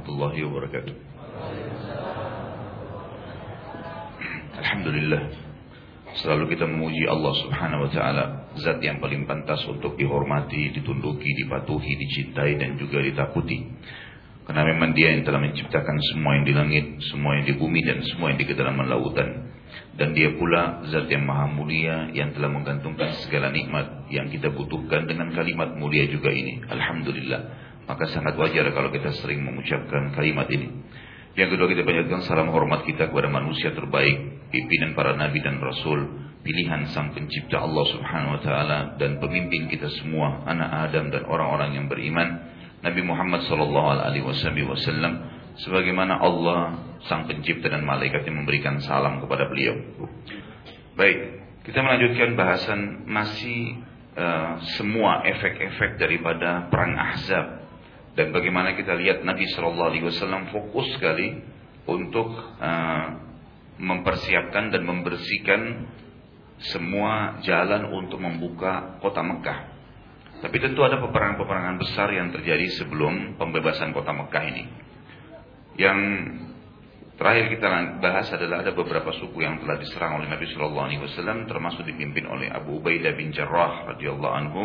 warahmatullahi wabarakatuh. Alhamdulillah. Selalu kita memuji Allah Subhanahu wa taala, zat yang paling pantas untuk dihormati, ditunduki, dipatuhi, dicintai dan juga ditakuti. Karena memang Dia yang telah menciptakan semua yang di langit, semua yang di bumi dan semua yang di kedalaman lautan. Dan Dia pula zat yang maha mulia yang telah menggantungkan segala nikmat yang kita butuhkan dengan kalimat mulia juga ini. Alhamdulillah. Maka sangat wajar kalau kita sering mengucapkan kalimat ini. Yang kedua kita panjatkan salam hormat kita kepada manusia terbaik, pimpinan para nabi dan rasul, pilihan sang pencipta Allah Subhanahu wa taala dan pemimpin kita semua, anak Adam dan orang-orang yang beriman, Nabi Muhammad sallallahu alaihi wasallam sebagaimana Allah sang pencipta dan malaikat yang memberikan salam kepada beliau. Baik, kita melanjutkan bahasan masih uh, semua efek-efek daripada perang Ahzab dan bagaimana kita lihat Nabi Shallallahu Alaihi Wasallam fokus sekali untuk uh, mempersiapkan dan membersihkan semua jalan untuk membuka kota Mekah. Tapi tentu ada peperangan-peperangan besar yang terjadi sebelum pembebasan kota Mekah ini. Yang terakhir kita bahas adalah ada beberapa suku yang telah diserang oleh Nabi Shallallahu Alaihi Wasallam, termasuk dipimpin oleh Abu Ubaidah bin Jarrah radhiyallahu anhu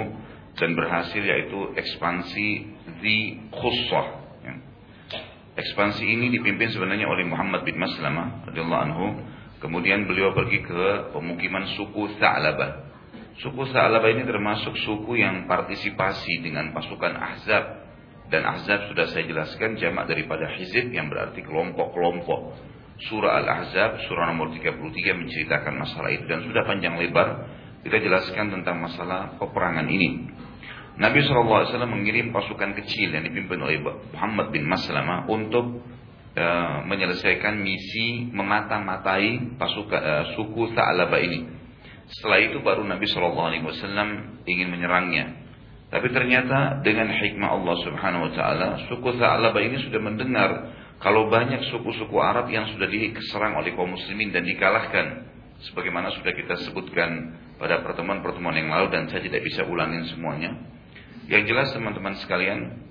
dan berhasil yaitu ekspansi di Khussah. Ya. Ekspansi ini dipimpin sebenarnya oleh Muhammad bin Maslamah radhiyallahu anhu. Kemudian beliau pergi ke pemukiman suku Sa'labah. Suku Sa'labah ini termasuk suku yang partisipasi dengan pasukan Ahzab. Dan Ahzab sudah saya jelaskan jamak daripada Hizib yang berarti kelompok-kelompok. Surah Al-Ahzab, surah nomor 33 menceritakan masalah itu dan sudah panjang lebar kita jelaskan tentang masalah peperangan ini. Nabi SAW mengirim pasukan kecil yang dipimpin oleh Muhammad bin Maslamah untuk uh, menyelesaikan misi memata-matai pasukan uh, suku Sa'labah ini. Setelah itu baru Nabi SAW ingin menyerangnya. Tapi ternyata dengan hikmah Allah Subhanahu Wa Taala, suku Sa'labah ini sudah mendengar kalau banyak suku-suku Arab yang sudah diserang oleh kaum muslimin dan dikalahkan sebagaimana sudah kita sebutkan pada pertemuan-pertemuan yang lalu dan saya tidak bisa ulangin semuanya. Yang jelas teman-teman sekalian,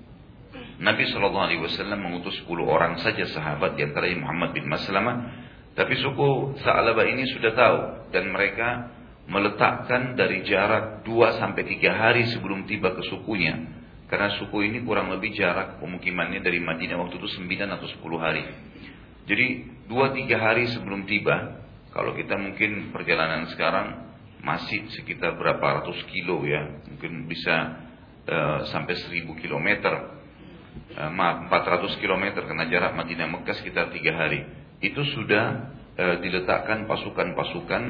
Nabi Shallallahu Alaihi Wasallam mengutus 10 orang saja sahabat di antara Muhammad bin Maslamah. Tapi suku Sa'labah ini sudah tahu dan mereka meletakkan dari jarak 2 sampai 3 hari sebelum tiba ke sukunya. Karena suku ini kurang lebih jarak pemukimannya dari Madinah waktu itu 9 atau 10 hari. Jadi 2-3 hari sebelum tiba, kalau kita mungkin perjalanan sekarang masih sekitar berapa ratus kilo ya, mungkin bisa uh, sampai seribu kilometer, uh, maaf 400 kilometer karena jarak Madinah Mekah sekitar tiga hari. Itu sudah uh, diletakkan pasukan-pasukan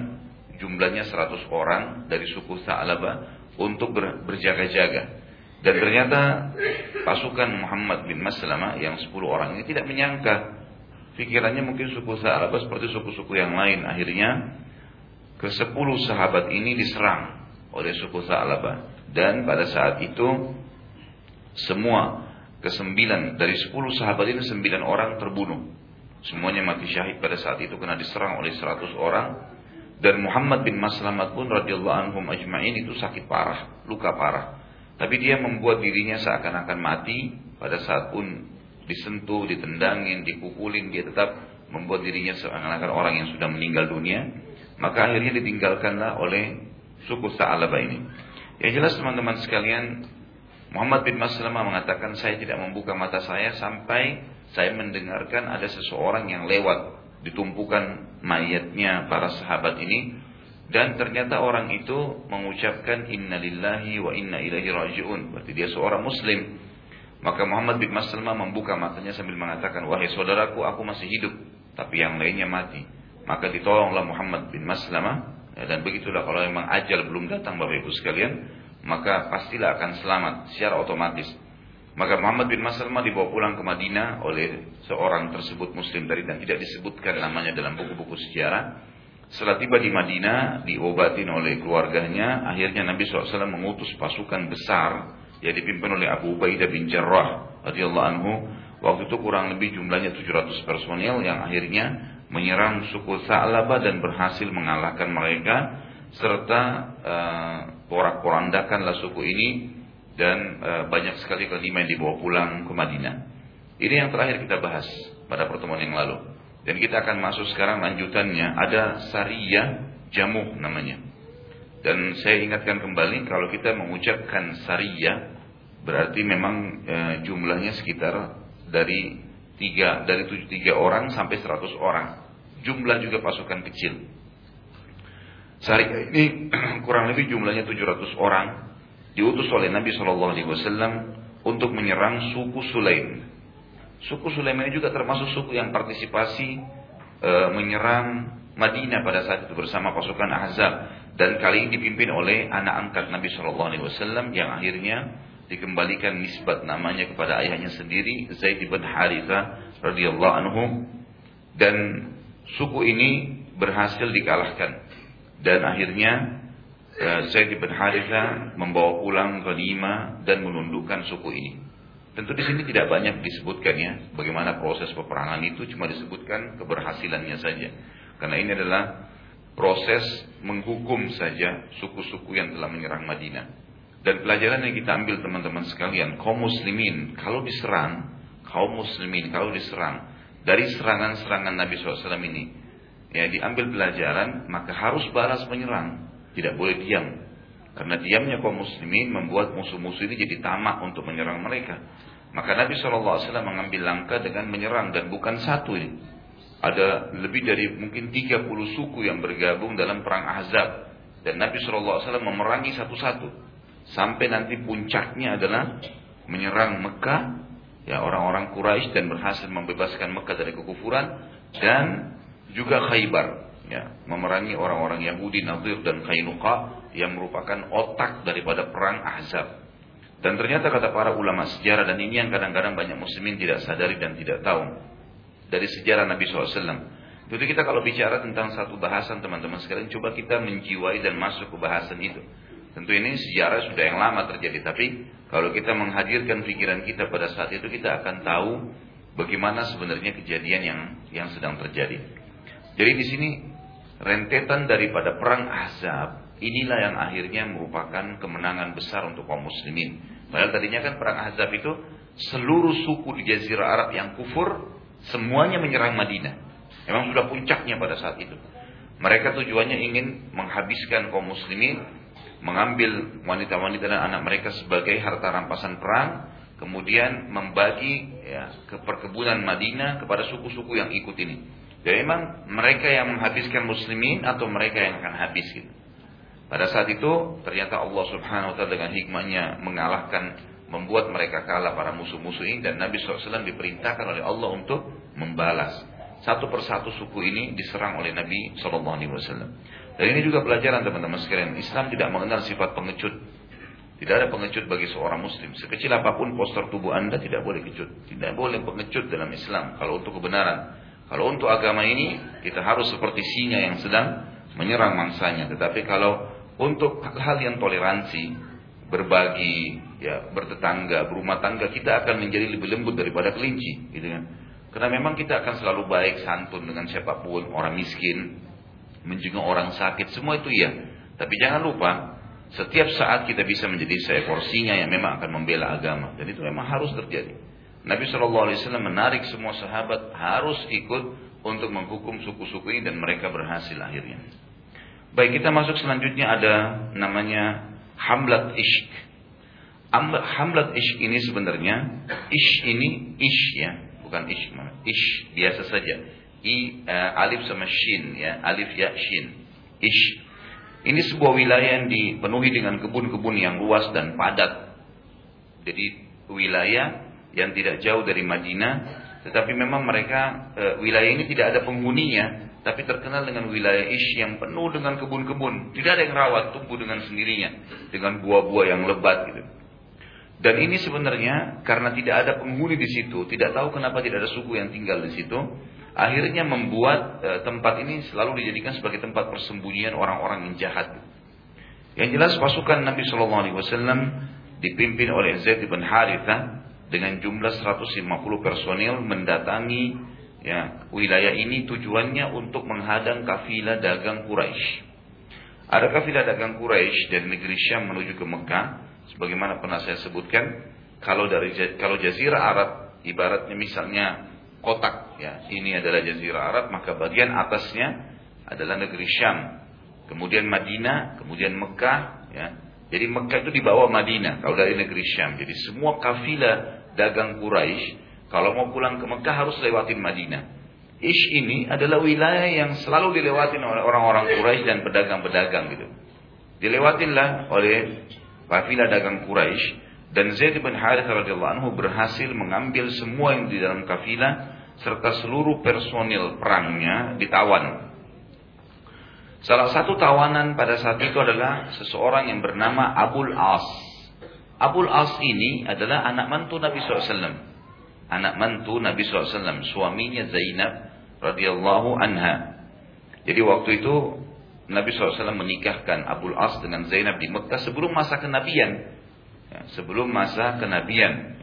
jumlahnya 100 orang dari suku Sa'labah untuk ber, berjaga-jaga. Dan ternyata pasukan Muhammad bin Maslamah yang 10 orang ini tidak menyangka Pikirannya mungkin suku Sa'labah seperti suku-suku yang lain. Akhirnya ke sepuluh sahabat ini diserang oleh suku Sa'labah. Dan pada saat itu semua kesembilan dari sepuluh sahabat ini sembilan orang terbunuh. Semuanya mati syahid pada saat itu karena diserang oleh seratus orang. Dan Muhammad bin Maslamat pun radhiyallahu anhum ajma'in itu sakit parah, luka parah. Tapi dia membuat dirinya seakan-akan mati pada saat pun disentuh, ditendangin, dipukulin, dia tetap membuat dirinya seakan-akan orang yang sudah meninggal dunia, maka akhirnya ditinggalkanlah oleh suku Sa'alabah ini. Yang jelas teman-teman sekalian, Muhammad bin Maslamah mengatakan saya tidak membuka mata saya sampai saya mendengarkan ada seseorang yang lewat ditumpukan mayatnya para sahabat ini. Dan ternyata orang itu mengucapkan innalillahi wa inna ilaihi rajiun. Berarti dia seorang muslim. Maka Muhammad bin Maslamah membuka matanya sambil mengatakan, Wahai saudaraku, aku masih hidup, tapi yang lainnya mati. Maka ditolonglah Muhammad bin Maslamah, ya, dan begitulah kalau memang ajal belum datang Bapak Ibu sekalian, maka pastilah akan selamat secara otomatis. Maka Muhammad bin Maslamah dibawa pulang ke Madinah oleh seorang tersebut muslim tadi dan tidak disebutkan namanya dalam buku-buku sejarah. Setelah tiba di Madinah, diobatin oleh keluarganya, akhirnya Nabi SAW mengutus pasukan besar yang dipimpin oleh Abu Ubaidah bin Jarrah radhiyallahu anhu. Waktu itu kurang lebih jumlahnya 700 personil yang akhirnya menyerang suku Sa'labah dan berhasil mengalahkan mereka serta uh, porak-porandakanlah suku ini dan uh, banyak sekali kelima yang dibawa pulang ke Madinah. Ini yang terakhir kita bahas pada pertemuan yang lalu. Dan kita akan masuk sekarang lanjutannya. Ada Sariyah Jamuh namanya. Dan saya ingatkan kembali kalau kita mengucapkan Sariyah berarti memang e, jumlahnya sekitar dari tiga dari tujuh tiga orang sampai seratus orang. Jumlah juga pasukan kecil. Sariyah ini kurang lebih jumlahnya 700 orang diutus oleh Nabi Shallallahu Alaihi Wasallam untuk menyerang suku Sulaim. Suku Sulaim ini juga termasuk suku yang partisipasi e, menyerang Madinah pada saat itu bersama pasukan Ahzab dan kali ini dipimpin oleh anak angkat Nabi Shallallahu Alaihi Wasallam yang akhirnya dikembalikan nisbat namanya kepada ayahnya sendiri Zaid bin Haritha radhiyallahu anhu dan suku ini berhasil dikalahkan dan akhirnya Ya, Zaid bin Haritha membawa pulang ghanimah dan menundukkan suku ini. Tentu di sini tidak banyak disebutkan ya bagaimana proses peperangan itu cuma disebutkan keberhasilannya saja. Karena ini adalah proses menghukum saja suku-suku yang telah menyerang Madinah. Dan pelajaran yang kita ambil teman-teman sekalian, kaum muslimin kalau diserang, kaum muslimin kalau diserang dari serangan-serangan Nabi SAW ini, ya diambil pelajaran maka harus balas menyerang tidak boleh diam. Karena diamnya kaum muslimin membuat musuh-musuh ini jadi tamak untuk menyerang mereka. Maka Nabi SAW mengambil langkah dengan menyerang dan bukan satu ini. Ada lebih dari mungkin 30 suku yang bergabung dalam perang Ahzab. Dan Nabi SAW memerangi satu-satu. Sampai nanti puncaknya adalah menyerang Mekah. Ya orang-orang Quraisy dan berhasil membebaskan Mekah dari kekufuran. Dan juga Khaybar ya, memerangi orang-orang Yahudi Nadir dan Kainuqa yang merupakan otak daripada perang Ahzab. Dan ternyata kata para ulama sejarah dan ini yang kadang-kadang banyak muslimin tidak sadari dan tidak tahu dari sejarah Nabi SAW. Jadi kita kalau bicara tentang satu bahasan teman-teman sekalian coba kita menjiwai dan masuk ke bahasan itu. Tentu ini sejarah sudah yang lama terjadi tapi kalau kita menghadirkan pikiran kita pada saat itu kita akan tahu bagaimana sebenarnya kejadian yang yang sedang terjadi. Jadi di sini rentetan daripada perang Ahzab inilah yang akhirnya merupakan kemenangan besar untuk kaum muslimin. Padahal tadinya kan perang Ahzab itu seluruh suku di Jazirah Arab yang kufur semuanya menyerang Madinah. Memang sudah puncaknya pada saat itu. Mereka tujuannya ingin menghabiskan kaum muslimin, mengambil wanita-wanita dan anak mereka sebagai harta rampasan perang, kemudian membagi ya, ke perkebunan Madinah kepada suku-suku yang ikut ini. Jadi memang mereka yang menghabiskan muslimin atau mereka yang akan habis gitu. Pada saat itu ternyata Allah Subhanahu wa taala dengan hikmahnya mengalahkan membuat mereka kalah para musuh-musuh ini dan Nabi SAW diperintahkan oleh Allah untuk membalas. Satu persatu suku ini diserang oleh Nabi SAW. Dan ini juga pelajaran teman-teman sekalian. Islam tidak mengenal sifat pengecut. Tidak ada pengecut bagi seorang muslim. Sekecil apa pun poster tubuh anda tidak boleh kecut. Tidak boleh pengecut dalam Islam. Kalau untuk kebenaran. Kalau untuk agama ini kita harus seperti singa yang sedang menyerang mangsanya. Tetapi kalau untuk hal yang toleransi, berbagi, ya bertetangga, berumah tangga, kita akan menjadi lebih lembut daripada kelinci, gitu kan? Karena memang kita akan selalu baik santun dengan siapa pun, orang miskin, menjenguk orang sakit, semua itu ya. Tapi jangan lupa, setiap saat kita bisa menjadi seekor singa yang memang akan membela agama. Dan itu memang harus terjadi. Nabi Wasallam menarik semua sahabat harus ikut untuk menghukum suku-suku ini dan mereka berhasil akhirnya. Baik kita masuk selanjutnya ada namanya Hamlat Ishq. Hamlat Ishq ini sebenarnya Ish ini Ish ya, bukan Ish? Ish biasa saja. I uh, alif sama shin ya, alif ya shin. Ish. Ini sebuah wilayah yang dipenuhi dengan kebun-kebun yang luas dan padat. Jadi wilayah yang tidak jauh dari Madinah, tetapi memang mereka e, wilayah ini tidak ada penghuninya, tapi terkenal dengan wilayah Ish yang penuh dengan kebun-kebun. Tidak ada yang rawat, tumbuh dengan sendirinya, dengan buah-buah yang lebat gitu. Dan ini sebenarnya karena tidak ada penghuni di situ, tidak tahu kenapa tidak ada suku yang tinggal di situ, akhirnya membuat e, tempat ini selalu dijadikan sebagai tempat persembunyian orang-orang yang jahat. Yang jelas pasukan Nabi Shallallahu Alaihi Wasallam dipimpin oleh Zaid bin Haritha dengan jumlah 150 personil mendatangi ya wilayah ini tujuannya untuk menghadang kafilah dagang Quraisy. Ada kafilah dagang Quraisy dari negeri Syam menuju ke Mekah sebagaimana pernah saya sebutkan kalau dari kalau jazirah Arab ibaratnya misalnya kotak ya ini adalah jazirah Arab maka bagian atasnya adalah negeri Syam. Kemudian Madinah kemudian Mekah ya. Jadi Mekah itu di bawah Madinah kalau dari negeri Syam. Jadi semua kafilah dagang Quraisy kalau mau pulang ke Mekah harus lewatin Madinah. Ish ini adalah wilayah yang selalu dilewatin oleh orang-orang Quraisy dan pedagang-pedagang gitu. Dilewatinlah oleh kafilah dagang Quraisy. Dan Zaid bin Harith radhiyallahu anhu berhasil mengambil semua yang di dalam kafilah serta seluruh personil perangnya ditawan. Salah satu tawanan pada saat itu adalah seseorang yang bernama Abul As. Abul As ini adalah anak mantu Nabi SAW. Anak mantu Nabi SAW, suaminya Zainab radhiyallahu anha. Jadi waktu itu Nabi SAW menikahkan Abul As dengan Zainab di Mekah sebelum masa kenabian. Ya, sebelum masa kenabian.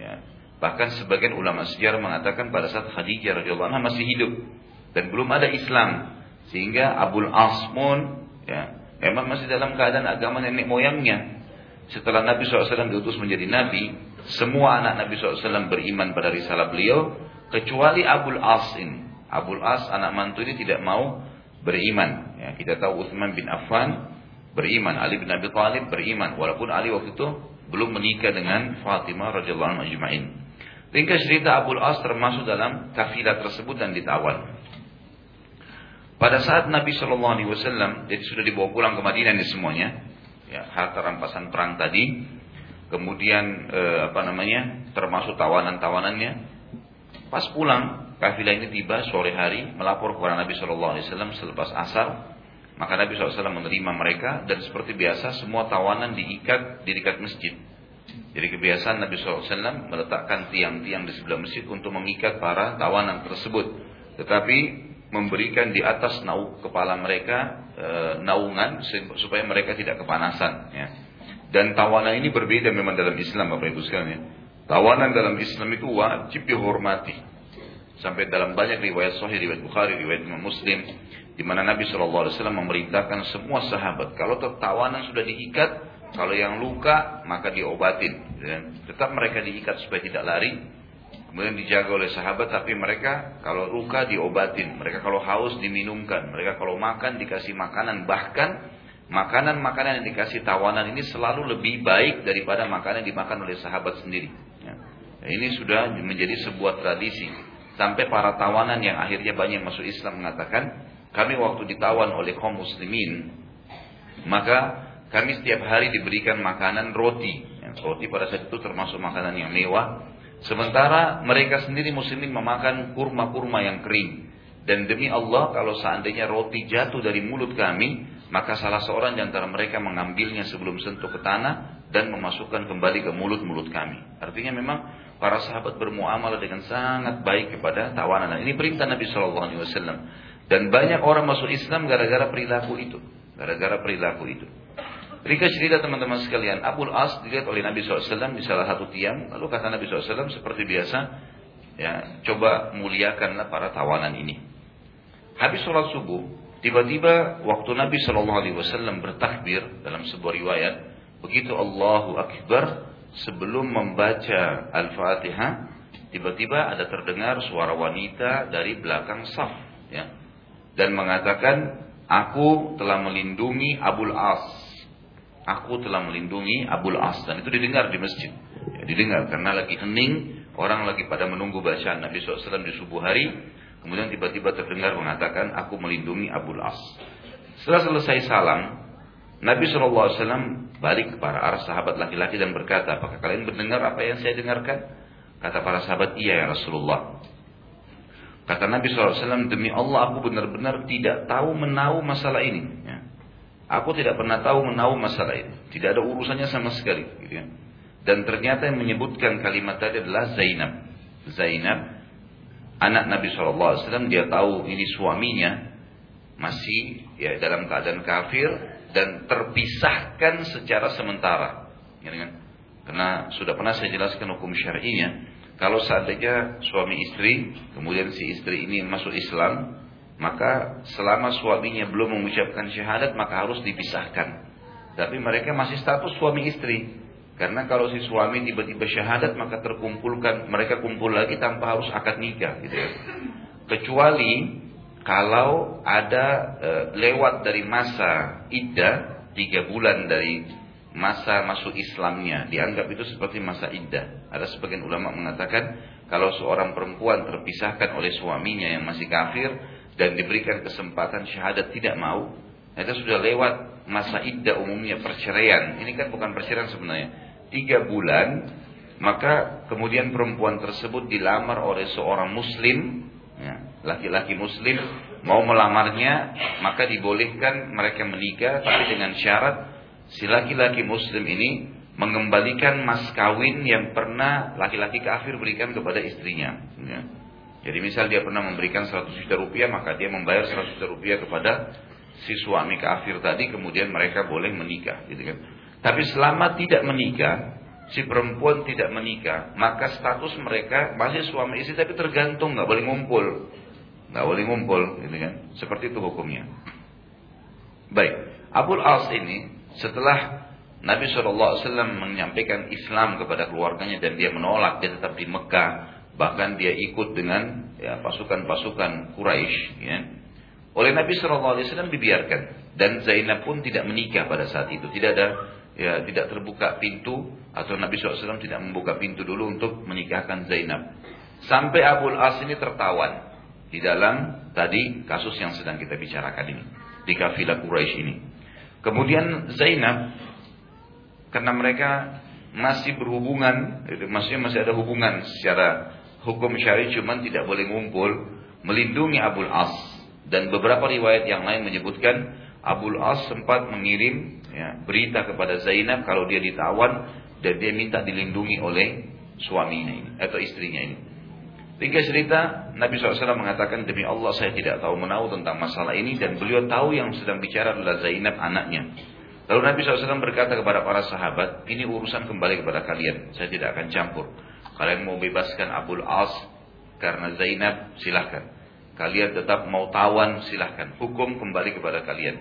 Bahkan sebagian ulama sejarah mengatakan pada saat Khadijah radhiyallahu anha masih hidup dan belum ada Islam sehingga Abul Asmun ya memang masih dalam keadaan agama nenek moyangnya. Setelah Nabi SAW diutus menjadi Nabi, semua anak Nabi SAW beriman pada risalah beliau, kecuali Abul As ini. Abul As anak mantu ini tidak mau beriman. Ya, kita tahu Utsman bin Affan beriman, Ali bin Abi Thalib beriman, walaupun Ali waktu itu belum menikah dengan Fatimah radhiyallahu anha. Ringkas cerita Abu As termasuk dalam kafilah tersebut dan ditawan. Pada saat Nabi Shallallahu Alaihi Wasallam jadi sudah dibawa pulang ke Madinah ini semuanya, ya, harta rampasan perang tadi, kemudian eh, apa namanya termasuk tawanan-tawanannya. Pas pulang kafilah ini tiba sore hari melapor kepada Nabi Shallallahu Alaihi Wasallam selepas asar maka Nabi SAW menerima mereka dan seperti biasa semua tawanan diikat di dekat masjid. Jadi kebiasaan Nabi SAW meletakkan tiang-tiang di sebelah masjid untuk mengikat para tawanan tersebut. Tetapi memberikan di atas nauk kepala mereka e, naungan supaya mereka tidak kepanasan. Ya. Dan tawanan ini berbeda memang dalam Islam Bapak Ibu sekalian. Ya. Tawanan dalam Islam itu wajib dihormati. Sampai dalam banyak riwayat sahih, riwayat Bukhari, riwayat Imam Muslim di mana Nabi Wasallam memerintahkan semua sahabat kalau tertawanan sudah diikat, kalau yang luka maka diobatin. Dan tetap mereka diikat supaya tidak lari. Kemudian dijaga oleh sahabat, tapi mereka kalau luka diobatin, mereka kalau haus diminumkan, mereka kalau makan dikasih makanan, bahkan makanan-makanan yang dikasih tawanan ini selalu lebih baik daripada makanan yang dimakan oleh sahabat sendiri. Ya. Ini sudah menjadi sebuah tradisi. Sampai para tawanan yang akhirnya banyak masuk Islam mengatakan, kami waktu ditawan oleh kaum muslimin, maka kami setiap hari diberikan makanan roti. Ya, roti pada saat itu termasuk makanan yang mewah. Sementara mereka sendiri muslimin memakan kurma-kurma yang kering. Dan demi Allah kalau seandainya roti jatuh dari mulut kami, maka salah seorang di antara mereka mengambilnya sebelum sentuh ke tanah dan memasukkan kembali ke mulut-mulut kami. Artinya memang para sahabat bermuamalah dengan sangat baik kepada tawanan. Ini perintah Nabi Shallallahu Alaihi Wasallam. Dan banyak orang masuk Islam gara-gara perilaku itu. Gara-gara perilaku itu. Rika cerita teman-teman sekalian, Abul As dilihat oleh Nabi SAW di salah satu tiang. Lalu kata Nabi SAW seperti biasa, ya coba muliakanlah para tawanan ini. Habis sholat subuh, tiba-tiba waktu Nabi SAW bertakbir dalam sebuah riwayat, begitu Allahu Akbar sebelum membaca Al-Fatihah, tiba-tiba ada terdengar suara wanita dari belakang saf. Ya dan mengatakan aku telah melindungi Abul As. Aku telah melindungi Abul As dan itu didengar di masjid. Ya, didengar karena lagi hening, orang lagi pada menunggu bacaan Nabi SAW di subuh hari. Kemudian tiba-tiba terdengar mengatakan aku melindungi Abul As. Setelah selesai salam, Nabi SAW balik ke para arah sahabat laki-laki dan berkata, apakah kalian mendengar apa yang saya dengarkan? Kata para sahabat, iya ya Rasulullah. Kata Nabi SAW, demi Allah aku benar-benar tidak tahu menahu masalah ini. Ya. Aku tidak pernah tahu menahu masalah ini. Tidak ada urusannya sama sekali. Gitu ya. Dan ternyata yang menyebutkan kalimat tadi adalah Zainab. Zainab, anak Nabi SAW, dia tahu ini suaminya masih ya dalam keadaan kafir dan terpisahkan secara sementara. Ya, kan? Karena sudah pernah saya jelaskan hukum syar'inya. Kalau seandainya suami istri, kemudian si istri ini masuk Islam, maka selama suaminya belum mengucapkan syahadat, maka harus dipisahkan. Tapi mereka masih status suami istri. Karena kalau si suami tiba-tiba syahadat maka terkumpulkan mereka kumpul lagi tanpa harus akad nikah gitu ya. Kecuali kalau ada e, lewat dari masa iddah tiga bulan dari masa masuk Islamnya dianggap itu seperti masa iddah. Ada sebagian ulama mengatakan kalau seorang perempuan terpisahkan oleh suaminya yang masih kafir dan diberikan kesempatan syahadat tidak mau, itu sudah lewat masa iddah umumnya perceraian. Ini kan bukan perceraian sebenarnya tiga bulan, maka kemudian perempuan tersebut dilamar oleh seorang muslim, ya, laki-laki ya, muslim, mau melamarnya, maka dibolehkan mereka menikah, tapi dengan syarat si laki-laki muslim ini mengembalikan mas kawin yang pernah laki-laki kafir berikan kepada istrinya. Ya. Jadi misal dia pernah memberikan 100 juta rupiah, maka dia membayar 100 juta rupiah kepada si suami kafir tadi, kemudian mereka boleh menikah. Gitu kan. Tapi selama tidak menikah, si perempuan tidak menikah, maka status mereka masih suami istri tapi tergantung, nggak boleh ngumpul, nggak boleh ngumpul, gitu kan? Seperti itu hukumnya. Baik, Abul As ini setelah Nabi SAW menyampaikan Islam kepada keluarganya dan dia menolak, dia tetap di Mekah, bahkan dia ikut dengan ya, pasukan-pasukan Quraisy. Ya. Oleh Nabi SAW dibiarkan dan Zainab pun tidak menikah pada saat itu, tidak ada ya tidak terbuka pintu atau Nabi SAW tidak membuka pintu dulu untuk menikahkan Zainab. Sampai Abul As ini tertawan di dalam tadi kasus yang sedang kita bicarakan ini di kafilah Quraisy ini. Kemudian Zainab karena mereka masih berhubungan, maksudnya masih ada hubungan secara hukum syari cuman tidak boleh ngumpul, melindungi Abul As dan beberapa riwayat yang lain menyebutkan Abul As sempat mengirim ya, berita kepada Zainab kalau dia ditawan dan dia minta dilindungi oleh suaminya ini atau istrinya ini. Tiga cerita Nabi SAW mengatakan demi Allah saya tidak tahu menahu tentang masalah ini dan beliau tahu yang sedang bicara adalah Zainab anaknya. Lalu Nabi SAW berkata kepada para sahabat, ini urusan kembali kepada kalian, saya tidak akan campur. Kalian mau bebaskan Abul As karena Zainab, silahkan. Kalian tetap mau tawan, silahkan. Hukum kembali kepada kalian.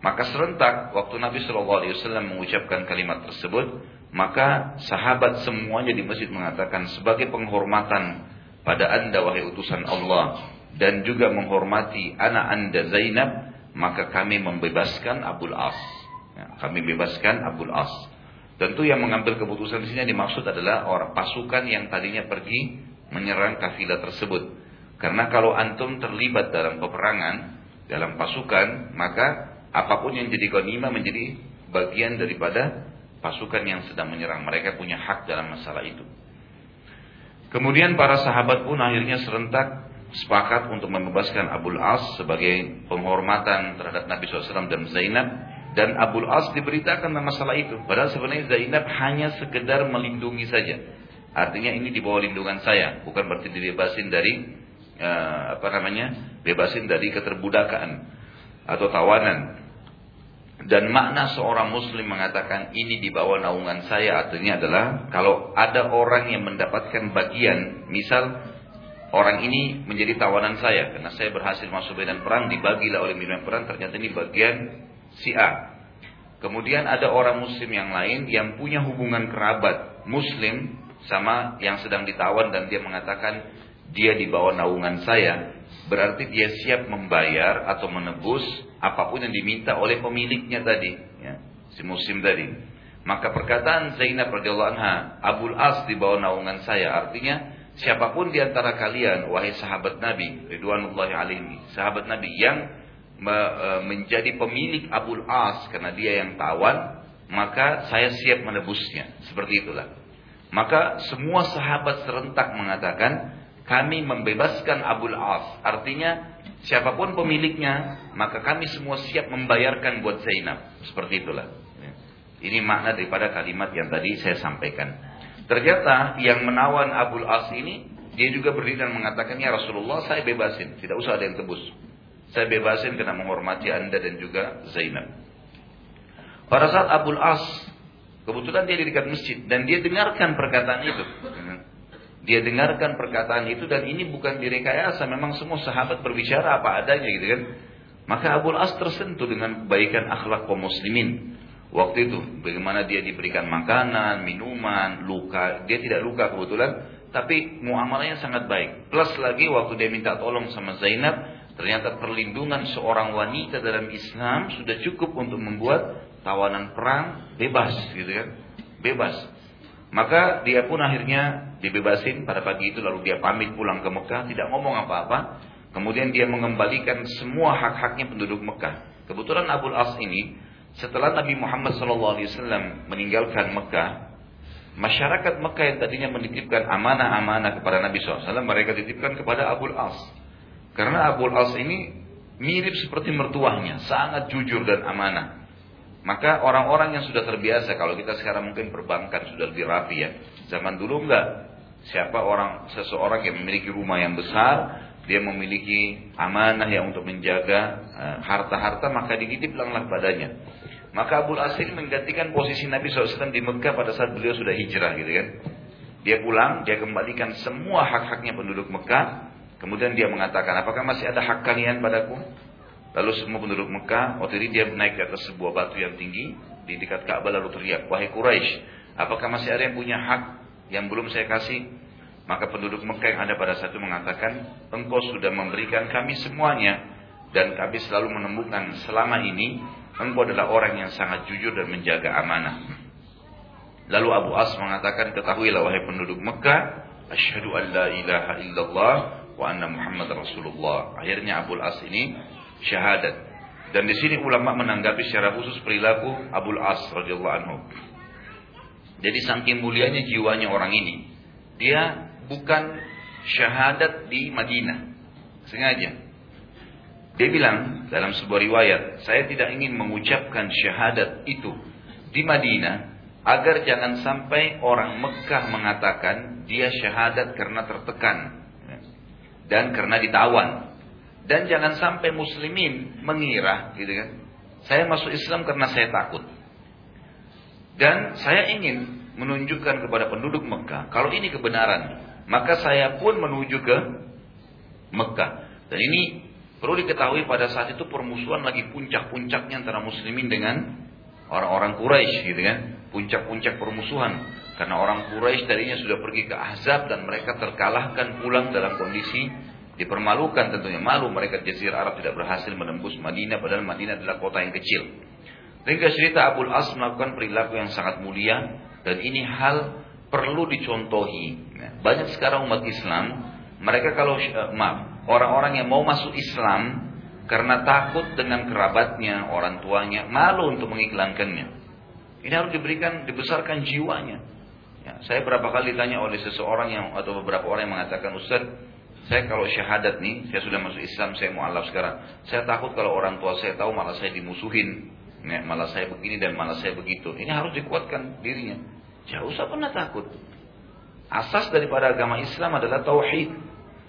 Maka serentak waktu Nabi Shallallahu Alaihi Wasallam mengucapkan kalimat tersebut, maka sahabat semuanya di masjid mengatakan sebagai penghormatan pada anda wahai utusan Allah dan juga menghormati anak anda Zainab, maka kami membebaskan Abul As. Ya, kami bebaskan Abul As. Tentu yang mengambil keputusan di sini dimaksud adalah orang pasukan yang tadinya pergi menyerang kafilah tersebut. Karena kalau antum terlibat dalam peperangan, dalam pasukan, maka apa pun yang jadi ghanimah menjadi bagian daripada pasukan yang sedang menyerang. Mereka punya hak dalam masalah itu. Kemudian para sahabat pun akhirnya serentak sepakat untuk membebaskan Abul As sebagai penghormatan terhadap Nabi SAW dan Zainab. Dan Abul As diberitakan tentang masalah itu. Padahal sebenarnya Zainab hanya sekedar melindungi saja. Artinya ini di bawah lindungan saya. Bukan berarti dibebasin dari uh, apa namanya bebasin dari keterbudakan atau tawanan. Dan makna seorang muslim mengatakan ini di bawah naungan saya artinya adalah kalau ada orang yang mendapatkan bagian, misal orang ini menjadi tawanan saya karena saya berhasil masuk medan perang dibagilah oleh medan perang ternyata ini bagian si A. Kemudian ada orang muslim yang lain yang punya hubungan kerabat muslim sama yang sedang ditawan dan dia mengatakan dia di bawah naungan saya, berarti dia siap membayar atau menebus apa pun yang diminta oleh pemiliknya tadi, ya, si muslim tadi. Maka perkataan Zainab radhiyallahu anha, Abul As di bawah naungan saya, artinya siapa pun di antara kalian, wahai sahabat Nabi, ridwanullahi alaihi, sahabat Nabi yang menjadi pemilik Abul As karena dia yang tawan, maka saya siap menebusnya. Seperti itulah. Maka semua sahabat serentak mengatakan, kami membebaskan Abul As. Artinya siapa pun pemiliknya, maka kami semua siap membayarkan buat Zainab. Seperti itulah. Ini makna daripada kalimat yang tadi saya sampaikan. Ternyata yang menawan Abul As ini, dia juga berdiri dan mengatakan, ya Rasulullah saya bebasin. Tidak usah ada yang tebus. Saya bebasin karena menghormati anda dan juga Zainab. Pada saat Abul As, kebetulan dia di dekat masjid. Dan dia dengarkan perkataan itu. Dia dengarkan perkataan itu dan ini bukan direkayasa, memang semua sahabat berbicara apa adanya gitu kan. Maka Abu As tersentuh dengan kebaikan akhlak kaum muslimin. waktu itu bagaimana dia diberikan makanan, minuman, luka, dia tidak luka kebetulan, tapi muamalahnya sangat baik. Plus lagi waktu dia minta tolong sama Zainab, ternyata perlindungan seorang wanita dalam Islam sudah cukup untuk membuat tawanan perang bebas gitu kan. Bebas. Maka dia pun akhirnya dibebasin pada pagi itu lalu dia pamit pulang ke Mekah, tidak ngomong apa-apa. Kemudian dia mengembalikan semua hak-haknya penduduk Mekah. Kebetulan Abu As ini setelah Nabi Muhammad SAW meninggalkan Mekah, masyarakat Mekah yang tadinya menitipkan amanah-amanah kepada Nabi SAW, mereka titipkan kepada Abu As. Karena Abu As ini mirip seperti mertuahnya, sangat jujur dan amanah. Maka orang-orang yang sudah terbiasa, kalau kita sekarang mungkin perbankan sudah lebih rapi ya. Zaman dulu enggak. Siapa orang seseorang yang memiliki rumah yang besar, dia memiliki amanah yang untuk menjaga eh, harta-harta, maka dititiplah padanya. Maka Abu Asir menggantikan posisi Nabi SAW di Mekah pada saat beliau sudah hijrah gitu kan. Dia pulang, dia kembalikan semua hak-haknya penduduk Mekah. Kemudian dia mengatakan, apakah masih ada hak kalian padaku? Lalu semua penduduk Mekah, waktu ini dia naik ke atas sebuah batu yang tinggi di dekat Ka'bah lalu teriak, wahai Quraisy, apakah masih ada yang punya hak yang belum saya kasih? Maka penduduk Mekah yang ada pada saat itu mengatakan, engkau sudah memberikan kami semuanya dan kami selalu menemukan selama ini Engkau adalah orang yang sangat jujur dan menjaga amanah. Lalu Abu As mengatakan, ketahuilah wahai penduduk Mekah, asyhadu an la ilaha illallah wa anna Muhammad Rasulullah. Akhirnya Abu As ini syahadat. Dan di sini ulama menanggapi secara khusus perilaku Abu As radhiyallahu anhu. Jadi saking mulianya jiwanya orang ini, dia bukan syahadat di Madinah. Sengaja. Dia bilang dalam sebuah riwayat, saya tidak ingin mengucapkan syahadat itu di Madinah agar jangan sampai orang Mekah mengatakan dia syahadat karena tertekan dan karena ditawan dan jangan sampai muslimin mengira gitu kan saya masuk Islam karena saya takut dan saya ingin menunjukkan kepada penduduk Mekah kalau ini kebenaran maka saya pun menuju ke Mekah dan ini Perlu diketahui pada saat itu permusuhan lagi puncak-puncaknya antara muslimin dengan orang-orang Quraisy gitu kan. Puncak-puncak permusuhan. Karena orang Quraisy tadinya sudah pergi ke Ahzab dan mereka terkalahkan pulang dalam kondisi dipermalukan tentunya malu mereka Jazirah Arab tidak berhasil menembus Madinah padahal Madinah adalah kota yang kecil. Sehingga cerita Abul As melakukan perilaku yang sangat mulia dan ini hal perlu dicontohi. Banyak sekarang umat Islam mereka kalau eh, maaf orang-orang yang mau masuk Islam karena takut dengan kerabatnya, orang tuanya, malu untuk mengiklankannya. Ini harus diberikan, dibesarkan jiwanya. Ya, saya berapa kali ditanya oleh seseorang yang atau beberapa orang yang mengatakan Ustaz, saya kalau syahadat nih, saya sudah masuk Islam, saya mau alaf sekarang. Saya takut kalau orang tua saya tahu malah saya dimusuhin, malah saya begini dan malah saya begitu. Ini harus dikuatkan dirinya. Jauh usah pernah takut. Asas daripada agama Islam adalah tauhid.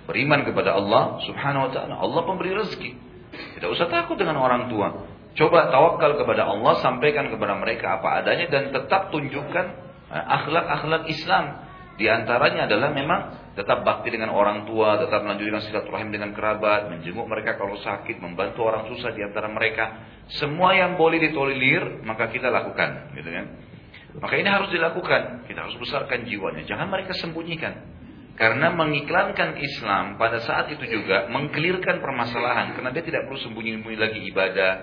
Beriman kepada Allah subhanahu wa ta'ala. Allah pemberi rezeki. Tidak usah takut dengan orang tua. Coba tawakal kepada Allah, sampaikan kepada mereka apa adanya dan tetap tunjukkan akhlak-akhlak Islam. Di antaranya adalah memang tetap bakti dengan orang tua, tetap melanjutkan silaturahim dengan kerabat, menjenguk mereka kalau sakit, membantu orang susah di antara mereka. Semua yang boleh ditolerir, maka kita lakukan, gitu kan. Maka ini harus dilakukan. Kita harus besarkan jiwanya. Jangan mereka sembunyikan. Karena mengiklankan Islam pada saat itu juga mengkelirkan permasalahan. Karena dia tidak perlu sembunyi-sembunyi lagi ibadah.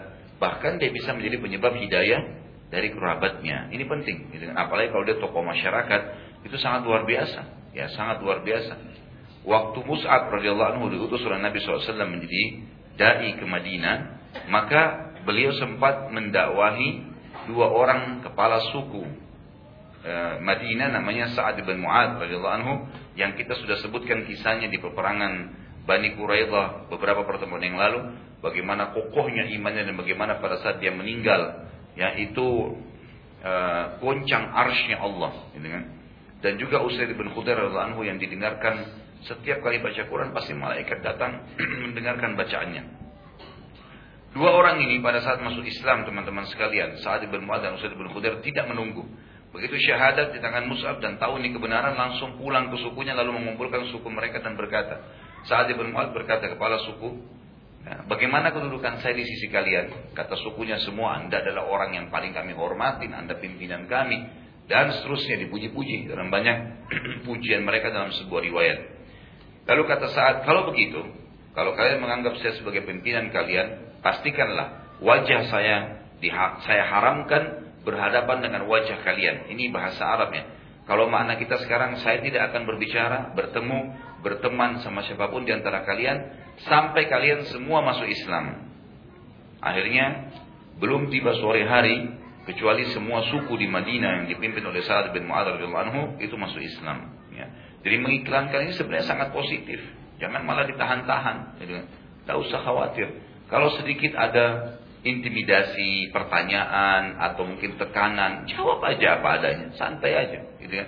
Bahkan dia bisa menjadi penyebab hidayah dari kerabatnya. Ini penting. Apalagi kalau dia tokoh masyarakat. Itu sangat luar biasa. Ya sangat luar biasa. Waktu Mus'ab radhiyallahu anhu diutus oleh Nabi SAW menjadi dai ke Madinah, maka beliau sempat mendakwahi dua orang kepala suku Eh, Madinah namanya Sa'ad bin Mu'ad radhiyallahu anhu yang kita sudah sebutkan kisahnya di peperangan Bani Quraidah beberapa pertemuan yang lalu bagaimana kokohnya imannya dan bagaimana pada saat dia meninggal ya itu goncang arsnya Allah gitu kan dan juga Usaid bin Khudair radhiyallahu anhu yang didengarkan setiap kali baca Quran pasti malaikat datang mendengarkan bacaannya dua orang ini pada saat masuk Islam teman-teman sekalian Sa'ad bin Mu'ad dan Usaid bin Khudair tidak menunggu Begitu syahadat di tangan Mus'ab dan tahu ini kebenaran langsung pulang ke sukunya lalu mengumpulkan suku mereka dan berkata. Saat Ibn Mu'ad berkata kepala suku Nah, bagaimana kedudukan saya di sisi kalian? Kata sukunya semua, Anda adalah orang yang paling kami hormatin, Anda pimpinan kami. Dan seterusnya dipuji-puji. Dalam banyak pujian mereka dalam sebuah riwayat. Lalu kata saat, kalau begitu, kalau kalian menganggap saya sebagai pimpinan kalian, pastikanlah wajah saya saya haramkan berhadapan dengan wajah kalian. Ini bahasa Arabnya. Kalau makna kita sekarang, saya tidak akan berbicara, bertemu, berteman sama siapa pun di antara kalian sampai kalian semua masuk Islam. Akhirnya belum tiba sore hari kecuali semua suku di Madinah yang dipimpin oleh Sa'ad bin Mu'adz radhiyallahu anhu itu masuk Islam. Ya. Jadi mengiklankan ini sebenarnya sangat positif. Jangan malah ditahan-tahan. Tidak usah khawatir. Kalau sedikit ada intimidasi, pertanyaan atau mungkin tekanan, jawab aja apa adanya, santai aja, gitu ya.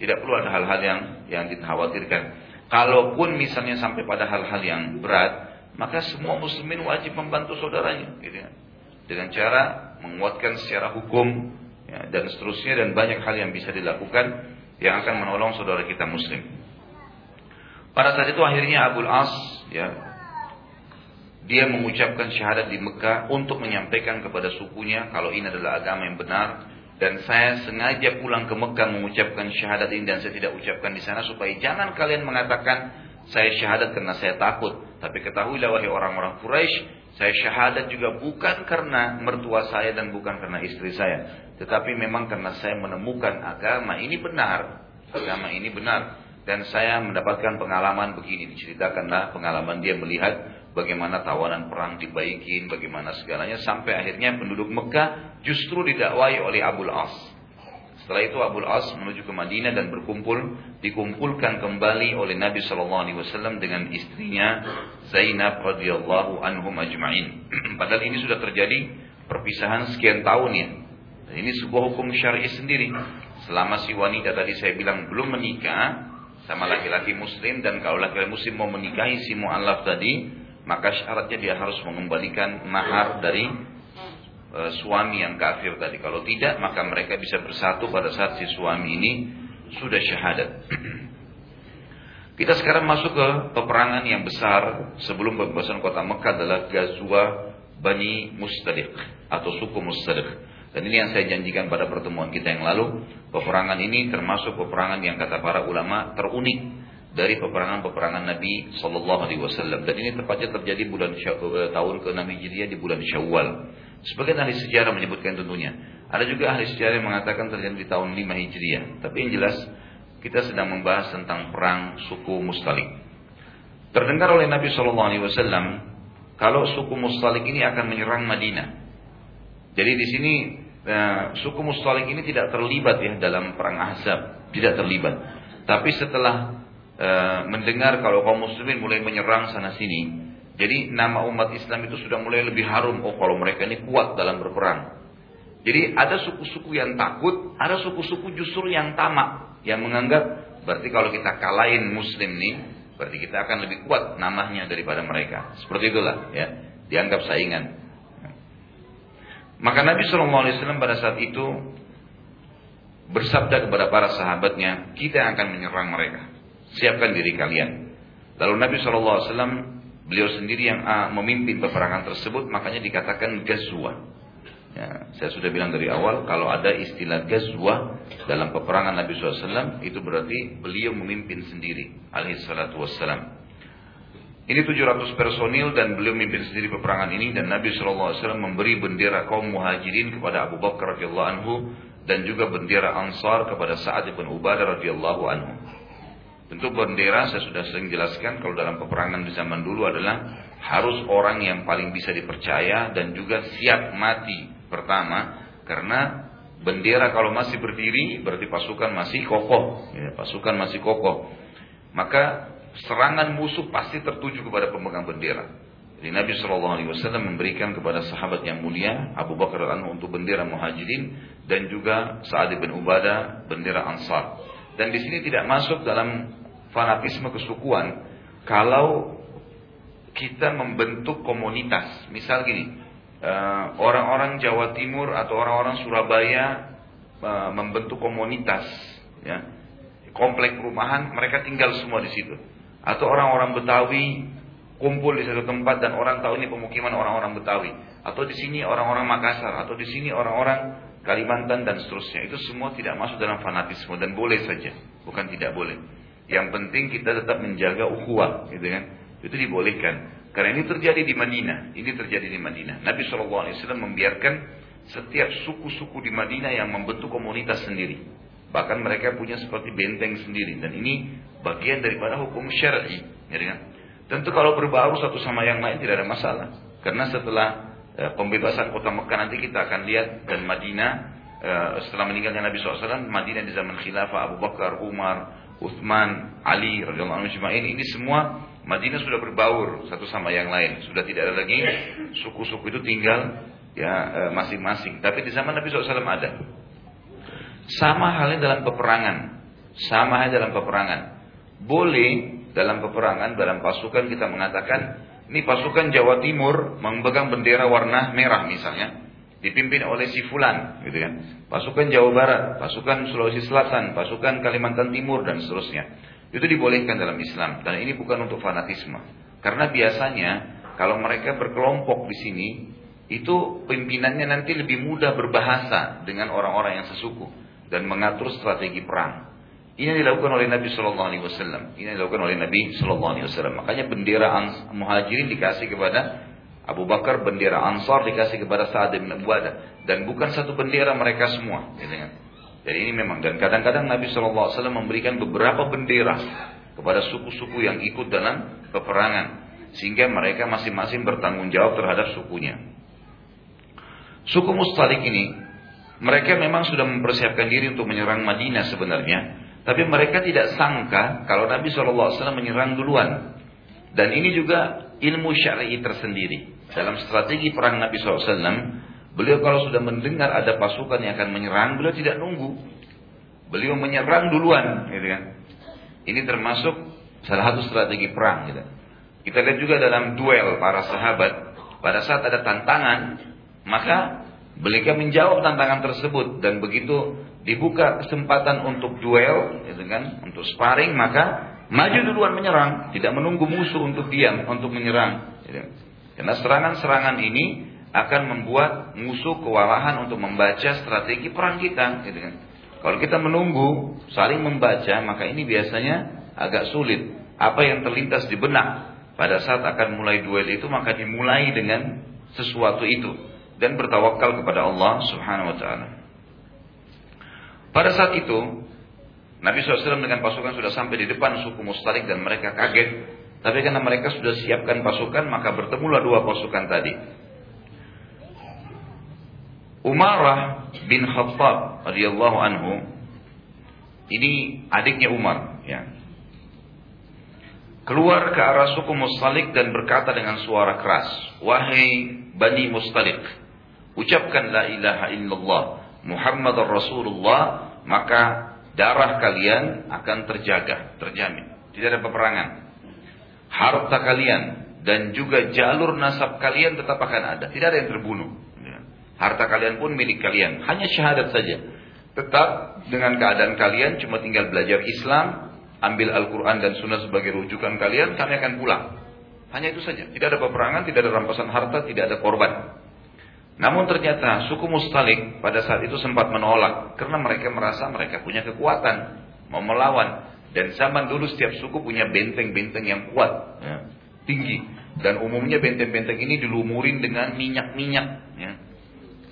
Tidak perlu ada hal-hal yang yang dikhawatirkan. Kalaupun misalnya sampai pada hal-hal yang berat, maka semua muslimin wajib membantu saudaranya. Gitu ya. Dengan cara menguatkan secara hukum ya, dan seterusnya dan banyak hal yang bisa dilakukan yang akan menolong saudara kita muslim. Pada saat itu akhirnya Abdul As ya dia mengucapkan syahadat di Mekah untuk menyampaikan kepada sukunya kalau ini adalah agama yang benar dan saya sengaja pulang ke Mekah mengucapkan syahadat ini dan saya tidak ucapkan di sana supaya jangan kalian mengatakan saya syahadat karena saya takut. Tapi ketahuilah wahai orang-orang Quraisy, saya syahadat juga bukan karena mertua saya dan bukan karena istri saya, tetapi memang karena saya menemukan agama ini benar, agama ini benar. Dan saya mendapatkan pengalaman begini diceritakanlah pengalaman dia melihat bagaimana tawanan perang dibaikin, bagaimana segalanya sampai akhirnya penduduk Mekah justru didakwai oleh Abul As. Setelah itu Abul As menuju ke Madinah dan berkumpul, dikumpulkan kembali oleh Nabi Shallallahu Alaihi Wasallam dengan istrinya Zainab radhiyallahu anhum ajma'in. Padahal ini sudah terjadi perpisahan sekian tahun ya. Dan ini sebuah hukum syar'i sendiri. Selama si wanita tadi saya bilang belum menikah sama laki-laki muslim dan kalau laki-laki muslim mau menikahi si mu'allaf tadi maka syaratnya dia harus mengembalikan mahar dari e, suami yang kafir tadi. Kalau tidak, maka mereka bisa bersatu pada saat si suami ini sudah syahadat. Kita sekarang masuk ke peperangan yang besar sebelum pembebasan kota Mekah adalah Gazwa Bani Mustadiq atau suku Mustadiq. Dan ini yang saya janjikan pada pertemuan kita yang lalu. Peperangan ini termasuk peperangan yang kata para ulama terunik dari peperangan-peperangan Nabi Shallallahu Alaihi Wasallam dan ini tepatnya terjadi bulan eh, tahun ke-6 Hijriah di bulan Syawal. Sebagian ahli sejarah menyebutkan tentunya. Ada juga ahli sejarah yang mengatakan terjadi di tahun 5 Hijriah. Tapi yang jelas kita sedang membahas tentang perang suku Mustalik. Terdengar oleh Nabi Shallallahu Alaihi Wasallam kalau suku Mustalik ini akan menyerang Madinah. Jadi di sini uh, suku Mustalik ini tidak terlibat ya dalam perang Ahzab, tidak terlibat. Tapi setelah e, mendengar kalau kaum muslimin mulai menyerang sana sini. Jadi nama umat Islam itu sudah mulai lebih harum. Oh kalau mereka ini kuat dalam berperang. Jadi ada suku-suku yang takut, ada suku-suku justru yang tamak. Yang menganggap berarti kalau kita kalahin muslim nih, berarti kita akan lebih kuat namanya daripada mereka. Seperti itulah ya, dianggap saingan. Maka Nabi SAW pada saat itu bersabda kepada para sahabatnya, kita akan menyerang mereka. Siapkan diri kalian. Lalu Nabi SAW beliau sendiri yang uh, memimpin peperangan tersebut makanya dikatakan gazwa. Ya, saya sudah bilang dari awal kalau ada istilah gazwa dalam peperangan Nabi SAW itu berarti beliau memimpin sendiri alaihi salatu wassalam. Ini 700 personil dan beliau memimpin sendiri peperangan ini dan Nabi SAW memberi bendera kaum muhajirin kepada Abu Bakar radhiyallahu anhu dan juga bendera Ansar kepada Sa'ad bin Ubadah radhiyallahu anhu. Tentu bendera saya sudah sering jelaskan kalau dalam peperangan di zaman dulu adalah harus orang yang paling bisa dipercaya dan juga siap mati pertama karena bendera kalau masih berdiri berarti pasukan masih kokoh, ya, pasukan masih kokoh. Maka serangan musuh pasti tertuju kepada pemegang bendera. Jadi Nabi Shallallahu Alaihi Wasallam memberikan kepada sahabat yang mulia Abu Bakar anhu untuk bendera muhajirin dan juga Sa'ad bin Ubadah bendera Ansar. Dan di sini tidak masuk dalam fanatisme kesukuan kalau kita membentuk komunitas. Misal gini, eh, orang-orang Jawa Timur atau orang-orang Surabaya eh, membentuk komunitas, ya, komplek perumahan, mereka tinggal semua di situ. Atau orang-orang Betawi kumpul di satu tempat dan orang tahu ini pemukiman orang-orang Betawi atau di sini orang-orang Makassar atau di sini orang-orang Kalimantan dan seterusnya. Itu semua tidak masuk dalam fanatisme dan boleh saja. Bukan tidak boleh. Yang penting kita tetap menjaga ukhuwah gitu kan? Itu dibolehkan. Karena ini terjadi di Madinah. Ini terjadi di Madinah. Nabi SAW membiarkan setiap suku-suku di Madinah yang membentuk komunitas sendiri. Bahkan mereka punya seperti benteng sendiri. Dan ini bagian daripada hukum syar'i gitu kan? Tentu kalau berbaur satu sama yang lain tidak ada masalah. Karena setelah pembebasan kota Mekah nanti kita akan lihat dan Madinah e, setelah meninggalnya Nabi SAW, Madinah di zaman khilafah Abu Bakar, Umar, Uthman, Ali radhiyallahu anhu ini semua Madinah sudah berbaur satu sama yang lain. Sudah tidak ada lagi suku-suku itu tinggal ya e, masing-masing. Tapi di zaman Nabi SAW ada. Sama halnya dalam peperangan. Sama halnya dalam peperangan. Boleh dalam peperangan, dalam pasukan kita mengatakan, ini pasukan Jawa Timur memegang bendera warna merah misalnya, dipimpin oleh si Fulan, gitu kan. Pasukan Jawa Barat, pasukan Sulawesi Selatan, pasukan Kalimantan Timur dan seterusnya. Itu dibolehkan dalam Islam dan ini bukan untuk fanatisme. Karena biasanya kalau mereka berkelompok di sini, itu pimpinannya nanti lebih mudah berbahasa dengan orang-orang yang sesuku dan mengatur strategi perang. Ini dilakukan oleh Nabi Shallallahu Alaihi Wasallam. Ini dilakukan oleh Nabi Shallallahu Alaihi Wasallam. Makanya bendera muhajirin dikasih kepada Abu Bakar, bendera Ansar dikasih kepada Sa'ad bin Ubadah. Dan bukan satu bendera mereka semua. Gitu kan. Jadi ini memang. Dan kadang-kadang Nabi Shallallahu Alaihi Wasallam memberikan beberapa bendera kepada suku-suku yang ikut dalam peperangan. Sehingga mereka masing-masing bertanggung jawab terhadap sukunya. Suku Mustalik ini, mereka memang sudah mempersiapkan diri untuk menyerang Madinah sebenarnya. Tapi mereka tidak sangka kalau Nabi SAW menyerang duluan. Dan ini juga ilmu syar'i tersendiri. Dalam strategi perang Nabi SAW, beliau kalau sudah mendengar ada pasukan yang akan menyerang, beliau tidak nunggu. Beliau menyerang duluan. Gitu kan. Ini termasuk salah satu strategi perang. Gitu. Kita lihat juga dalam duel para sahabat. Pada saat ada tantangan, maka beliau menjawab tantangan tersebut. Dan begitu dibuka kesempatan untuk duel, gitu kan, untuk sparring, maka maju duluan menyerang, tidak menunggu musuh untuk diam, untuk menyerang. Gitu. Karena serangan-serangan ini akan membuat musuh kewalahan untuk membaca strategi perang kita. Gitu kan. Kalau kita menunggu, saling membaca, maka ini biasanya agak sulit. Apa yang terlintas di benak pada saat akan mulai duel itu, maka dimulai dengan sesuatu itu dan bertawakal kepada Allah Subhanahu wa taala. Pada saat itu, Nabi SAW dengan pasukan sudah sampai di depan suku Mustalik dan mereka kaget. Tapi karena mereka sudah siapkan pasukan, maka bertemulah dua pasukan tadi. Umarah bin Khattab radhiyallahu anhu ini adiknya Umar ya. Keluar ke arah suku Mustalik dan berkata dengan suara keras, "Wahai Bani Mustalik, ucapkan la ilaha illallah Muhammad Rasulullah, maka darah kalian akan terjaga, terjamin. Tidak ada peperangan. Harta kalian dan juga jalur nasab kalian tetap akan ada. Tidak ada yang terbunuh. Ya. Harta kalian pun milik kalian. Hanya syahadat saja. Tetap dengan keadaan kalian cuma tinggal belajar Islam, ambil Al-Quran dan Sunnah sebagai rujukan kalian, kami akan pulang. Hanya itu saja. Tidak ada peperangan, tidak ada rampasan harta, tidak ada korban. Namun ternyata suku Mustalik pada saat itu sempat menolak karena mereka merasa mereka punya kekuatan mau melawan. Dan zaman dulu setiap suku punya benteng-benteng yang kuat ya, tinggi. Dan umumnya benteng-benteng ini dilumurin dengan minyak-minyak ya.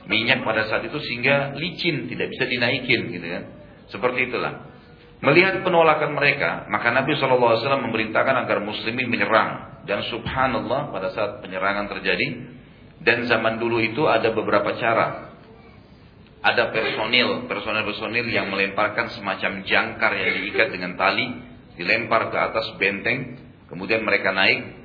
minyak pada saat itu sehingga licin tidak bisa dinaikin gitu kan. Seperti itulah. Melihat penolakan mereka maka Nabi SAW memerintahkan agar muslimin menyerang. Dan subhanallah pada saat penyerangan terjadi dan zaman dulu itu ada beberapa cara. Ada personil, personil-personil yang melemparkan semacam jangkar yang diikat dengan tali, dilempar ke atas benteng, kemudian mereka naik.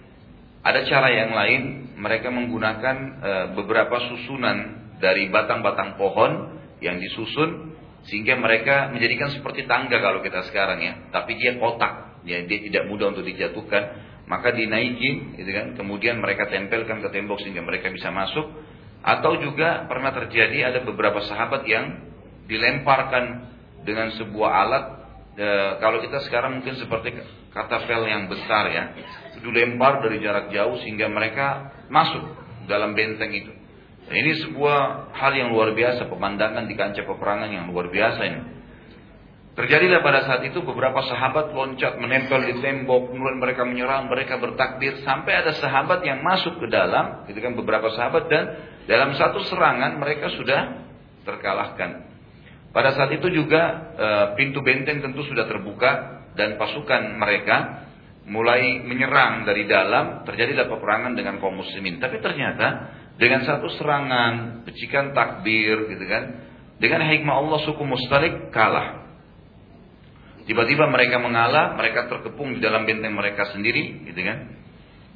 Ada cara yang lain, mereka menggunakan e, beberapa susunan dari batang-batang pohon yang disusun sehingga mereka menjadikan seperti tangga kalau kita sekarang ya, tapi dia kotak, ya, dia tidak mudah untuk dijatuhkan maka dinaiki gitu kan kemudian mereka tempelkan ke tembok sehingga mereka bisa masuk atau juga pernah terjadi ada beberapa sahabat yang dilemparkan dengan sebuah alat e, kalau kita sekarang mungkin seperti katapel yang besar ya. Dilempar dari jarak jauh sehingga mereka masuk dalam benteng itu. Dan ini sebuah hal yang luar biasa, pemandangan di kancah peperangan yang luar biasa ini. Terjadilah pada saat itu beberapa sahabat loncat menempel di tembok, kemudian mereka menyerang, mereka bertakbir sampai ada sahabat yang masuk ke dalam, gitu kan beberapa sahabat dan dalam satu serangan mereka sudah terkalahkan. Pada saat itu juga e, pintu benteng tentu sudah terbuka dan pasukan mereka mulai menyerang dari dalam, terjadilah peperangan dengan kaum muslimin. Tapi ternyata dengan satu serangan, pecikan takbir gitu kan, dengan hikmah Allah suku Mustalik kalah. Tiba-tiba mereka mengalah, mereka terkepung di dalam benteng mereka sendiri, gitu kan.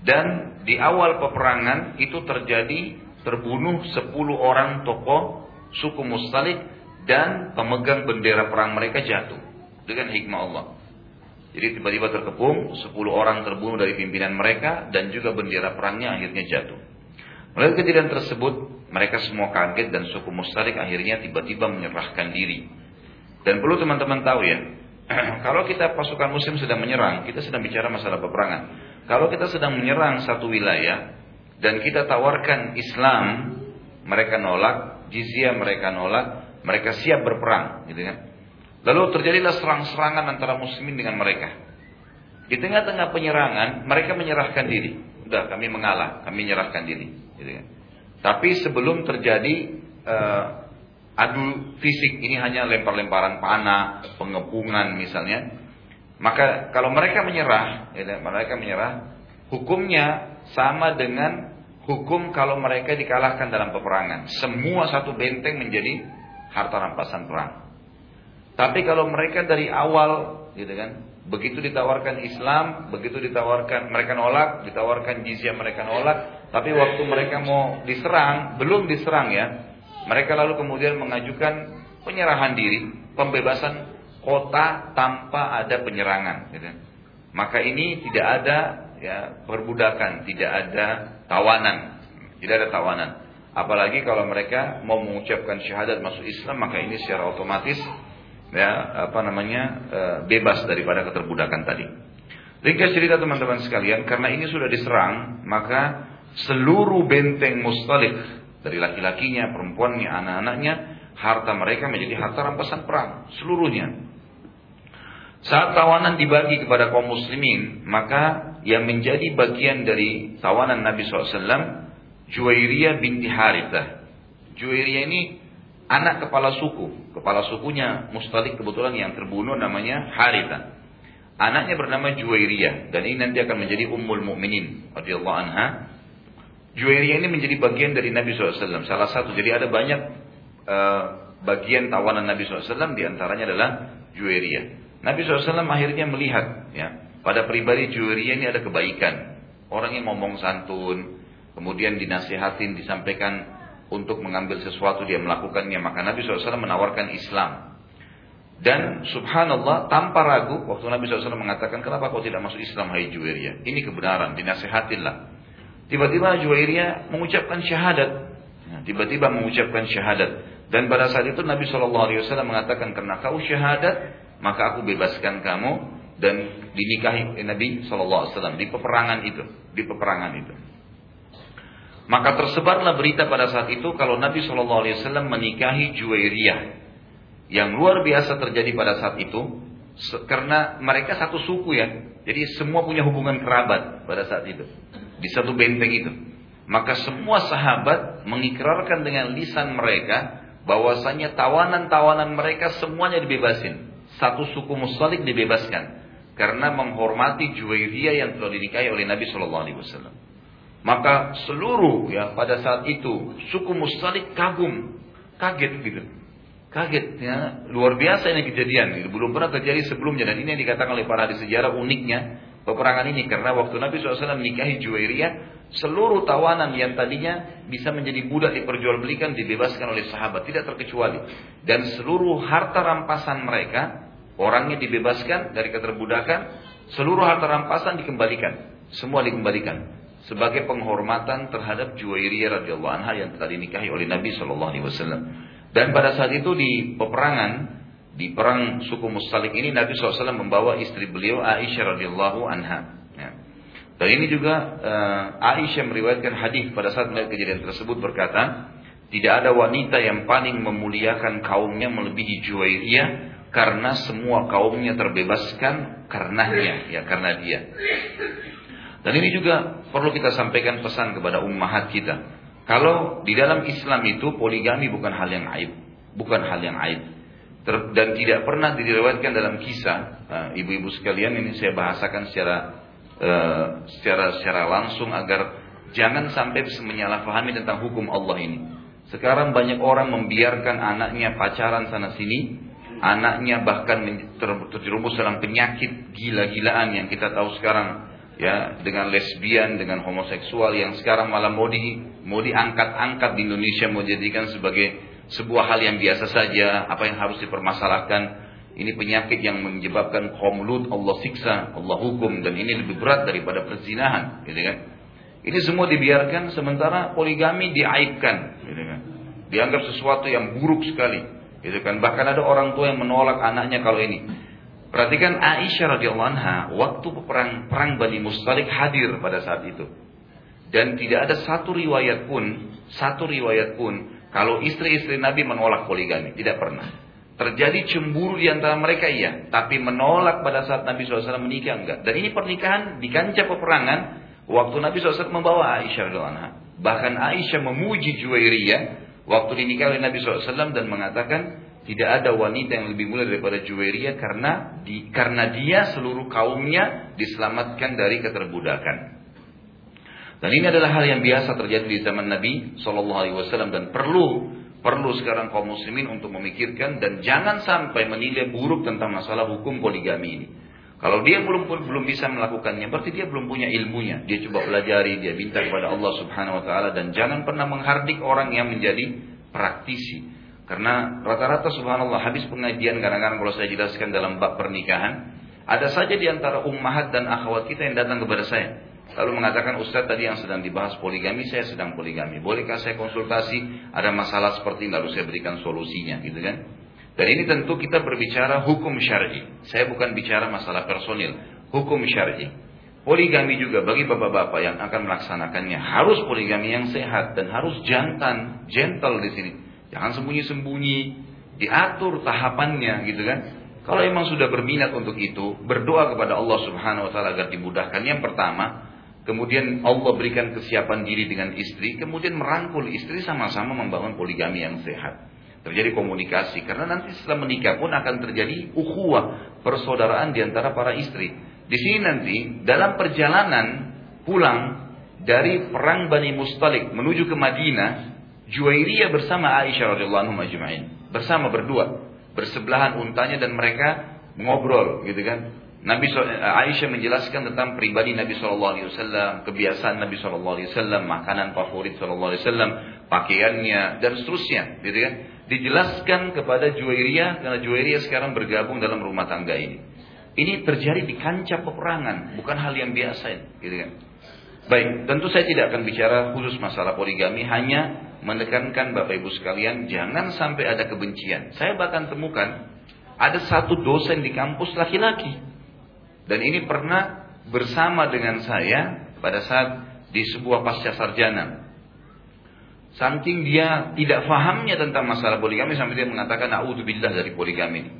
Dan di awal peperangan itu terjadi terbunuh 10 orang tokoh suku Mustalik dan pemegang bendera perang mereka jatuh dengan hikmah Allah. Jadi tiba-tiba terkepung, 10 orang terbunuh dari pimpinan mereka dan juga bendera perangnya akhirnya jatuh. Melihat kejadian tersebut, mereka semua kaget dan suku Mustalik akhirnya tiba-tiba menyerahkan diri. Dan perlu teman-teman tahu ya, kalau kita pasukan muslim sedang menyerang, kita sedang bicara masalah peperangan. Kalau kita sedang menyerang satu wilayah dan kita tawarkan Islam, mereka nolak, jizya mereka nolak, mereka siap berperang, gitu kan. Lalu terjadilah serang-serangan antara muslimin dengan mereka. Di tengah-tengah penyerangan, mereka menyerahkan diri. Udah, kami mengalah, kami menyerahkan diri, gitu kan. Tapi sebelum terjadi uh, adu fisik ini hanya lempar-lemparan panah, pengepungan misalnya. Maka kalau mereka menyerah, ya, mereka menyerah, hukumnya sama dengan hukum kalau mereka dikalahkan dalam peperangan. Semua satu benteng menjadi harta rampasan perang. Tapi kalau mereka dari awal, gitu kan, begitu ditawarkan Islam, begitu ditawarkan mereka nolak, ditawarkan jizya mereka nolak, tapi waktu mereka mau diserang, belum diserang ya, mereka lalu kemudian mengajukan penyerahan diri, pembebasan kota tanpa ada penyerangan. Gitu. Maka ini tidak ada ya perbudakan, tidak ada tawanan, tidak ada tawanan. Apalagi kalau mereka mau mengucapkan syahadat masuk Islam, maka ini secara otomatis ya apa namanya e, bebas daripada keterbudakan tadi. Ringkas cerita teman-teman sekalian, karena ini sudah diserang, maka seluruh benteng Mustalik dari laki-lakinya, perempuannya, anak-anaknya, harta mereka menjadi harta rampasan perang seluruhnya. Saat tawanan dibagi kepada kaum muslimin, maka yang menjadi bagian dari tawanan Nabi SAW, Juwairiyah binti Harithah. Juwairiyah ini anak kepala suku. Kepala sukunya Mustalik kebetulan yang terbunuh namanya Harithah. Anaknya bernama Juwairiyah dan ini nanti akan menjadi Ummul radhiyallahu anha Juwairiyah ini menjadi bagian dari Nabi SAW. Salah satu. Jadi ada banyak uh, bagian tawanan Nabi SAW. Di antaranya adalah Juwairiyah. Nabi SAW akhirnya melihat. ya Pada pribadi Juwairiyah ini ada kebaikan. Orang yang ngomong santun. Kemudian dinasihatin, disampaikan untuk mengambil sesuatu dia melakukannya. Maka Nabi SAW menawarkan Islam. Dan subhanallah tanpa ragu waktu Nabi SAW mengatakan kenapa kau tidak masuk Islam hai Juwairiyah. Ini kebenaran, dinasihatinlah. Tiba-tiba Juwairia mengucapkan syahadat. Ya, tiba-tiba mengucapkan syahadat. Dan pada saat itu Nabi Shallallahu Alaihi Wasallam mengatakan karena kau syahadat maka aku bebaskan kamu dan dinikahi Nabi Shallallahu Alaihi Wasallam di peperangan itu, di peperangan itu. Maka tersebarlah berita pada saat itu kalau Nabi Shallallahu Alaihi Wasallam menikahi Juwairiyah yang luar biasa terjadi pada saat itu karena mereka satu suku ya, jadi semua punya hubungan kerabat pada saat itu di satu benteng itu. Maka semua sahabat mengikrarkan dengan lisan mereka bahwasanya tawanan-tawanan mereka semuanya dibebasin. Satu suku Mustalik dibebaskan karena menghormati Juwairiyah yang telah dinikahi oleh Nabi Shallallahu Alaihi Wasallam. Maka seluruh ya pada saat itu suku Mustalik kagum, kaget gitu. Kaget ya, luar biasa ini kejadian, gitu. belum pernah terjadi sebelumnya dan ini yang dikatakan oleh para ahli sejarah uniknya peperangan ini karena waktu Nabi SAW menikahi Juwairiyah seluruh tawanan yang tadinya bisa menjadi budak diperjualbelikan dibebaskan oleh sahabat tidak terkecuali. Dan seluruh harta rampasan mereka orangnya dibebaskan dari keterbudakan seluruh harta rampasan dikembalikan. Semua dikembalikan. Sebagai penghormatan terhadap Juwairiyah radhiyallahu anha yang telah dinikahi oleh Nabi SAW dan pada saat itu di peperangan Di perang suku Mustalik ini Nabi SAW membawa istri beliau Aisyah radhiyallahu anha. Ya. Dan ini juga uh, Aisyah meriwayatkan hadis pada saat melihat kejadian tersebut berkata, tidak ada wanita yang paling memuliakan kaumnya melebihi Juwairiyah karena semua kaumnya terbebaskan karenanya, ya karena dia. Dan ini juga perlu kita sampaikan pesan kepada ummahat kita. Kalau di dalam Islam itu poligami bukan hal yang aib, bukan hal yang aib. Dan tidak pernah diriwayatkan dalam kisah eh, ibu-ibu sekalian ini saya bahasakan secara uh, secara secara langsung agar jangan sampai menyalahpahami tentang hukum Allah ini. Sekarang banyak orang membiarkan anaknya pacaran sana sini, anaknya bahkan terjerumus dalam penyakit gila-gilaan yang kita tahu sekarang ya dengan lesbian dengan homoseksual yang sekarang malah mau di mau diangkat-angkat di Indonesia mau dijadikan sebagai sebuah hal yang biasa saja apa yang harus dipermasalahkan. Ini penyakit yang menyebabkan kaum Allah siksa Allah hukum dan ini lebih berat daripada perzinahan gitu kan? Ini semua dibiarkan sementara poligami diaibkan gitu kan? Dianggap sesuatu yang buruk sekali gitu kan? Bahkan ada orang tua yang menolak anaknya kalau ini. Perhatikan Aisyah radhiyallahu anha waktu perang perang Bani Mustalik hadir pada saat itu. Dan tidak ada satu riwayat pun, satu riwayat pun kalau istri-istri Nabi menolak poligami, tidak pernah. Terjadi cemburu di antara mereka iya, tapi menolak pada saat Nabi SAW menikah enggak. Dan ini pernikahan di kancah peperangan waktu Nabi SAW membawa Aisyah radhiyallahu anha. Bahkan Aisyah memuji Juwairiyah waktu dinikah oleh Nabi SAW dan mengatakan tidak ada wanita yang lebih mulia daripada Juwairiyah karena di, karena dia seluruh kaumnya diselamatkan dari keterbudakan. Dan ini adalah hal yang biasa terjadi di zaman Nabi Shallallahu Alaihi Wasallam dan perlu perlu sekarang kaum muslimin untuk memikirkan dan jangan sampai menilai buruk tentang masalah hukum poligami ini. Kalau dia belum belum bisa melakukannya, berarti dia belum punya ilmunya. Dia coba pelajari, dia minta kepada Allah Subhanahu Wa Taala dan jangan pernah menghardik orang yang menjadi praktisi. Karena rata-rata subhanallah habis pengajian kadang-kadang kalau saya jelaskan dalam bab pernikahan, ada saja di antara ummahat dan akhwat kita yang datang kepada saya. Lalu mengatakan Ustaz tadi yang sedang dibahas poligami, saya sedang poligami. Bolehkah saya konsultasi? Ada masalah seperti ini lalu saya berikan solusinya, gitu kan? Dan ini tentu kita berbicara hukum syar'i. Saya bukan bicara masalah personil, hukum syar'i. Poligami juga bagi bapak-bapak yang akan melaksanakannya harus poligami yang sehat dan harus jantan, gentle di sini. Jangan sembunyi-sembunyi, diatur tahapannya gitu kan. Kalau memang sudah berminat untuk itu, berdoa kepada Allah Subhanahu wa taala agar dimudahkan. Yang pertama, kemudian Allah berikan kesiapan diri dengan istri, kemudian merangkul istri sama-sama membangun poligami yang sehat. Terjadi komunikasi karena nanti setelah menikah pun akan terjadi ukhuwah, persaudaraan di antara para istri. Di sini nanti dalam perjalanan pulang dari perang Bani Mustalik menuju ke Madinah, Juwairiyah bersama Aisyah radhiyallahu anhu. Bersama berdua. Bersebelahan untanya dan mereka ngobrol gitu kan. Nabi Aisyah menjelaskan tentang pribadi Nabi Shallallahu Alaihi Wasallam, kebiasaan Nabi Shallallahu Alaihi Wasallam, makanan favorit Shallallahu Alaihi Wasallam, pakaiannya dan seterusnya, gitu kan? Dijelaskan kepada Juwairiyah karena Juwairiyah sekarang bergabung dalam rumah tangga ini. Ini terjadi di kancah peperangan, bukan hal yang biasa, gitu kan? Baik, tentu saya tidak akan bicara khusus masalah poligami, hanya menekankan Bapak Ibu sekalian jangan sampai ada kebencian. Saya bahkan temukan ada satu dosen di kampus laki-laki dan ini pernah bersama dengan saya pada saat di sebuah pasca sarjana. Saking dia tidak fahamnya tentang masalah poligami sampai dia mengatakan naudzubillah dari poligami ini.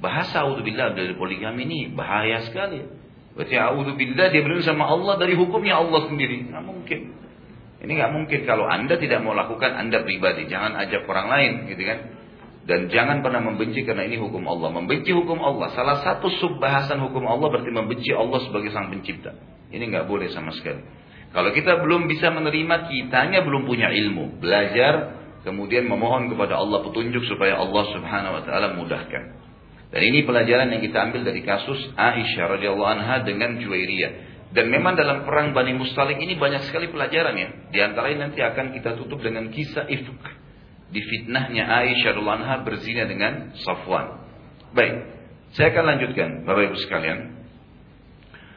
Bahasa naudzubillah dari poligami ini bahaya sekali. Berarti naudzubillah dia berani sama Allah dari hukumnya Allah sendiri. Nggak mungkin. Ini nggak mungkin kalau Anda tidak mau lakukan Anda pribadi, jangan ajak orang lain, gitu kan? Dan jangan pernah membenci karena ini hukum Allah. Membenci hukum Allah. Salah satu subbahasan hukum Allah berarti membenci Allah sebagai sang pencipta. Ini nggak boleh sama sekali. Kalau kita belum bisa menerima, kitanya belum punya ilmu. Belajar, kemudian memohon kepada Allah petunjuk supaya Allah subhanahu wa ta'ala mudahkan. Dan ini pelajaran yang kita ambil dari kasus Aisyah radhiyallahu anha dengan Juwairiyah. Dan memang dalam perang Bani Mustalik ini banyak sekali pelajaran ya. Di antaranya nanti akan kita tutup dengan kisah ifk. Di fitnahnya Aisyah radhiyallahu berzina dengan Safwan. Baik, saya akan lanjutkan Bapak Ibu sekalian.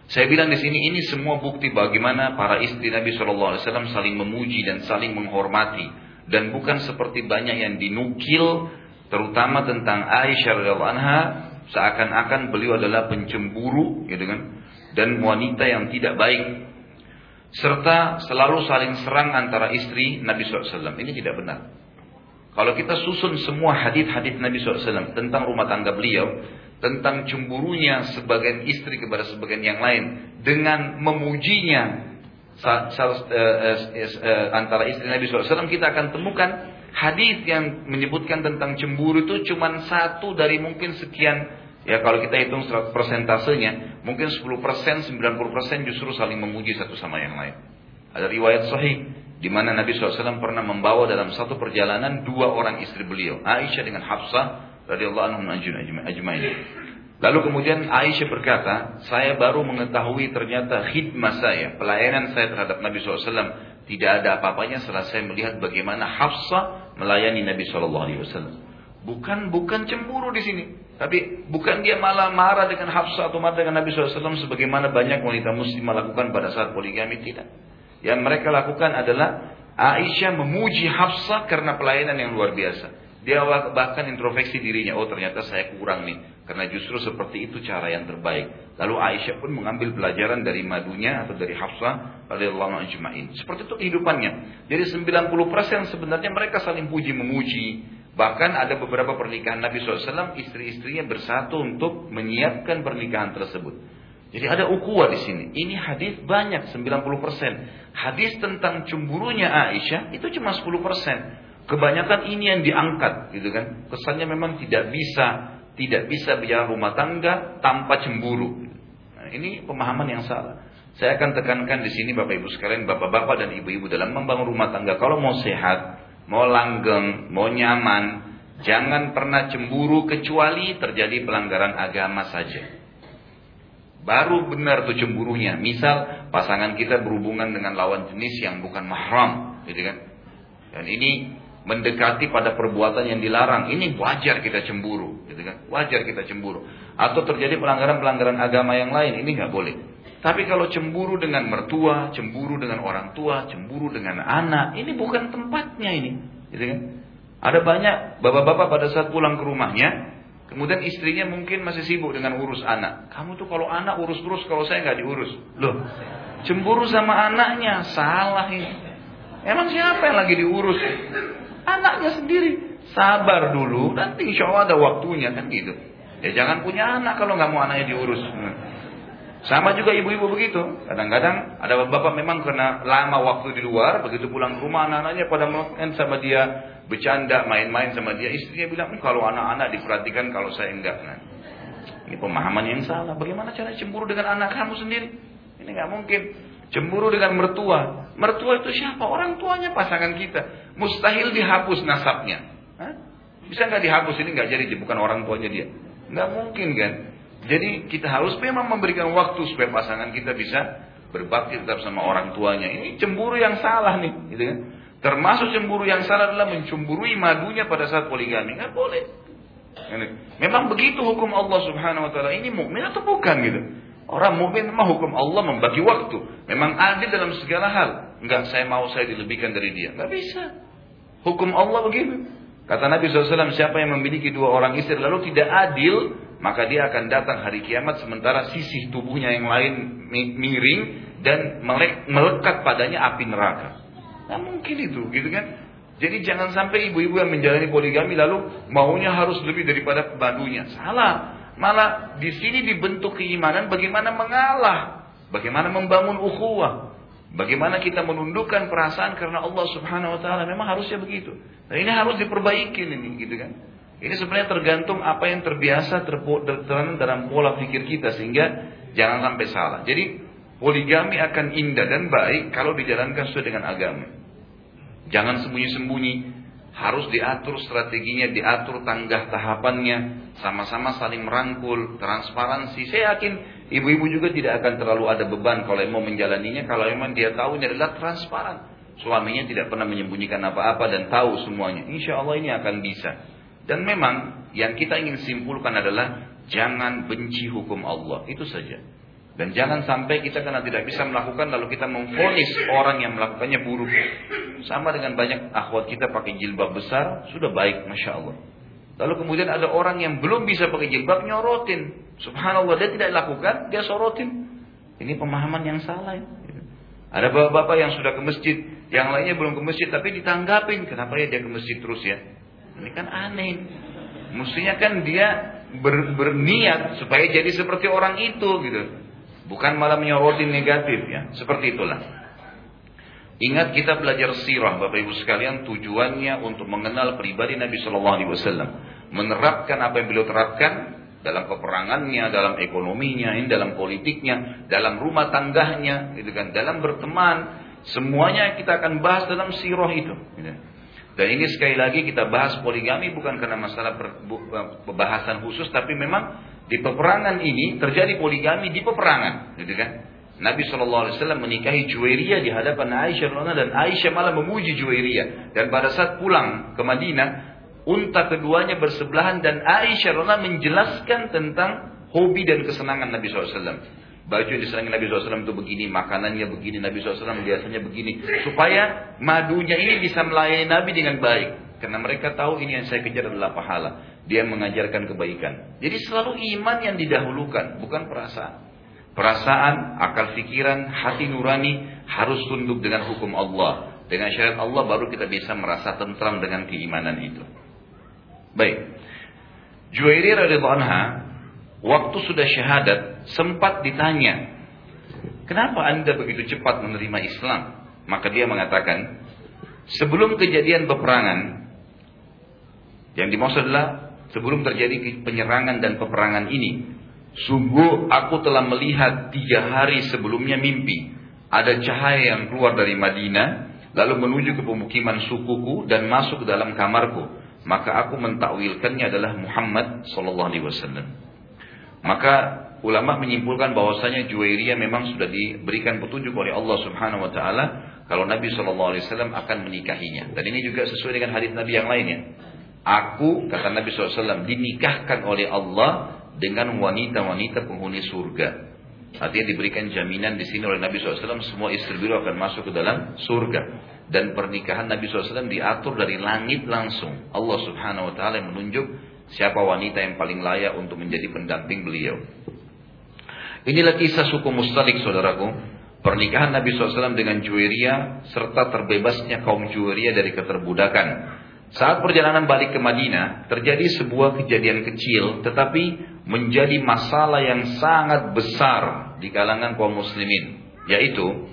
Saya bilang di sini ini semua bukti bagaimana para istri Nabi Shallallahu Alaihi Wasallam saling memuji dan saling menghormati dan bukan seperti banyak yang dinukil terutama tentang Aisyah radhiyallahu anha seakan-akan beliau adalah pencemburu gitu kan dan wanita yang tidak baik serta selalu saling serang antara istri Nabi SAW. Ini tidak benar. Kalau kita susun semua hadis-hadis Nabi SAW tentang rumah tangga beliau, tentang cemburunya sebagian istri kepada sebagian yang lain, dengan memujinya eh, eh, eh, antara istri Nabi SAW, kita akan temukan hadis yang menyebutkan tentang cemburu itu cuma satu dari mungkin sekian Ya kalau kita hitung persentasenya, mungkin 10%, 90% justru saling memuji satu sama yang lain. Ada riwayat sahih di mana Nabi SAW pernah membawa dalam satu perjalanan dua orang istri beliau, Aisyah dengan Hafsah radhiyallahu anhum ajma'in. Lalu kemudian Aisyah berkata, saya baru mengetahui ternyata khidmah saya, pelayanan saya terhadap Nabi SAW tidak ada apa-apanya setelah saya melihat bagaimana Hafsah melayani Nabi SAW. Bukan bukan cemburu di sini, tapi bukan dia malah marah dengan Hafsah atau marah dengan Nabi SAW sebagaimana banyak wanita muslim melakukan pada saat poligami tidak. Yang mereka lakukan adalah Aisyah memuji Hafsah karena pelayanan yang luar biasa. Dia bahkan introspeksi dirinya, oh ternyata saya kurang nih. Karena justru seperti itu cara yang terbaik. Lalu Aisyah pun mengambil pelajaran dari madunya atau dari Hafsah. Seperti itu kehidupannya. Jadi 90% sebenarnya mereka saling puji memuji. Bahkan ada beberapa pernikahan Nabi SAW, istri-istrinya bersatu untuk menyiapkan pernikahan tersebut. Jadi ada ukuah di sini. Ini hadis banyak 90%. Hadis tentang cemburunya Aisyah itu cuma 10%. Kebanyakan ini yang diangkat, gitu kan? Kesannya memang tidak bisa, tidak bisa bicara rumah tangga tanpa cemburu. Nah, ini pemahaman yang salah. Saya akan tekankan di sini Bapak Ibu sekalian, Bapak-bapak dan Ibu-ibu dalam membangun rumah tangga. Kalau mau sehat, mau langgeng, mau nyaman, jangan pernah cemburu kecuali terjadi pelanggaran agama saja. Baru benar tuh cemburunya. Misal pasangan kita berhubungan dengan lawan jenis yang bukan mahram, gitu kan? Dan ini mendekati pada perbuatan yang dilarang. Ini wajar kita cemburu, gitu kan? Wajar kita cemburu. Atau terjadi pelanggaran-pelanggaran agama yang lain, ini nggak boleh. Tapi kalau cemburu dengan mertua, cemburu dengan orang tua, cemburu dengan anak, ini bukan tempatnya ini, gitu kan? Ada banyak bapak-bapak pada saat pulang ke rumahnya, Kemudian istrinya mungkin masih sibuk dengan urus anak. Kamu tuh kalau anak urus terus, kalau saya nggak diurus. Loh, cemburu sama anaknya, salah ini. Emang siapa yang lagi diurus? Anaknya sendiri. Sabar dulu, nanti insya Allah ada waktunya kan gitu. Ya jangan punya anak kalau nggak mau anaknya diurus. Sama juga ibu-ibu begitu. Kadang-kadang ada bapak memang kena lama waktu di luar, begitu pulang ke rumah anak-anaknya pada main sama dia bercanda, main-main sama dia. Istrinya bilang, hm, kalau anak-anak diperhatikan, kalau saya enggak. Nah, ini pemahaman yang salah. Bagaimana cara cemburu dengan anak kamu sendiri? Ini nggak mungkin. Cemburu dengan mertua. Mertua itu siapa? Orang tuanya pasangan kita. Mustahil dihapus nasabnya. Hah? Bisa nggak dihapus? Ini nggak jadi, bukan orang tuanya dia. Nggak mungkin kan? Jadi kita harus memang memberikan waktu supaya pasangan kita bisa berbakti tetap sama orang tuanya. Ini cemburu yang salah nih, gitu kan? Termasuk cemburu yang salah adalah mencemburui madunya pada saat poligami. Nggak boleh. Memang begitu hukum Allah Subhanahu wa taala. Ini mukmin atau bukan gitu? Orang mukmin memang hukum Allah membagi waktu. Memang adil dalam segala hal. Enggak saya mau saya dilebihkan dari dia. Enggak bisa. Hukum Allah begitu. Kata Nabi SAW, siapa yang memiliki dua orang istri lalu tidak adil, maka dia akan datang hari kiamat sementara sisi tubuhnya yang lain miring dan melekat padanya api neraka. Nah mungkin itu, gitu kan? Jadi jangan sampai ibu-ibu yang menjalani poligami lalu maunya harus lebih daripada badunya. Salah. Malah di sini dibentuk keimanan bagaimana mengalah, bagaimana membangun ukhuwah, bagaimana kita menundukkan perasaan karena Allah Subhanahu wa taala memang harusnya begitu. Dan ini harus diperbaiki ini gitu kan. Ini sebenarnya tergantung apa yang terbiasa tertanam dalam pola pikir kita sehingga jangan sampai salah. Jadi poligami akan indah dan baik kalau dijalankan sesuai dengan agama. Jangan sembunyi-sembunyi. Harus diatur strateginya, diatur tanggah tahapannya. Sama-sama saling merangkul, transparansi. Saya yakin ibu-ibu juga tidak akan terlalu ada beban kalau mau menjalaninya. Kalau memang dia tahu ini adalah transparan. Suaminya tidak pernah menyembunyikan apa-apa dan tahu semuanya. Insya Allah ini akan bisa. Dan memang yang kita ingin simpulkan adalah jangan benci hukum Allah. Itu saja. Dan jangan sampai kita karena tidak bisa melakukan lalu kita memfonis orang yang melakukannya buruk. Sama dengan banyak akhwat kita pakai jilbab besar, sudah baik, masya Allah. Lalu kemudian ada orang yang belum bisa pakai jilbab nyorotin. Subhanallah dia tidak lakukan, dia sorotin. Ini pemahaman yang salah. Ya. Ada bapak-bapak yang sudah ke masjid, yang lainnya belum ke masjid tapi ditanggapin. Kenapa ya dia ke masjid terus ya? Ini kan aneh. Mestinya kan dia ber, berniat supaya jadi seperti orang itu gitu. Bukan malah menyorotin negatif ya. Seperti itulah. Ingat kita belajar sirah Bapak Ibu sekalian tujuannya untuk mengenal pribadi Nabi Shallallahu Alaihi Wasallam, menerapkan apa yang beliau terapkan dalam peperangannya, dalam ekonominya, dalam politiknya, dalam rumah tangganya, gitu kan, dalam berteman, semuanya kita akan bahas dalam sirah itu. Gitu. Dan ini sekali lagi kita bahas poligami bukan karena masalah pembahasan khusus, tapi memang di peperangan ini terjadi poligami di peperangan, gitu kan? Nabi SAW menikahi Juwairiyah di hadapan Aisyah dan Aisyah malah memuji Juwairiyah. Dan pada saat pulang ke Madinah, unta keduanya bersebelahan dan Aisyah menjelaskan tentang hobi dan kesenangan Nabi SAW. Baju yang disenangi Nabi SAW itu begini, makanannya begini, Nabi SAW biasanya begini. Supaya madunya ini bisa melayani Nabi dengan baik. Karena mereka tahu ini yang saya kejar adalah pahala. Dia mengajarkan kebaikan. Jadi selalu iman yang didahulukan, bukan perasaan. Perasaan, akal fikiran, hati nurani harus tunduk dengan hukum Allah. Dengan syariat Allah baru kita bisa merasa tentram dengan keimanan itu. Baik. Juwairi radhiyallahu anha waktu sudah syahadat sempat ditanya, "Kenapa Anda begitu cepat menerima Islam?" Maka dia mengatakan, "Sebelum kejadian peperangan yang dimaksud adalah sebelum terjadi penyerangan dan peperangan ini, Sungguh aku telah melihat tiga hari sebelumnya mimpi. Ada cahaya yang keluar dari Madinah, lalu menuju ke pemukiman sukuku dan masuk ke dalam kamarku. Maka aku mentakwilkannya adalah Muhammad Sallallahu Alaihi Wasallam. Maka ulama menyimpulkan bahwasanya Juwairiyah memang sudah diberikan petunjuk oleh Allah Subhanahu Wa Taala kalau Nabi Sallallahu Alaihi Wasallam akan menikahinya. Dan ini juga sesuai dengan hadis Nabi yang lainnya. Aku kata Nabi SAW dinikahkan oleh Allah dengan wanita-wanita penghuni surga. Artinya diberikan jaminan di sini oleh Nabi SAW semua istri beliau akan masuk ke dalam surga. Dan pernikahan Nabi SAW diatur dari langit langsung. Allah Subhanahu Wa Taala menunjuk siapa wanita yang paling layak untuk menjadi pendamping beliau. Inilah kisah suku Mustalik saudaraku. Pernikahan Nabi SAW dengan Juwairiyah serta terbebasnya kaum Juwairiyah dari keterbudakan. Saat perjalanan balik ke Madinah, terjadi sebuah kejadian kecil tetapi menjadi masalah yang sangat besar di kalangan kaum muslimin. Yaitu,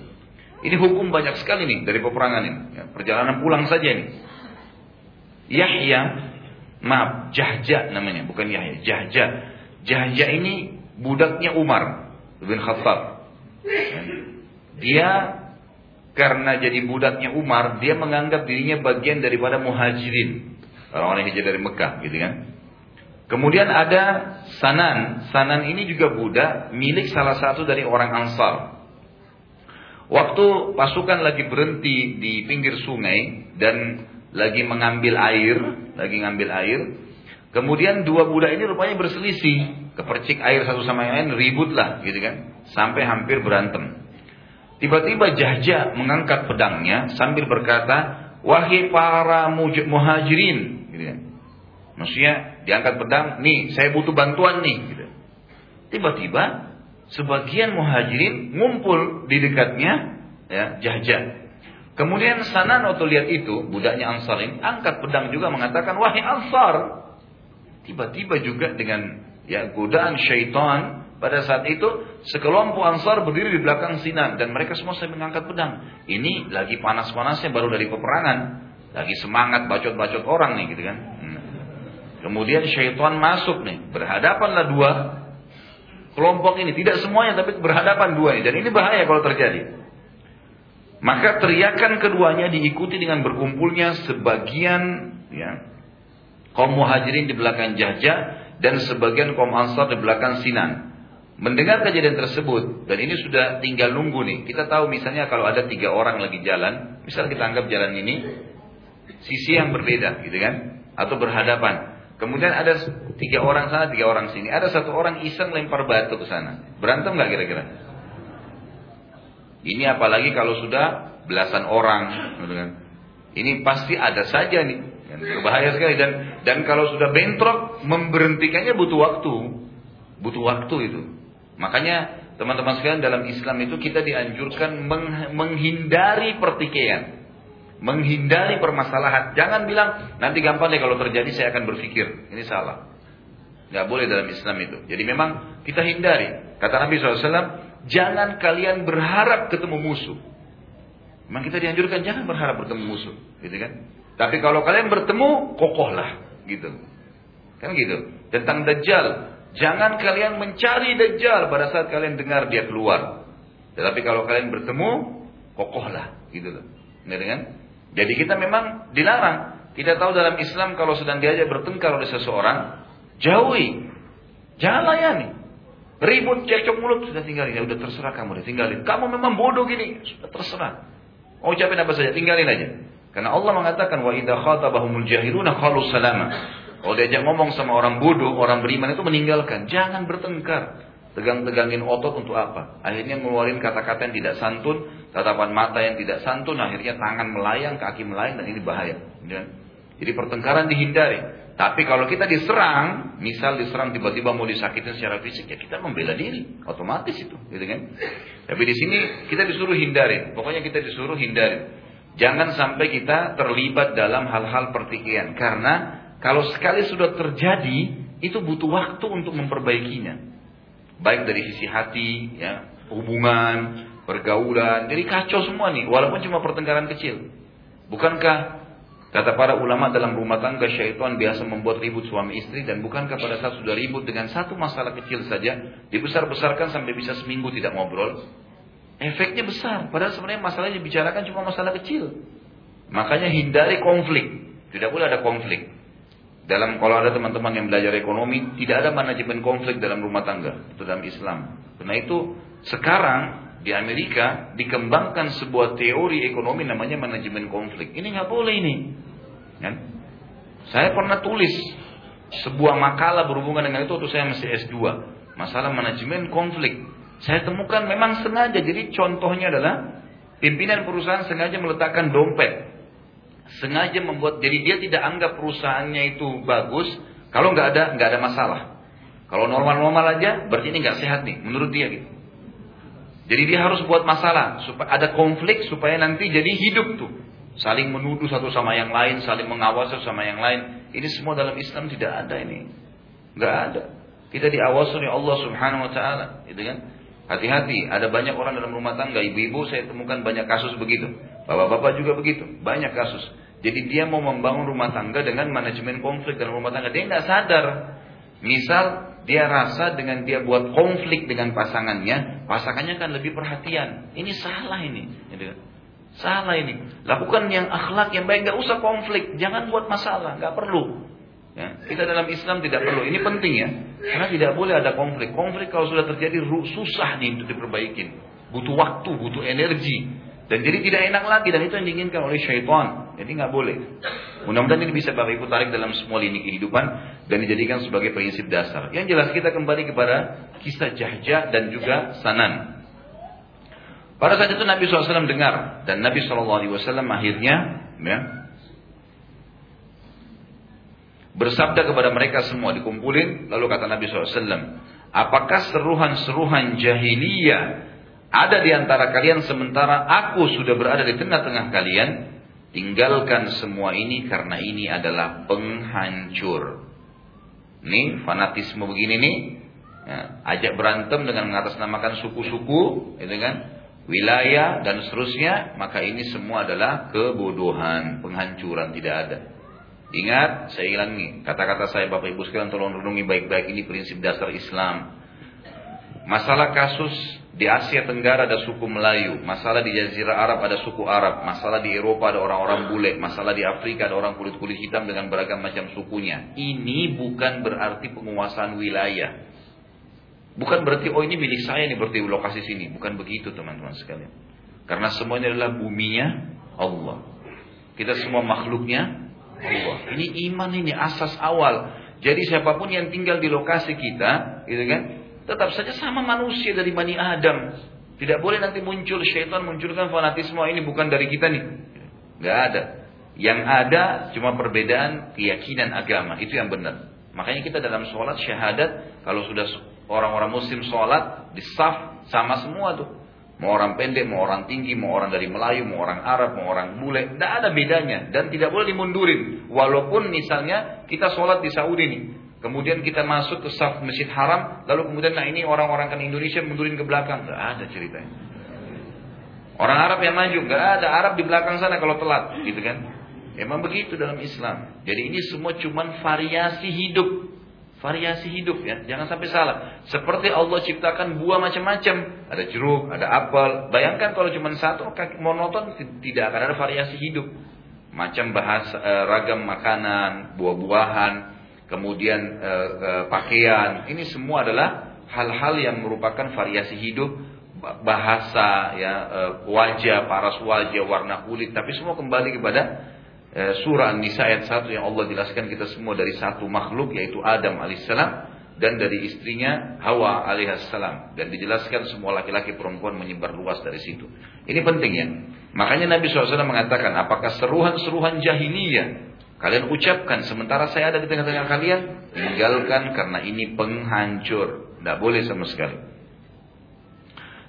ini hukum banyak sekali nih dari peperangan ini. Ya, perjalanan pulang saja ini. Yahya, maaf, Jahja namanya, bukan Yahya, Jahja. Jahja ini budaknya Umar bin Khattab. Ya. Dia karena jadi budaknya Umar, dia menganggap dirinya bagian daripada muhajirin. Orang-orang hijrah dari Mekah, gitu kan. Kemudian ada Sanan. Sanan ini juga budak milik salah satu dari orang Ansar. Waktu pasukan lagi berhenti di pinggir sungai dan lagi mengambil air, lagi ngambil air, kemudian dua budak ini rupanya berselisih, kepercik air satu sama yang lain, ribut lah, gitu kan, sampai hampir berantem. Tiba-tiba Jahja mengangkat pedangnya sambil berkata, wahai para muhajirin, gitu kan. Maksudnya diangkat pedang, nih saya butuh bantuan nih. Gitu. Tiba-tiba sebagian muhajirin ngumpul di dekatnya ya Jahja. Kemudian Sanan waktu lihat itu, budaknya Ansar ini angkat pedang juga mengatakan, "Wahai Ansar." Tiba-tiba juga dengan ya godaan syaitan pada saat itu sekelompok Ansar berdiri di belakang Sinan dan mereka semua saya mengangkat pedang. Ini lagi panas-panasnya baru dari peperangan, lagi semangat bacot-bacot orang nih gitu kan. Hmm. Kemudian syaitan masuk nih. Berhadapanlah dua kelompok ini. Tidak semuanya tapi berhadapan dua ini. Dan ini bahaya kalau terjadi. Maka teriakan keduanya diikuti dengan berkumpulnya sebagian ya, kaum muhajirin di belakang Jahja dan sebagian kaum ansar di belakang Sinan. Mendengar kejadian tersebut dan ini sudah tinggal nunggu nih. Kita tahu misalnya kalau ada tiga orang lagi jalan, misalnya kita anggap jalan ini sisi yang berbeda gitu kan, atau berhadapan. Kemudian ada tiga orang sana, tiga orang sini. Ada satu orang iseng lempar batu ke sana. Berantem nggak kira-kira? Ini apalagi kalau sudah belasan orang. Gitu kan. Ini pasti ada saja nih. Dan berbahaya sekali dan dan kalau sudah bentrok memberhentikannya butuh waktu. Butuh waktu itu. Makanya teman-teman sekalian dalam Islam itu kita dianjurkan menghindari pertikaian. Menghindari permasalahan. Jangan bilang nanti gampang deh kalau terjadi saya akan berpikir. Ini salah. Gak boleh dalam Islam itu. Jadi memang kita hindari. Kata Nabi SAW, jangan kalian berharap ketemu musuh. Memang kita dianjurkan jangan berharap bertemu musuh, gitu kan? Tapi kalau kalian bertemu, kokohlah, gitu. Kan gitu. Tentang Dajjal, jangan kalian mencari Dajjal pada saat kalian dengar dia keluar. Tetapi kalau kalian bertemu, kokohlah, gitu loh. kan? Jadi kita memang dilarang. Kita tahu dalam Islam kalau sedang diajak bertengkar oleh seseorang, jauhi. Jangan layani. Ribut, cekcok mulut, sudah tinggalin. Ya udah terserah kamu, udah tinggalin. Kamu memang bodoh gini, sudah terserah. Ucapin apa saja, tinggalin aja. Karena Allah mengatakan wa idza khatabahumul jahiluna qalu salama. Kalau diajak ngomong sama orang bodoh, orang beriman itu meninggalkan. Jangan bertengkar. Tegang-tegangin otot untuk apa? Akhirnya ngeluarin kata-kata yang tidak santun, tatapan mata yang tidak santun, akhirnya tangan melayang, kaki melayang, dan ini bahaya. Ya. Jadi pertengkaran dihindari. Tapi kalau kita diserang, misal diserang tiba-tiba mau disakitin secara fisik, ya kita membela diri, otomatis itu, gitu kan? Tapi di sini kita disuruh hindari, pokoknya kita disuruh hindari. Jangan sampai kita terlibat dalam hal-hal pertikaian, karena kalau sekali sudah terjadi, itu butuh waktu untuk memperbaikinya baik dari sisi hati, ya, hubungan, pergaulan. Jadi kacau semua nih, walaupun cuma pertengkaran kecil. Bukankah kata para ulama dalam rumah tangga syaitan biasa membuat ribut suami istri dan bukankah pada saat sudah ribut dengan satu masalah kecil saja dibesar-besarkan sampai bisa seminggu tidak ngobrol? Efeknya besar, padahal sebenarnya masalah yang dibicarakan cuma masalah kecil. Makanya hindari konflik. Tidak boleh ada konflik. Dalam kalau ada teman-teman yang belajar ekonomi, tidak ada manajemen konflik dalam rumah tangga, itu dalam Islam. Karena itu sekarang di Amerika dikembangkan sebuah teori ekonomi namanya manajemen konflik. Ini nggak boleh ini. Ya. Saya pernah tulis sebuah makalah berhubungan dengan itu waktu saya masih S2. Masalah manajemen konflik. Saya temukan memang sengaja. Jadi contohnya adalah pimpinan perusahaan sengaja meletakkan dompet sengaja membuat jadi dia tidak anggap perusahaannya itu bagus kalau nggak ada nggak ada masalah. Kalau normal-normal aja berarti ini nggak sehat nih menurut dia gitu. Jadi dia harus buat masalah supaya ada konflik supaya nanti jadi hidup tuh. Saling menuduh satu sama yang lain, saling mengawasi sama yang lain. Ini semua dalam Islam tidak ada ini. Nggak ada. Kita diawasi oleh Allah Subhanahu wa taala, gitu kan? Hati-hati, ada banyak orang dalam rumah tangga, ibu-ibu saya temukan banyak kasus begitu. Bapak-bapak juga begitu, banyak kasus. Jadi dia mau membangun rumah tangga dengan manajemen konflik dalam rumah tangga. Dia nggak sadar. Misal dia rasa dengan dia buat konflik dengan pasangannya, pasangannya kan lebih perhatian. Ini salah ini. Salah ini. Lakukan yang akhlak yang baik, nggak usah konflik. Jangan buat masalah, nggak perlu. Ya, kita dalam Islam tidak perlu. Ini penting ya. Karena tidak boleh ada konflik. Konflik kalau sudah terjadi susah nih untuk diperbaikin. Butuh waktu, butuh energi. Dan jadi tidak enak lagi dan itu yang diinginkan oleh syaitan. Jadi nggak boleh. Mudah-mudahan ini bisa Bapak Ibu tarik dalam semua lini kehidupan dan dijadikan sebagai prinsip dasar. Yang jelas kita kembali kepada kisah Jahja dan juga Sanan. Pada saat itu Nabi SAW dengar dan Nabi SAW akhirnya ya, bersabda kepada mereka semua dikumpulin lalu kata Nabi SAW apakah seruhan-seruhan jahiliyah ada di antara kalian sementara aku sudah berada di tengah-tengah kalian tinggalkan semua ini karena ini adalah penghancur. Nih fanatisme begini nih. Ya, ajak berantem dengan mengatasnamakan suku-suku itu kan? Wilayah dan seterusnya maka ini semua adalah kebodohan penghancuran tidak ada. Ingat, saya ulangi kata-kata saya Bapak Ibu sekalian tolong renungi baik-baik ini prinsip dasar Islam. Masalah kasus di Asia Tenggara ada suku Melayu, masalah di Jazirah Arab ada suku Arab, masalah di Eropa ada orang-orang bule, masalah di Afrika ada orang kulit-kulit hitam dengan beragam macam sukunya. Ini bukan berarti penguasaan wilayah. Bukan berarti oh ini milik saya nih berarti lokasi sini, bukan begitu teman-teman sekalian. Karena semuanya adalah buminya Allah. Kita semua makhluknya Allah. Ini iman ini asas awal. Jadi siapa pun yang tinggal di lokasi kita, gitu kan, tetap saja sama manusia dari Bani Adam. Tidak boleh nanti muncul syaitan munculkan fanatisme ini bukan dari kita nih. Gak ada. Yang ada cuma perbedaan keyakinan agama. Itu yang benar. Makanya kita dalam sholat syahadat, kalau sudah orang-orang muslim sholat, di saf sama semua tuh. Mau orang pendek, mau orang tinggi, mau orang dari Melayu, mau orang Arab, mau orang bule. Tidak ada bedanya. Dan tidak boleh dimundurin. Walaupun misalnya kita sholat di Saudi nih. Kemudian kita masuk ke saf masjid haram. Lalu kemudian nah ini orang-orang kan Indonesia mundurin ke belakang. Tidak ada ceritanya. Orang Arab yang maju. Tidak ada Arab di belakang sana kalau telat. Gitu kan. Memang begitu dalam Islam. Jadi ini semua cuma variasi hidup. Variasi hidup ya, jangan sampai salah. Seperti Allah ciptakan buah macam-macam, ada jeruk, ada apel. Bayangkan kalau cuma satu monoton tidak akan ada variasi hidup. Macam bahasa eh, ragam makanan, buah-buahan, kemudian eh, eh, pakaian. Ini semua adalah hal-hal yang merupakan variasi hidup bahasa ya wajah, paras wajah, warna kulit, tapi semua kembali kepada Eh, surah An-Nisa ayat 1 yang Allah jelaskan kita semua dari satu makhluk yaitu Adam alaihissalam dan dari istrinya Hawa alaihissalam dan dijelaskan semua laki-laki perempuan menyebar luas dari situ. Ini penting ya. Makanya Nabi SAW mengatakan apakah seruhan-seruhan jahiliyah kalian ucapkan sementara saya ada di tengah-tengah kalian tinggalkan karena ini penghancur. Tidak boleh sama sekali.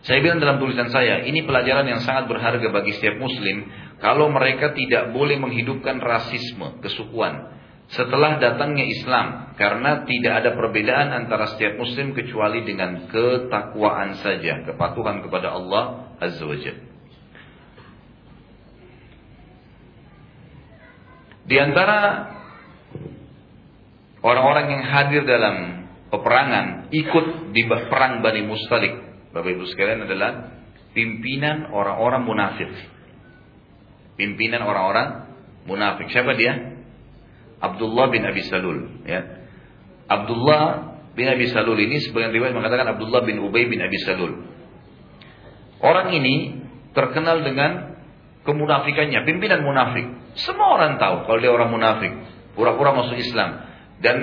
Saya bilang dalam tulisan saya, ini pelajaran yang sangat berharga bagi setiap muslim kalau mereka tidak boleh menghidupkan rasisme, kesukuan. Setelah datangnya Islam, karena tidak ada perbedaan antara setiap muslim kecuali dengan ketakwaan saja, kepatuhan kepada Allah Azza wa Di antara orang-orang yang hadir dalam peperangan, ikut di perang Bani Mustalik, Bapak Ibu sekalian adalah pimpinan orang-orang munafik. Pimpinan orang-orang munafik. Siapa dia? Abdullah bin Abi Salul. Ya. Abdullah bin Abi Salul ini sebagian riwayat mengatakan Abdullah bin Ubay bin Abi Salul. Orang ini terkenal dengan kemunafikannya, pimpinan munafik. Semua orang tahu kalau dia orang munafik, pura-pura masuk Islam. Dan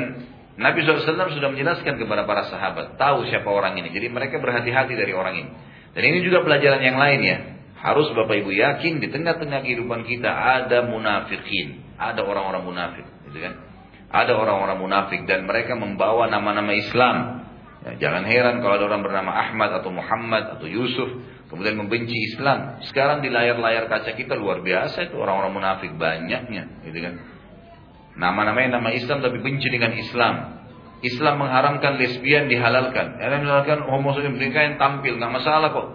Nabi SAW sudah menjelaskan kepada para sahabat, tahu siapa orang ini. Jadi mereka berhati-hati dari orang ini. Dan ini juga pelajaran yang lain ya. Harus Bapak Ibu yakin di tengah-tengah kehidupan kita ada munafikin. Ada orang-orang munafik. Gitu kan? Ada orang-orang munafik dan mereka membawa nama-nama Islam. Ya, jangan heran kalau ada orang bernama Ahmad atau Muhammad atau Yusuf. Kemudian membenci Islam. Sekarang di layar-layar kaca kita luar biasa itu orang-orang munafik banyaknya. Gitu kan? Nama-namanya nama Islam tapi benci dengan Islam. Islam mengharamkan lesbian dihalalkan. Yang menghalalkan homoseksual mereka yang tampil nggak masalah kok.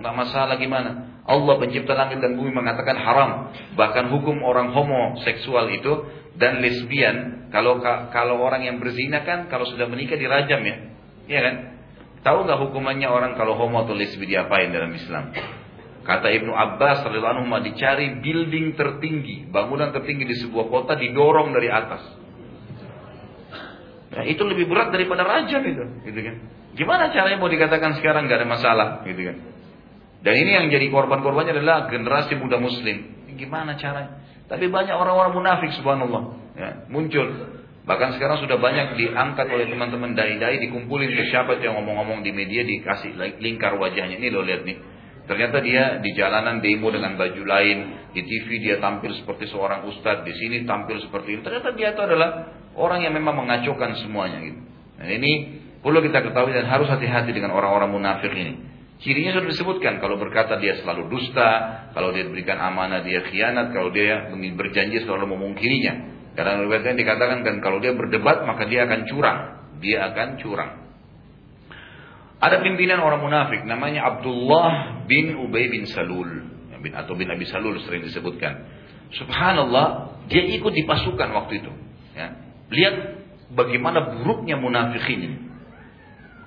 Nggak masalah gimana? Allah pencipta langit dan bumi mengatakan haram. Bahkan hukum orang homoseksual itu dan lesbian kalau kalau orang yang berzina kan kalau sudah menikah dirajam ya. Iya kan? Tahu nggak hukumannya orang kalau homo atau lesbi diapain dalam Islam? Kata Ibnu Abbas radhiyallahu anhu dicari building tertinggi, bangunan tertinggi di sebuah kota didorong dari atas. Nah, itu lebih berat daripada raja itu, gitu kan. Gimana caranya mau dikatakan sekarang nggak ada masalah, gitu kan. Dan ini yang jadi korban-korbannya adalah generasi muda muslim. Gimana caranya? Tapi banyak orang-orang munafik subhanallah, ya, muncul. Bahkan sekarang sudah banyak diangkat oleh teman-teman dai-dai dikumpulin ke siapa yang ngomong-ngomong di media dikasih lingkar wajahnya. Ini lo lihat nih Ternyata dia di jalanan demo dengan baju lain, di TV dia tampil seperti seorang ustadz, di sini tampil seperti ini. Ternyata dia itu adalah orang yang memang mengacaukan semuanya gitu. Dan ini perlu kita ketahui dan harus hati-hati dengan orang-orang munafik ini. Cirinya sudah disebutkan, kalau berkata dia selalu dusta, kalau dia diberikan amanah dia khianat, kalau dia berjanji selalu memungkirinya. Karena riwayatnya dikatakan kan kalau dia berdebat maka dia akan curang, dia akan curang. Ada pimpinan orang munafik namanya Abdullah bin Ubay bin Salul bin atau bin Abi Salul sering disebutkan. Subhanallah, dia ikut di pasukan waktu itu. Ya. Lihat bagaimana buruknya munafik ini.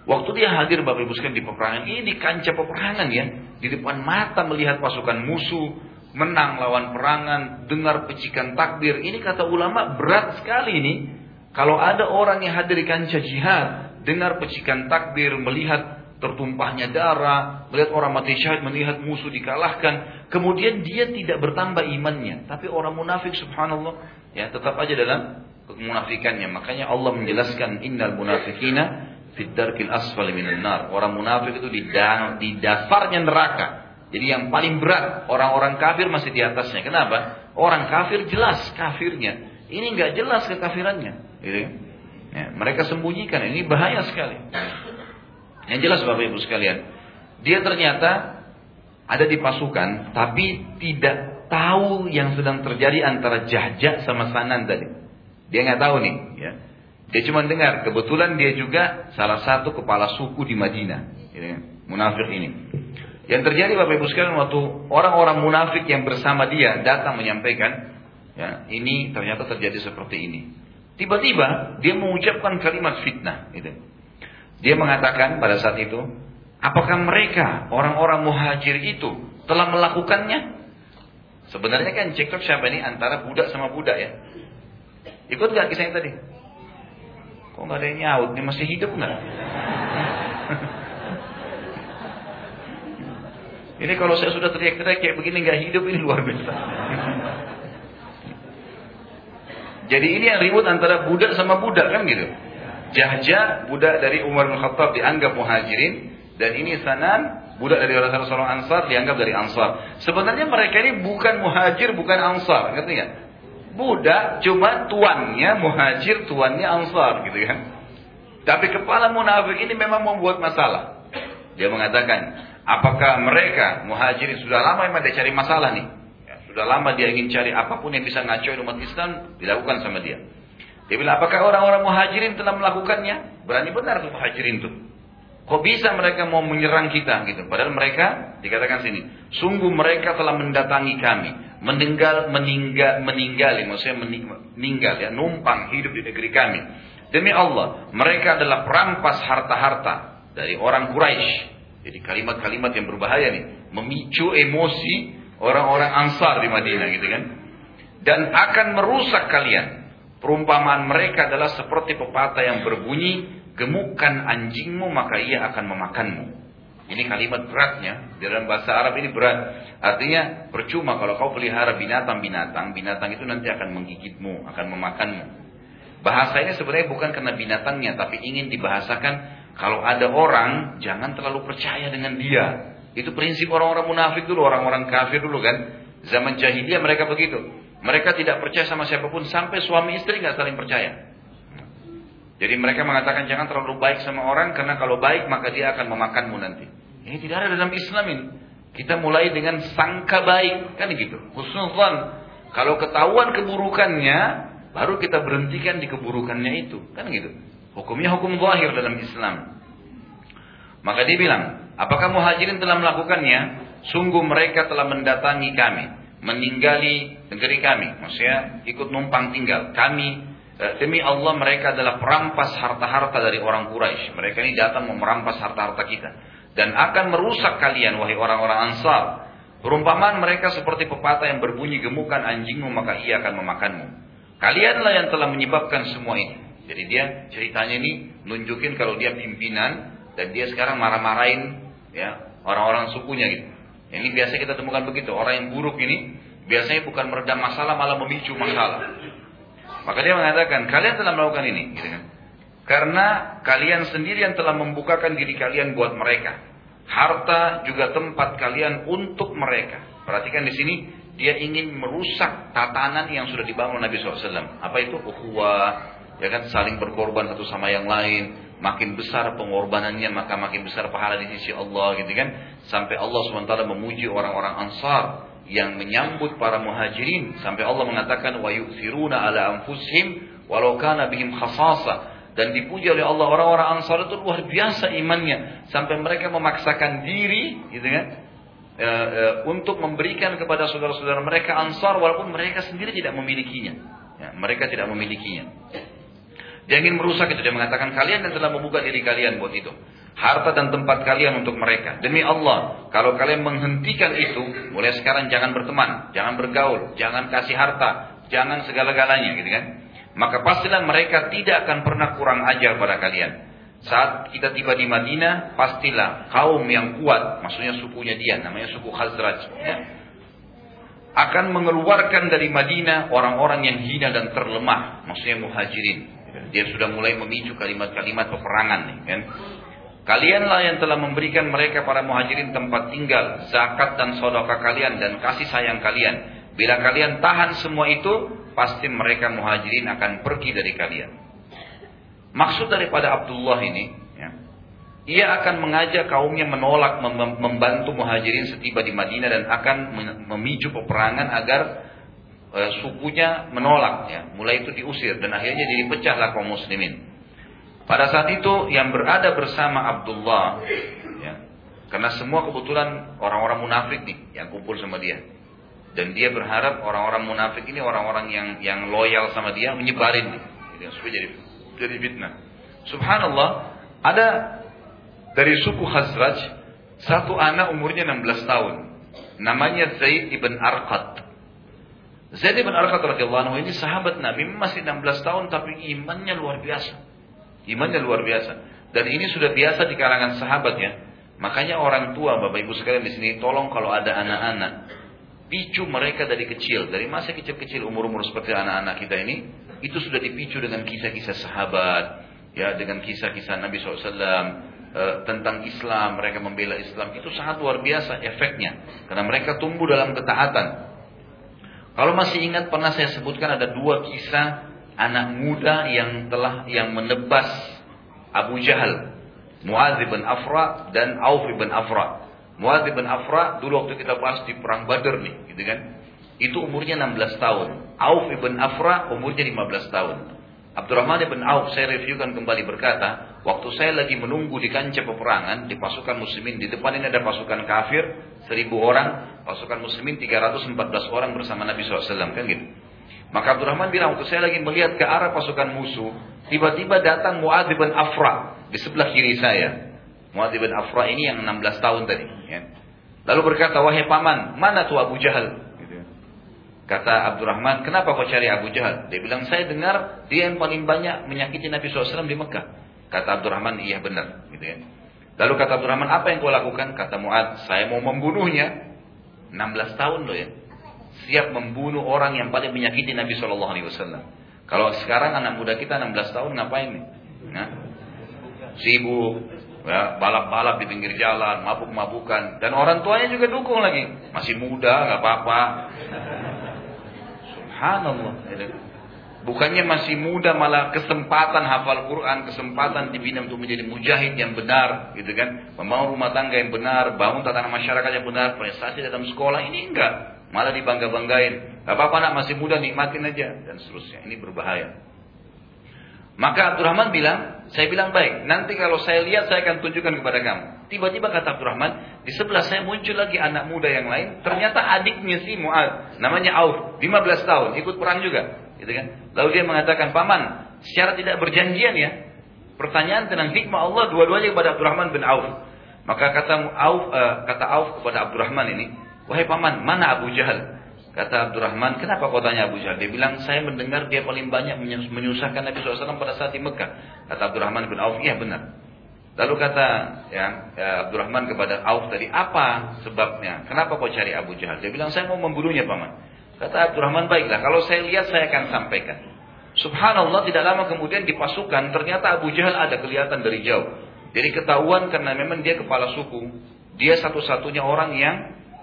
Waktu dia hadir Bapak Ibu sekalian di peperangan ini di kancah peperangan ya, di depan mata melihat pasukan musuh menang lawan perangan, dengar pecikan takbir. Ini kata ulama berat sekali ini. Kalau ada orang yang hadir di kancah jihad, dengar pecikan takbir, melihat tertumpahnya darah, melihat orang mati syahid, melihat musuh dikalahkan, kemudian dia tidak bertambah imannya, tapi orang munafik subhanallah ya tetap aja dalam kemunafikannya. Makanya Allah menjelaskan innal munafikina fid darkil asfali minan nar. Orang munafik itu di dasarnya neraka. Jadi yang paling berat orang-orang kafir masih di atasnya. Kenapa? Orang kafir jelas kafirnya. Ini nggak jelas kekafirannya. Gitu. Ya, mereka sembunyikan. Ini bahaya sekali. Yang jelas Bapak Ibu sekalian. Dia ternyata ada di pasukan. Tapi tidak tahu yang sedang terjadi antara Jahja sama Sanan tadi. Dia nggak tahu nih. Ya. Dia cuma dengar. Kebetulan dia juga salah satu kepala suku di Madinah. Gitu. Munafik ini. Yang terjadi Bapak Ibu sekalian waktu orang-orang munafik yang bersama dia datang menyampaikan, ya, ini ternyata terjadi seperti ini. Tiba-tiba dia mengucapkan kalimat fitnah. Gitu. Dia mengatakan pada saat itu, apakah mereka orang-orang muhajir itu telah melakukannya? Sebenarnya kan cekcok siapa ini antara budak sama budak ya. Ikut gak kisahnya tadi? Kok nggak ada yang nyaut? Ini masih hidup nggak? Ini kalau saya sudah teriak-teriak kayak begini nggak hidup ini luar biasa. Jadi ini yang ribut antara budak sama budak kan gitu. Jahja budak dari Umar bin Khattab dianggap muhajirin dan ini Sanan budak dari orang orang Ansar dianggap dari Ansar. Sebenarnya mereka ini bukan muhajir, bukan Ansar, ngerti nggak? Budak cuma tuannya muhajir, tuannya Ansar gitu kan. Tapi kepala munafik ini memang membuat masalah. Dia mengatakan, Apakah mereka muhajirin sudah lama memang dia cari masalah nih? Ya, sudah lama dia ingin cari apa pun yang bisa ngacoin umat Islam dilakukan sama dia. Dia bilang, apakah orang-orang muhajirin telah melakukannya? Berani benar tuh muhajirin tuh. Kok bisa mereka mau menyerang kita gitu? Padahal mereka dikatakan sini, sungguh mereka telah mendatangi kami, meninggal, meninggal, meninggali, maksudnya meninggal ya, numpang hidup di negeri kami. Demi Allah, mereka adalah perampas harta-harta dari orang Quraisy jadi kalimat-kalimat yang berbahaya nih, memicu emosi orang-orang Ansar di Madinah gitu kan. Dan akan merusak kalian. Perumpamaan mereka adalah seperti pepatah yang berbunyi, gemukkan anjingmu maka ia akan memakanmu. Ini kalimat beratnya, di dalam bahasa Arab ini berat. Artinya percuma kalau kau pelihara binatang-binatang, binatang itu nanti akan menggigitmu, akan memakanmu. Bahasa ini sebenarnya bukan karena binatangnya, tapi ingin dibahasakan kalau ada orang, jangan terlalu percaya dengan dia. Itu prinsip orang-orang munafik dulu, orang-orang kafir dulu kan. Zaman jahiliyah mereka begitu. Mereka tidak percaya sama siapa pun sampai suami istri nggak saling percaya. Jadi mereka mengatakan jangan terlalu baik sama orang karena kalau baik maka dia akan memakanmu nanti. Ini tidak ada dalam Islam ini. Kita mulai dengan sangka baik kan gitu. Husnuzan. Kalau ketahuan keburukannya baru kita berhentikan di keburukannya itu kan gitu. Hukumnya hukum zahir dalam Islam. Maka dia bilang, apakah muhajirin telah melakukannya? Sungguh mereka telah mendatangi kami, meninggali negeri kami. Maksudnya ikut numpang tinggal. Kami eh, demi Allah mereka adalah perampas harta-harta dari orang Quraisy. Mereka ini datang memerampas harta-harta kita dan akan merusak kalian wahai orang-orang Ansar. Perumpamaan mereka seperti pepatah yang berbunyi gemukan anjingmu maka ia akan memakanmu. Kalianlah yang telah menyebabkan semua ini. Jadi dia ceritanya ini nunjukin kalau dia pimpinan dan dia sekarang marah-marahin ya orang-orang sukunya gitu. Ini biasa kita temukan begitu. Orang yang buruk ini biasanya bukan meredam masalah malah memicu masalah. Maka dia mengatakan kalian telah melakukan ini, gitu kan? Karena kalian sendiri yang telah membukakan diri kalian buat mereka. Harta juga tempat kalian untuk mereka. Perhatikan di sini dia ingin merusak tatanan yang sudah dibangun Nabi SAW. Apa itu? Ukhuwah, ya kan saling berkorban satu sama yang lain. Makin besar pengorbanannya maka makin besar pahala di sisi Allah gitu kan. Sampai Allah swt memuji orang-orang Ansar yang menyambut para muhajirin. Sampai Allah mengatakan wa yu'thiruna ala anfusihim walau kana bihim khasasa. Dan dipuji oleh Allah orang-orang Ansar itu luar biasa imannya. Sampai mereka memaksakan diri gitu kan e, e, untuk memberikan kepada saudara-saudara mereka Ansar walaupun mereka sendiri tidak memilikinya. Ya, mereka tidak memilikinya dia ingin merusak itu. Dia mengatakan kalian yang telah membuka diri kalian buat itu. Harta dan tempat kalian untuk mereka. Demi Allah, kalau kalian menghentikan itu, mulai sekarang jangan berteman, jangan bergaul, jangan kasih harta, jangan segala-galanya gitu kan. Maka pastilah mereka tidak akan pernah kurang ajar pada kalian. Saat kita tiba di Madinah, pastilah kaum yang kuat, maksudnya sukunya dia, namanya suku Khazraj, ya, akan mengeluarkan dari Madinah orang-orang yang hina dan terlemah, maksudnya muhajirin. Dia sudah mulai memicu kalimat-kalimat peperangan nih kan. Kalianlah yang telah memberikan mereka para muhajirin tempat tinggal, zakat dan sodaka kalian dan kasih sayang kalian. Bila kalian tahan semua itu, pasti mereka muhajirin akan pergi dari kalian. Maksud daripada Abdullah ini, ya, ia akan mengajak kaumnya menolak membantu muhajirin setiba di Madinah dan akan memicu peperangan agar e, sukunya menolak. Ya. Mulai itu diusir dan akhirnya jadi pecahlah kaum muslimin. Pada saat itu yang berada bersama Abdullah, ya, karena semua kebetulan orang-orang munafik nih yang kumpul sama dia. Dan dia berharap orang-orang munafik ini orang-orang yang yang loyal sama dia menyebarin gitu, supaya jadi jadi fitnah. Subhanallah, ada dari suku Khazraj satu anak umurnya 16 tahun. Namanya Zaid ibn Arqad. Zaid ibn Arqad radhiyallahu anhu ini sahabat Nabi masih 16 tahun tapi imannya luar biasa. Imannya luar biasa. Dan ini sudah biasa di kalangan sahabat ya. Makanya orang tua, Bapak Ibu sekalian di sini, tolong kalau ada anak-anak, picu mereka dari kecil, dari masa kecil-kecil umur-umur seperti anak-anak kita ini, itu sudah dipicu dengan kisah-kisah sahabat, ya dengan kisah-kisah Nabi SAW eh, tentang Islam, mereka membela Islam, itu sangat luar biasa efeknya, karena mereka tumbuh dalam ketaatan. Kalau masih ingat pernah saya sebutkan ada dua kisah anak muda yang telah yang menebas Abu Jahal, Muadz bin Afra dan Auf bin Afra. Muadz bin Afra dulu waktu kita bahas di perang Badar nih, gitu kan? Itu umurnya 16 tahun. Auf bin Afra umurnya 15 tahun. Abdurrahman bin Auf saya reviewkan kembali berkata, waktu saya lagi menunggu di kancah peperangan di pasukan muslimin di depan ini ada pasukan kafir 1000 orang, pasukan muslimin 314 orang bersama Nabi SAW kan gitu. Maka Abdurrahman bilang, waktu saya lagi melihat ke arah pasukan musuh, tiba-tiba datang Muadz bin Afra di sebelah kiri saya. Muadz bin Afra ini yang 16 tahun tadi. Ya. Lalu berkata, wahai paman, mana tuh Abu Jahal? Kata Abdurrahman, kenapa kau cari Abu Jahal? Dia bilang, saya dengar dia yang paling banyak menyakiti Nabi SAW di Mekah. Kata Abdurrahman, iya benar. Gitu ya. Lalu kata Abdurrahman, apa yang kau lakukan? Kata Muad, saya mau membunuhnya. 16 tahun loh ya siap membunuh orang yang paling menyakiti Nabi Wasallam. Kalau sekarang anak muda kita 16 tahun ngapain nih? Nah, sibuk, ya, balap-balap di pinggir jalan, mabuk-mabukan, dan orang tuanya juga dukung lagi. Masih muda, nggak apa-apa. Subhanallah. Bukannya masih muda malah kesempatan hafal Quran, kesempatan dibina untuk menjadi mujahid yang benar, gitu kan? Membangun rumah tangga yang benar, bangun tatanan masyarakat yang benar, prestasi dalam sekolah ini enggak. Malah dibangga-banggain. Gak apa-apa nak masih muda nikmatin aja. Dan seterusnya. Ini berbahaya. Maka Abdurrahman bilang, saya bilang baik. Nanti kalau saya lihat saya akan tunjukkan kepada kamu. Tiba-tiba kata Abdurrahman, di sebelah saya muncul lagi anak muda yang lain. Ternyata adiknya si Mu'ad. Namanya Auf. 15 tahun. Ikut perang juga. Gitu kan? Lalu dia mengatakan, Paman, secara tidak berjanjian ya. Pertanyaan tentang hikmah Allah dua-duanya kepada Abdurrahman bin Auf. Maka kata Auf, uh, kata Auf kepada Abdurrahman ini, Wahai paman, mana Abu Jahal? Kata Abdurrahman, kenapa kau tanya Abu Jahal? Dia bilang, saya mendengar dia paling banyak menyusahkan Nabi SAW pada saat di Mekah. Kata Abdurrahman bin Auf, iya benar. Lalu kata ya, ya, Abdurrahman kepada Auf tadi, apa sebabnya? Kenapa kau cari Abu Jahal? Dia bilang, saya mau membunuhnya paman. Kata Abdurrahman, baiklah. Kalau saya lihat, saya akan sampaikan. Subhanallah, tidak lama kemudian di pasukan, ternyata Abu Jahal ada kelihatan dari jauh. Jadi ketahuan karena memang dia kepala suku. Dia satu-satunya orang yang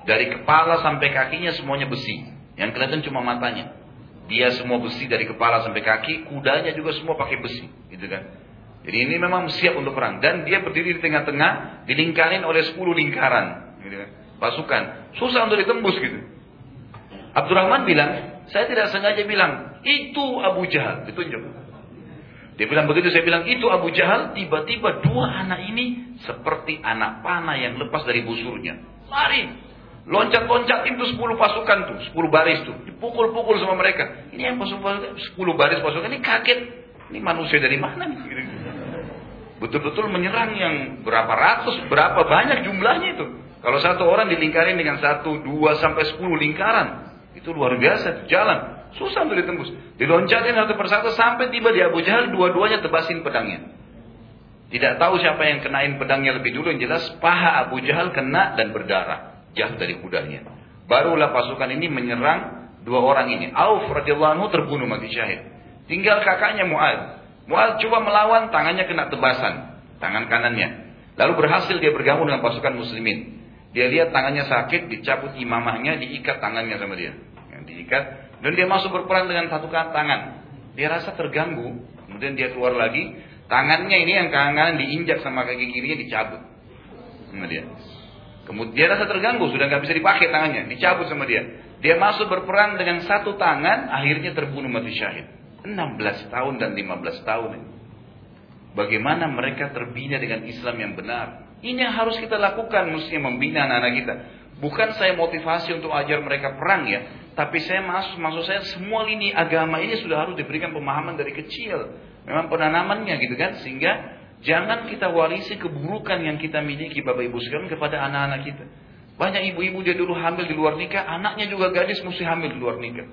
dari kepala sampai kakinya semuanya besi. Yang kelihatan cuma matanya. Dia semua besi dari kepala sampai kaki, kudanya juga semua pakai besi, gitu kan. Jadi ini memang siap untuk perang dan dia berdiri di tengah-tengah, dilingkarin oleh 10 lingkaran, gitu kan. Pasukan. Susah untuk ditembus gitu. Abdurrahman bilang, saya tidak sengaja bilang, itu Abu Jahal, ditunjuk. Dia bilang begitu, saya bilang itu Abu Jahal, tiba-tiba dua anak ini seperti anak panah yang lepas dari busurnya. Lari, Loncat-loncat itu 10 pasukan tuh, 10 baris tuh. Dipukul-pukul sama mereka. Ini yang pasukan 10 baris pasukan ini kaget. Ini manusia dari mana nih? Betul-betul menyerang yang berapa ratus, berapa banyak jumlahnya itu. Kalau satu orang dilingkarin dengan satu, dua sampai sepuluh lingkaran, itu luar biasa jalan. Susah untuk ditembus. Diloncatin satu persatu sampai tiba di Abu Jahal, dua-duanya tebasin pedangnya. Tidak tahu siapa yang kenain pedangnya lebih dulu. Yang jelas paha Abu Jahal kena dan berdarah jatuh dari kudanya. Barulah pasukan ini menyerang dua orang ini. Auf radhiyallahu terbunuh mati syahid. Tinggal kakaknya Muaz. Muaz coba melawan, tangannya kena tebasan, tangan kanannya. Lalu berhasil dia bergabung dengan pasukan muslimin. Dia lihat tangannya sakit, dicabut imamahnya, diikat tangannya sama dia. Yang diikat, dan dia masuk berperang dengan satu tangan. Dia rasa terganggu, kemudian dia keluar lagi, tangannya ini yang kanan diinjak sama kaki kirinya dicabut sama dia. Kemudian dia rasa terganggu, sudah nggak bisa dipakai tangannya, dicabut sama dia. Dia masuk berperang dengan satu tangan, akhirnya terbunuh mati syahid. 16 tahun dan 15 tahun. Bagaimana mereka terbina dengan Islam yang benar. Ini yang harus kita lakukan, mestinya membina anak-anak kita. Bukan saya motivasi untuk ajar mereka perang ya. Tapi saya masuk, maksud saya semua lini agama ini sudah harus diberikan pemahaman dari kecil. Memang penanamannya gitu kan. Sehingga Jangan kita warisi keburukan yang kita miliki Bapak Ibu sekalian kepada anak-anak kita. Banyak ibu-ibu dia dulu hamil di luar nikah, anaknya juga gadis mesti hamil di luar nikah.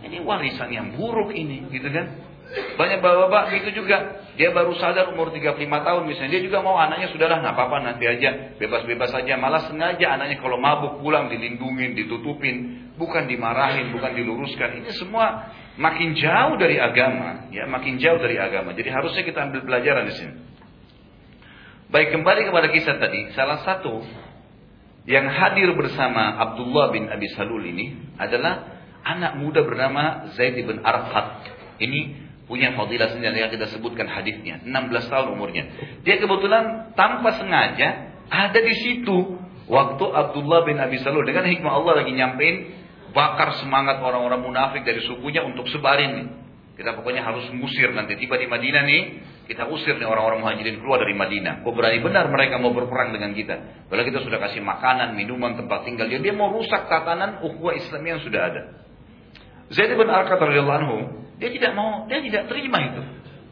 Ini warisan yang buruk ini, gitu kan? Banyak bapak-bapak gitu juga. Dia baru sadar umur 35 tahun misalnya. Dia juga mau anaknya sudahlah nggak apa-apa nanti aja. Bebas-bebas saja. Malah sengaja anaknya kalau mabuk pulang dilindungin, ditutupin. Bukan dimarahin, bukan diluruskan. Ini semua makin jauh dari agama. ya Makin jauh dari agama. Jadi harusnya kita ambil pelajaran di sini. Baik kembali kepada kisah tadi, salah satu yang hadir bersama Abdullah bin Abi Salul ini adalah anak muda bernama Zaid bin Arqad. Ini punya fadilah sendiri yang kita sebutkan hadisnya, 16 tahun umurnya. Dia kebetulan tanpa sengaja ada di situ waktu Abdullah bin Abi Salul dengan hikmah Allah lagi nyampein bakar semangat orang-orang munafik dari sukunya untuk sebarin nih. Kita pokoknya harus ngusir nanti tiba di Madinah nih, kita usir nih orang-orang muhajirin keluar dari Madinah. Kok berani benar mereka mau berperang dengan kita? Padahal kita sudah kasih makanan, minuman, tempat tinggal. Dia, dia mau rusak tatanan ukhuwah Islam yang sudah ada. Zaid bin Arqam radhiyallahu anhu, dia tidak mau, dia tidak terima itu.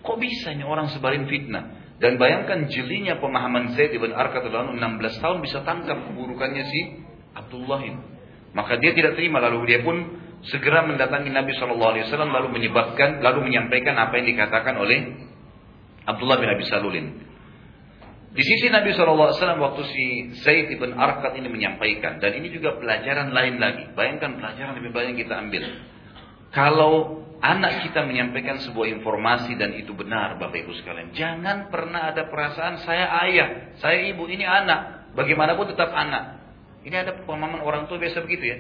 Kok bisa nih orang sebarin fitnah? Dan bayangkan jelinya pemahaman Zaid bin Arqam radhiyallahu anhu 16 tahun bisa tangkap keburukannya si Abdullah ini. Maka dia tidak terima lalu dia pun segera mendatangi Nabi Shallallahu Alaihi Wasallam lalu menyebabkan lalu menyampaikan apa yang dikatakan oleh Abdullah bin Abi Salulin. Di sisi Nabi Wasallam waktu si Zaid ibn Arqad ini menyampaikan dan ini juga pelajaran lain lagi. Bayangkan pelajaran lebih banyak kita ambil. Kalau anak kita menyampaikan sebuah informasi dan itu benar Bapak Ibu sekalian. Jangan pernah ada perasaan saya ayah, saya ibu, ini anak. Bagaimanapun tetap anak. Ini ada pemahaman orang tua biasa begitu ya.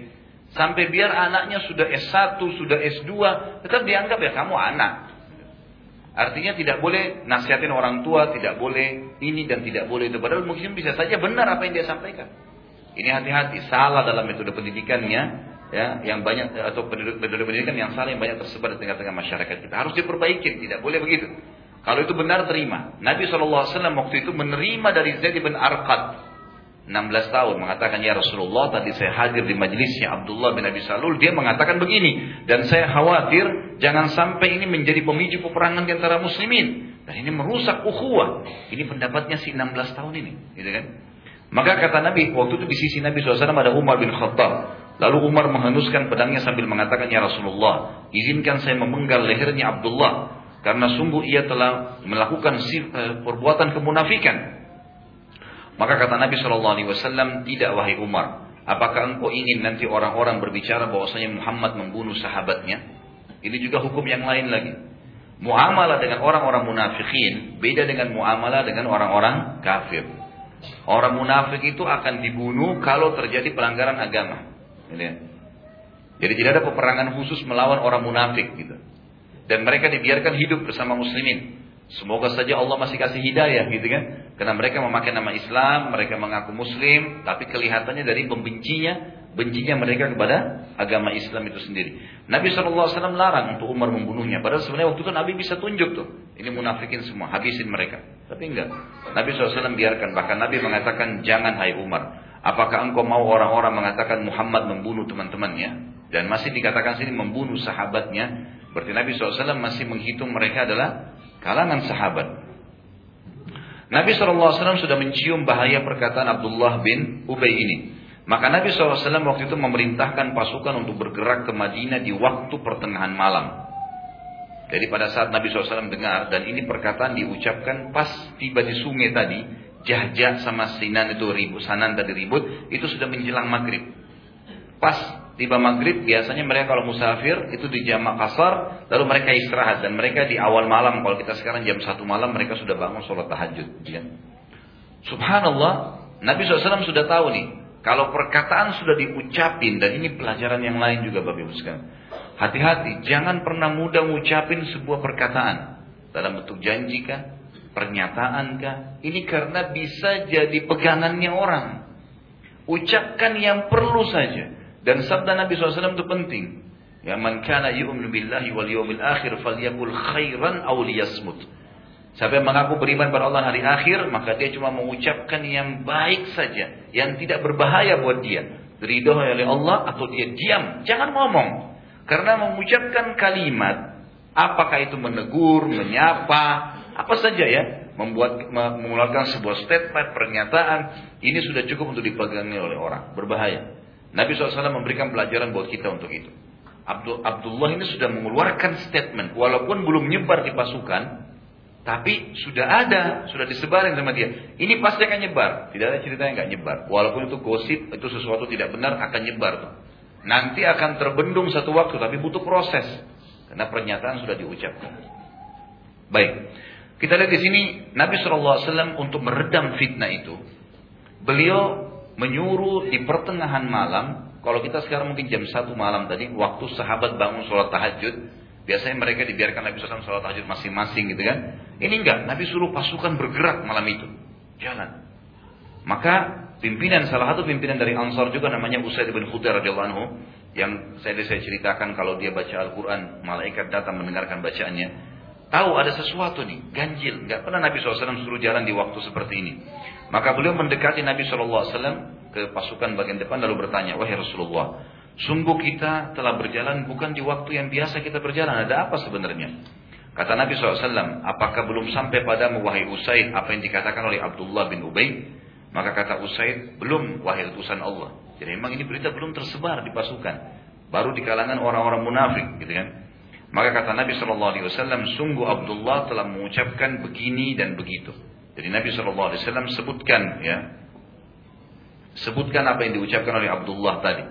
Sampai biar anaknya sudah S1, sudah S2, tetap dianggap ya kamu anak. Artinya tidak boleh nasihatin orang tua, tidak boleh ini dan tidak boleh itu. Padahal mungkin bisa saja benar apa yang dia sampaikan. Ini hati-hati, salah dalam metode pendidikannya, ya, yang banyak atau metode pendidikan yang salah yang banyak tersebar di tengah-tengah masyarakat kita. Harus diperbaiki, tidak boleh begitu. Kalau itu benar terima. Nabi SAW waktu itu menerima dari Zaid bin Arqad 16 tahun mengatakan ya Rasulullah tadi saya hadir di majelisnya Abdullah bin Abi Salul dia mengatakan begini dan saya khawatir jangan sampai ini menjadi pemicu peperangan di antara muslimin dan ini merusak ukhuwah ini pendapatnya si 16 tahun ini gitu kan maka kata Nabi waktu itu di sisi Nabi SAW ada Umar bin Khattab lalu Umar menghenuskan pedangnya sambil mengatakan ya Rasulullah izinkan saya memenggal lehernya Abdullah karena sungguh ia telah melakukan eh, perbuatan kemunafikan maka kata Nabi Wasallam, tidak wahai Umar, apakah engkau ingin nanti orang-orang berbicara bahwasanya Muhammad membunuh sahabatnya? Ini juga hukum yang lain lagi. Muamalah dengan orang-orang munafikin beda dengan muamalah dengan orang-orang kafir. Orang munafik itu akan dibunuh kalau terjadi pelanggaran agama. Jadi tidak ada peperangan khusus melawan orang munafik gitu. Dan mereka dibiarkan hidup bersama muslimin. Semoga saja Allah masih kasih hidayah gitu kan. Karena mereka memakai nama Islam, mereka mengaku muslim, tapi kelihatannya dari pembencinya, bencinya mereka kepada agama Islam itu sendiri. Nabi SAW larang untuk Umar membunuhnya. Padahal sebenarnya waktu itu Nabi bisa tunjuk tuh. Ini munafikin semua, habisin mereka. Tapi enggak. Nabi SAW biarkan. Bahkan Nabi mengatakan, jangan hai Umar. Apakah engkau mau orang-orang mengatakan Muhammad membunuh teman-temannya? Dan masih dikatakan sini membunuh sahabatnya. Berarti Nabi SAW masih menghitung mereka adalah kalangan sahabat. Nabi SAW sudah mencium bahaya perkataan Abdullah bin Ubay ini. Maka Nabi SAW waktu itu memerintahkan pasukan untuk bergerak ke Madinah di waktu pertengahan malam. Jadi pada saat Nabi SAW dengar dan ini perkataan diucapkan pas tiba di sungai tadi, Jahjah sama Sinan itu ribut, Sanan tadi ribut, itu sudah menjelang maghrib. Pas tiba maghrib biasanya mereka kalau musafir itu di jamak kasar lalu mereka istirahat dan mereka di awal malam kalau kita sekarang jam satu malam mereka sudah bangun sholat tahajud ya. Subhanallah, Nabi SAW sudah tahu nih, kalau perkataan sudah diucapin dan ini pelajaran yang lain juga Bapak Ibu sekalian. Hati-hati, jangan pernah mudah mengucapin sebuah perkataan dalam bentuk janji kah, pernyataan kah. Ini karena bisa jadi pegangannya orang. Ucapkan yang perlu saja. Dan sabda Nabi SAW itu penting. Ya man kana yu'minu billahi wal yawmil akhir falyakul khairan aw liyasmut. Siapa yang mengaku beriman pada Allah hari akhir, maka dia cuma mengucapkan yang baik saja, yang tidak berbahaya buat dia. Ridho oleh Allah atau dia diam, jangan ngomong. Karena mengucapkan kalimat, apakah itu menegur, menyapa, apa saja ya, membuat mengeluarkan sebuah statement, pernyataan, ini sudah cukup untuk dipegangi oleh orang, berbahaya. Nabi SAW memberikan pelajaran buat kita untuk itu. Abdullah ini sudah mengeluarkan statement, walaupun belum nyebar di pasukan, tapi sudah ada, sudah disebarin sama dia. Ini pasti akan nyebar. Tidak ada cerita yang nggak nyebar. Walaupun itu gosip, itu sesuatu tidak benar akan nyebar tuh. Nanti akan terbendung satu waktu, tapi butuh proses. Karena pernyataan sudah diucapkan. Baik. Kita lihat di sini Nabi SAW untuk meredam fitnah itu, beliau menyuruh di pertengahan malam. Kalau kita sekarang mungkin jam satu malam tadi, waktu sahabat bangun sholat tahajud, Biasanya mereka dibiarkan Nabi SAW sholat tahajud masing-masing gitu kan. Ini enggak, Nabi suruh pasukan bergerak malam itu. Jalan. Maka pimpinan, salah satu pimpinan dari Ansar juga namanya Usaid bin Khudair radhiyallahu anhu. Yang saya, saya ceritakan kalau dia baca Al-Quran, malaikat datang mendengarkan bacaannya. Tahu ada sesuatu nih, ganjil. Enggak pernah Nabi SAW suruh jalan di waktu seperti ini. Maka beliau mendekati Nabi SAW ke pasukan bagian depan lalu bertanya, Wahai Rasulullah, Sungguh kita telah berjalan bukan di waktu yang biasa kita berjalan. Ada apa sebenarnya? Kata Nabi SAW, apakah belum sampai pada wahai Usaid apa yang dikatakan oleh Abdullah bin Ubay? Maka kata Usaid, belum wahai utusan Allah. Jadi memang ini berita belum tersebar di pasukan. Baru di kalangan orang-orang munafik gitu kan. Maka kata Nabi SAW, sungguh Abdullah telah mengucapkan begini dan begitu. Jadi Nabi SAW sebutkan ya, sebutkan apa yang diucapkan oleh Abdullah tadi.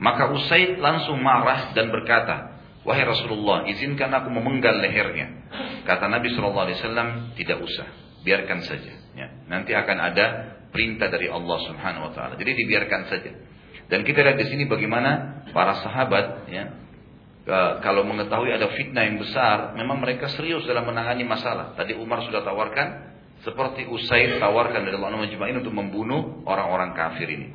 Maka Usaid langsung marah dan berkata, Wahai Rasulullah, izinkan aku memenggal lehernya. Kata Nabi SAW, tidak usah, biarkan saja. Ya, nanti akan ada perintah dari Allah Subhanahu Wa Taala. Jadi dibiarkan saja. Dan kita lihat di sini bagaimana para sahabat, ya, kalau mengetahui ada fitnah yang besar, memang mereka serius dalam menangani masalah. Tadi Umar sudah tawarkan, seperti Usaid tawarkan dari Allah Majma'in untuk membunuh orang-orang kafir ini.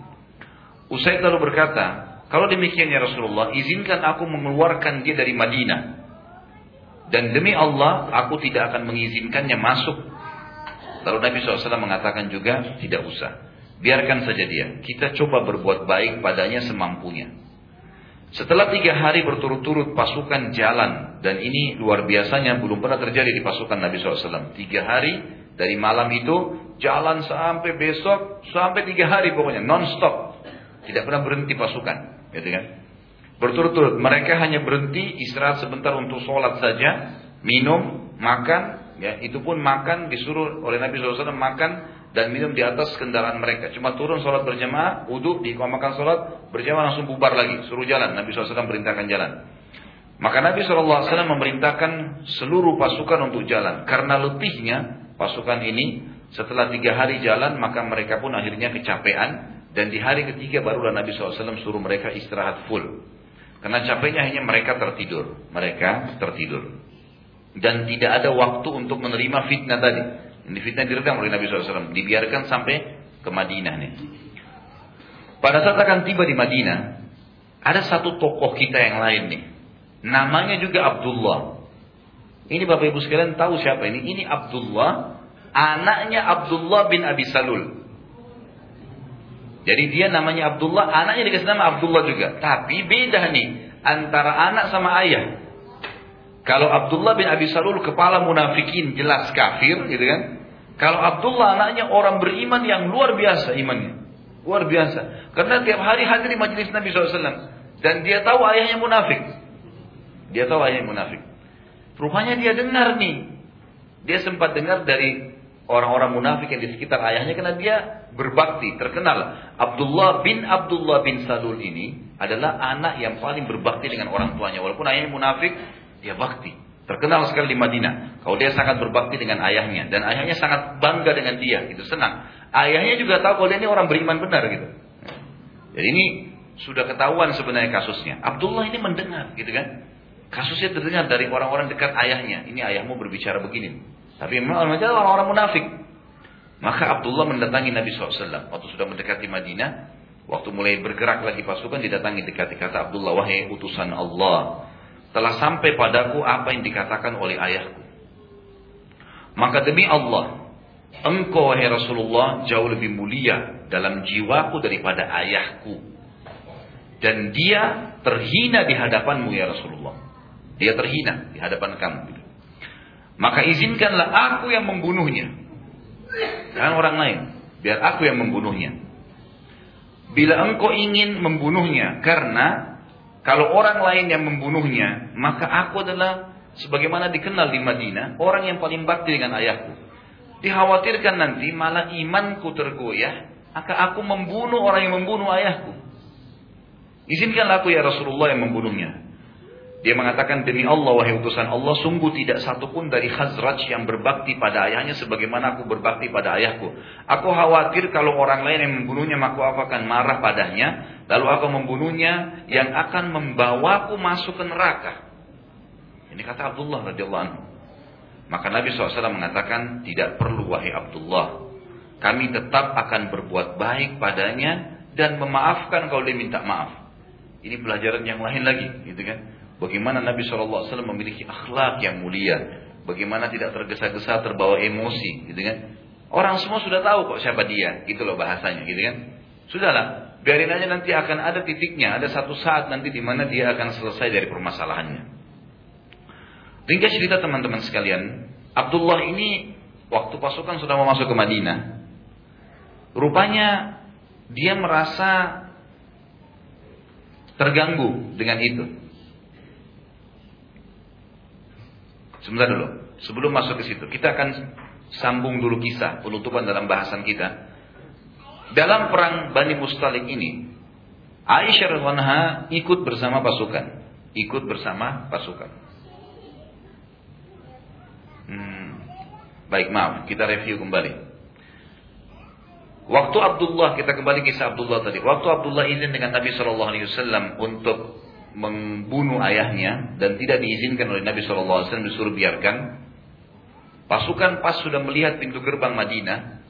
Usaid lalu berkata, kalau demikian ya Rasulullah, izinkan aku mengeluarkan dia dari Madinah. Dan demi Allah, aku tidak akan mengizinkannya masuk. Lalu Nabi SAW mengatakan juga, tidak usah. Biarkan saja dia. Kita coba berbuat baik padanya semampunya. Setelah tiga hari berturut-turut pasukan jalan. Dan ini luar biasanya belum pernah terjadi di pasukan Nabi SAW. Tiga hari dari malam itu jalan sampai besok. Sampai tiga hari pokoknya. Non-stop. Tidak pernah berhenti pasukan gitu kan? Berturut-turut mereka hanya berhenti istirahat sebentar untuk sholat saja, minum, makan, ya itu pun makan disuruh oleh Nabi SAW makan dan minum di atas kendaraan mereka. Cuma turun sholat berjamaah, wudhu, makan sholat, berjamaah langsung bubar lagi, suruh jalan. Nabi SAW perintahkan jalan. Maka Nabi SAW memerintahkan seluruh pasukan untuk jalan. Karena letihnya pasukan ini setelah tiga hari jalan maka mereka pun akhirnya kecapean dan di hari ketiga barulah Nabi SAW suruh mereka istirahat full. Karena capeknya hanya mereka tertidur. Mereka tertidur. Dan tidak ada waktu untuk menerima fitnah tadi. Ini fitnah diredam oleh Nabi SAW. Dibiarkan sampai ke Madinah nih. Pada saat akan tiba di Madinah, ada satu tokoh kita yang lain nih. Namanya juga Abdullah. Ini Bapak Ibu sekalian tahu siapa ini? Ini Abdullah, anaknya Abdullah bin Abi Salul. Jadi dia namanya Abdullah, anaknya dikasih nama Abdullah juga. Tapi beda nih antara anak sama ayah. Kalau Abdullah bin Abi Salul kepala munafikin jelas kafir gitu kan. Kalau Abdullah anaknya orang beriman yang luar biasa imannya. Luar biasa. Karena tiap hari hadir di majelis Nabi SAW. Dan dia tahu ayahnya munafik. Dia tahu ayahnya munafik. Rupanya dia dengar nih. Dia sempat dengar dari orang-orang munafik yang di sekitar ayahnya karena dia berbakti, terkenal. Abdullah bin Abdullah bin Salul ini adalah anak yang paling berbakti dengan orang tuanya. Walaupun ayahnya munafik, dia bakti. Terkenal sekali di Madinah. Kalau dia sangat berbakti dengan ayahnya dan ayahnya sangat bangga dengan dia, itu senang. Ayahnya juga tahu kalau dia ini orang beriman benar gitu. Jadi ini sudah ketahuan sebenarnya kasusnya. Abdullah ini mendengar gitu kan. Kasusnya terdengar dari orang-orang dekat ayahnya. Ini ayahmu berbicara begini. Tapi memang orang-orang munafik. Maka Abdullah mendatangi Nabi SAW. Waktu sudah mendekati Madinah. Waktu mulai bergerak lagi pasukan didatangi dekati kata Abdullah. Wahai utusan Allah. Telah sampai padaku apa yang dikatakan oleh ayahku. Maka demi Allah. Engkau wahai Rasulullah jauh lebih mulia dalam jiwaku daripada ayahku. Dan dia terhina di hadapanmu ya Rasulullah. Dia terhina di hadapan kamu. Maka izinkanlah aku yang membunuhnya. Jangan orang lain. Biar aku yang membunuhnya. Bila engkau ingin membunuhnya. Karena kalau orang lain yang membunuhnya. Maka aku adalah sebagaimana dikenal di Madinah. Orang yang paling bakti dengan ayahku. Dikhawatirkan nanti malah imanku tergoyah, maka aku membunuh orang yang membunuh ayahku. Izinkanlah aku ya Rasulullah yang membunuhnya. Dia mengatakan demi Allah wahai utusan Allah sungguh tidak satupun dari Khazraj yang berbakti pada ayahnya sebagaimana aku berbakti pada ayahku. Aku khawatir kalau orang lain yang membunuhnya maka aku akan marah padanya. Lalu aku membunuhnya yang akan membawaku masuk ke neraka. Ini kata Abdullah radhiyallahu anhu. Maka Nabi SAW mengatakan, tidak perlu wahai Abdullah. Kami tetap akan berbuat baik padanya dan memaafkan kalau dia minta maaf. Ini pelajaran yang lain lagi, gitu kan? Bagaimana Nabi SAW memiliki akhlak yang mulia. Bagaimana tidak tergesa-gesa terbawa emosi, gitu kan? Orang semua sudah tahu kok siapa dia, gitu loh bahasanya, gitu kan? Sudahlah, biarin aja nanti akan ada titiknya, ada satu saat nanti di mana dia akan selesai dari permasalahannya. Ringkas cerita teman-teman sekalian, Abdullah ini waktu pasukan sudah mau masuk ke Madinah, rupanya dia merasa terganggu dengan itu. Sebentar dulu, sebelum masuk ke situ, kita akan sambung dulu kisah penutupan dalam bahasan kita. Dalam perang Bani Mustalik ini, Aisyah radhiyallahu ikut bersama pasukan, ikut bersama pasukan. Hmm. Baik, maaf, kita review kembali. Waktu Abdullah, kita kembali kisah Abdullah tadi. Waktu Abdullah izin dengan Nabi Shallallahu Alaihi Wasallam untuk membunuh ayahnya dan tidak diizinkan oleh Nabi Wasallam disuruh biarkan. Pasukan pas sudah melihat pintu gerbang Madinah,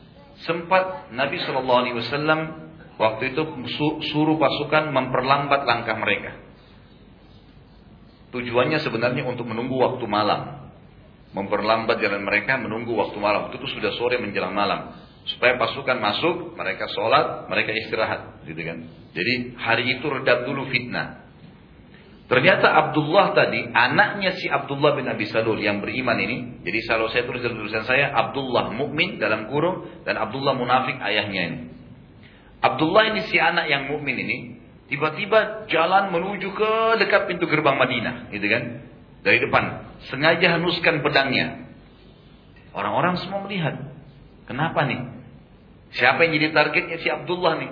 sempat Nabi Wasallam waktu itu suruh pasukan memperlambat langkah mereka. Tujuannya sebenarnya untuk menunggu waktu malam memperlambat jalan mereka menunggu waktu malam. Itu sudah sore menjelang malam. Supaya pasukan masuk, mereka sholat, mereka istirahat. Gitu kan. Jadi hari itu redam dulu fitnah. Ternyata Abdullah tadi, anaknya si Abdullah bin Abi Salul yang beriman ini. Jadi kalau saya tulis dalam tulisan saya, Abdullah mukmin dalam kurung dan Abdullah munafik ayahnya ini. Abdullah ini si anak yang mukmin ini, tiba-tiba jalan menuju ke dekat pintu gerbang Madinah, gitu kan? dari depan, sengaja hanuskan pedangnya. Orang-orang semua melihat. Kenapa nih? Siapa yang jadi targetnya si Abdullah nih?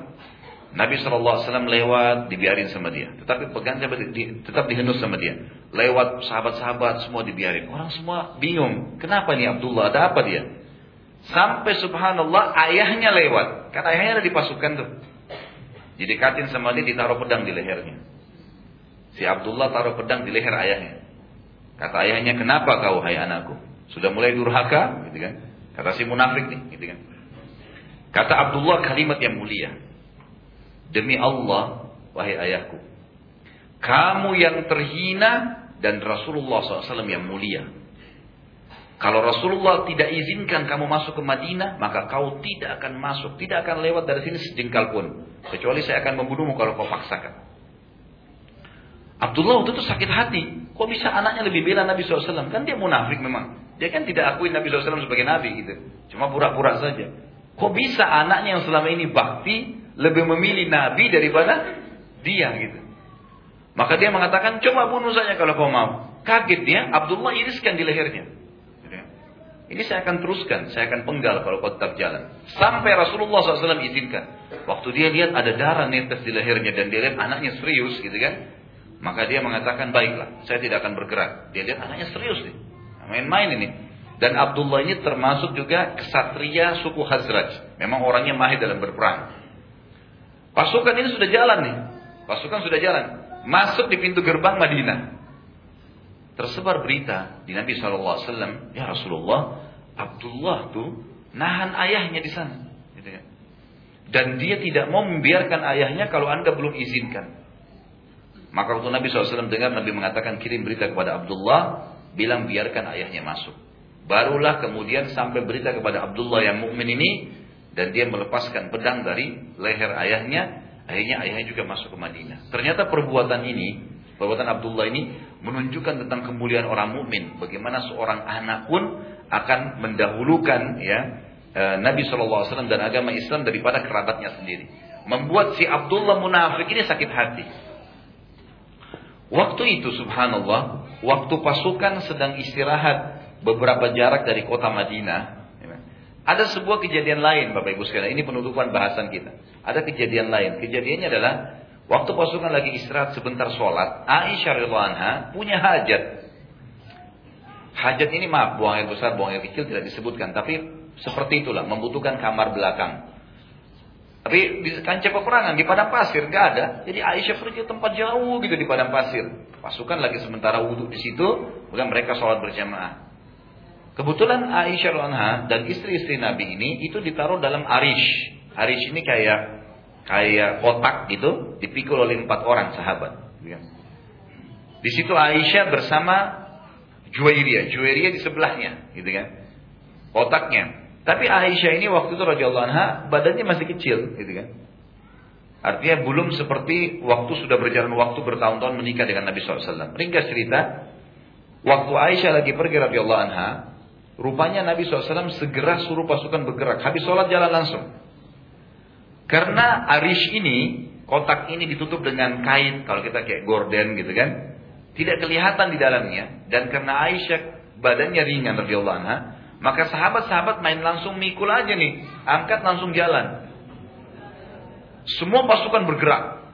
Nabi SAW lewat, dibiarin sama dia. Tetapi pegang tetap dihenus sama dia. Lewat sahabat-sahabat semua dibiarin. Orang semua bingung. Kenapa nih Abdullah? Ada apa dia? Sampai subhanallah ayahnya lewat. Karena ayahnya ada di pasukan tuh. Didekatin sama dia ditaruh pedang di lehernya. Si Abdullah taruh pedang di leher ayahnya. Kata ayahnya, kenapa kau hai anakku? Sudah mulai durhaka, gitu kan? Kata si munafik nih, gitu kan? Kata Abdullah kalimat yang mulia. Demi Allah, wahai ayahku. Kamu yang terhina dan Rasulullah SAW yang mulia. Kalau Rasulullah tidak izinkan kamu masuk ke Madinah, maka kau tidak akan masuk, tidak akan lewat dari sini sejengkal pun. Kecuali saya akan membunuhmu kalau kau paksakan. Abdullah waktu itu sakit hati. Kok bisa anaknya lebih bela Nabi SAW? Kan dia munafik memang. Dia kan tidak akui Nabi SAW sebagai Nabi gitu. Cuma pura-pura saja. Kok bisa anaknya yang selama ini bakti lebih memilih Nabi daripada dia gitu. Maka dia mengatakan, coba bunuh saja kalau kau mau. Kaget dia, Abdullah iriskan di lehernya. Gitu ya. Ini saya akan teruskan, saya akan penggal kalau kau tetap jalan. Sampai Rasulullah SAW izinkan. Waktu dia lihat ada darah netes di lehernya dan dia lihat anaknya serius gitu kan. Maka dia mengatakan, baiklah, saya tidak akan bergerak. Dia lihat anaknya serius nih. Main-main ini. Dan Abdullah ini termasuk juga kesatria suku Hazraj. Memang orangnya mahir dalam berperang. Pasukan ini sudah jalan nih. Pasukan sudah jalan. Masuk di pintu gerbang Madinah. Tersebar berita di Nabi SAW. Ya Rasulullah, Abdullah tuh nahan ayahnya di sana. Gitu ya. Dan dia tidak mau membiarkan ayahnya kalau anda belum izinkan. Maka waktu Nabi SAW dengar Nabi mengatakan kirim berita kepada Abdullah, bilang biarkan ayahnya masuk. Barulah kemudian sampai berita kepada Abdullah yang mukmin ini dan dia melepaskan pedang dari leher ayahnya. Akhirnya ayahnya juga masuk ke Madinah. Ternyata perbuatan ini, perbuatan Abdullah ini menunjukkan tentang kemuliaan orang mukmin. Bagaimana seorang anak pun akan mendahulukan ya eh, Nabi SAW dan agama Islam daripada kerabatnya sendiri. Membuat si Abdullah munafik ini sakit hati. Waktu itu subhanallah, waktu pasukan sedang istirahat beberapa jarak dari kota Madinah, ada sebuah kejadian lain Bapak Ibu sekalian, ini penutupan bahasan kita. Ada kejadian lain. Kejadiannya adalah waktu pasukan lagi istirahat sebentar sholat, Aisyah radhiyallahu punya hajat. Hajat ini maaf, buang air besar, buang air kecil tidak disebutkan, tapi seperti itulah, membutuhkan kamar belakang. Tapi di kancah peperangan di padang pasir gak ada. Jadi Aisyah pergi tempat jauh gitu di padang pasir. Pasukan lagi sementara wudhu di situ, kemudian mereka sholat berjamaah. Kebetulan Aisyah anha dan istri-istri Nabi ini itu ditaruh dalam arish. Arish ini kayak kayak kotak gitu, dipikul oleh empat orang sahabat. Di situ Aisyah bersama Juwairiyah, Juwairiyah di sebelahnya, gitu kan. Kotaknya. Tapi Aisyah ini waktu itu radhiyallahu anha badannya masih kecil, gitu kan. Artinya belum seperti waktu sudah berjalan waktu bertahun-tahun menikah dengan Nabi SAW. Ringkas cerita, waktu Aisyah lagi pergi radhiyallahu anha, rupanya Nabi SAW segera suruh pasukan bergerak. Habis sholat jalan langsung. Karena arish ini, kotak ini ditutup dengan kain, kalau kita kayak gorden gitu kan. Tidak kelihatan di dalamnya. Dan karena Aisyah badannya ringan radhiyallahu anha, maka sahabat-sahabat main langsung mikul aja nih. Angkat langsung jalan. Semua pasukan bergerak.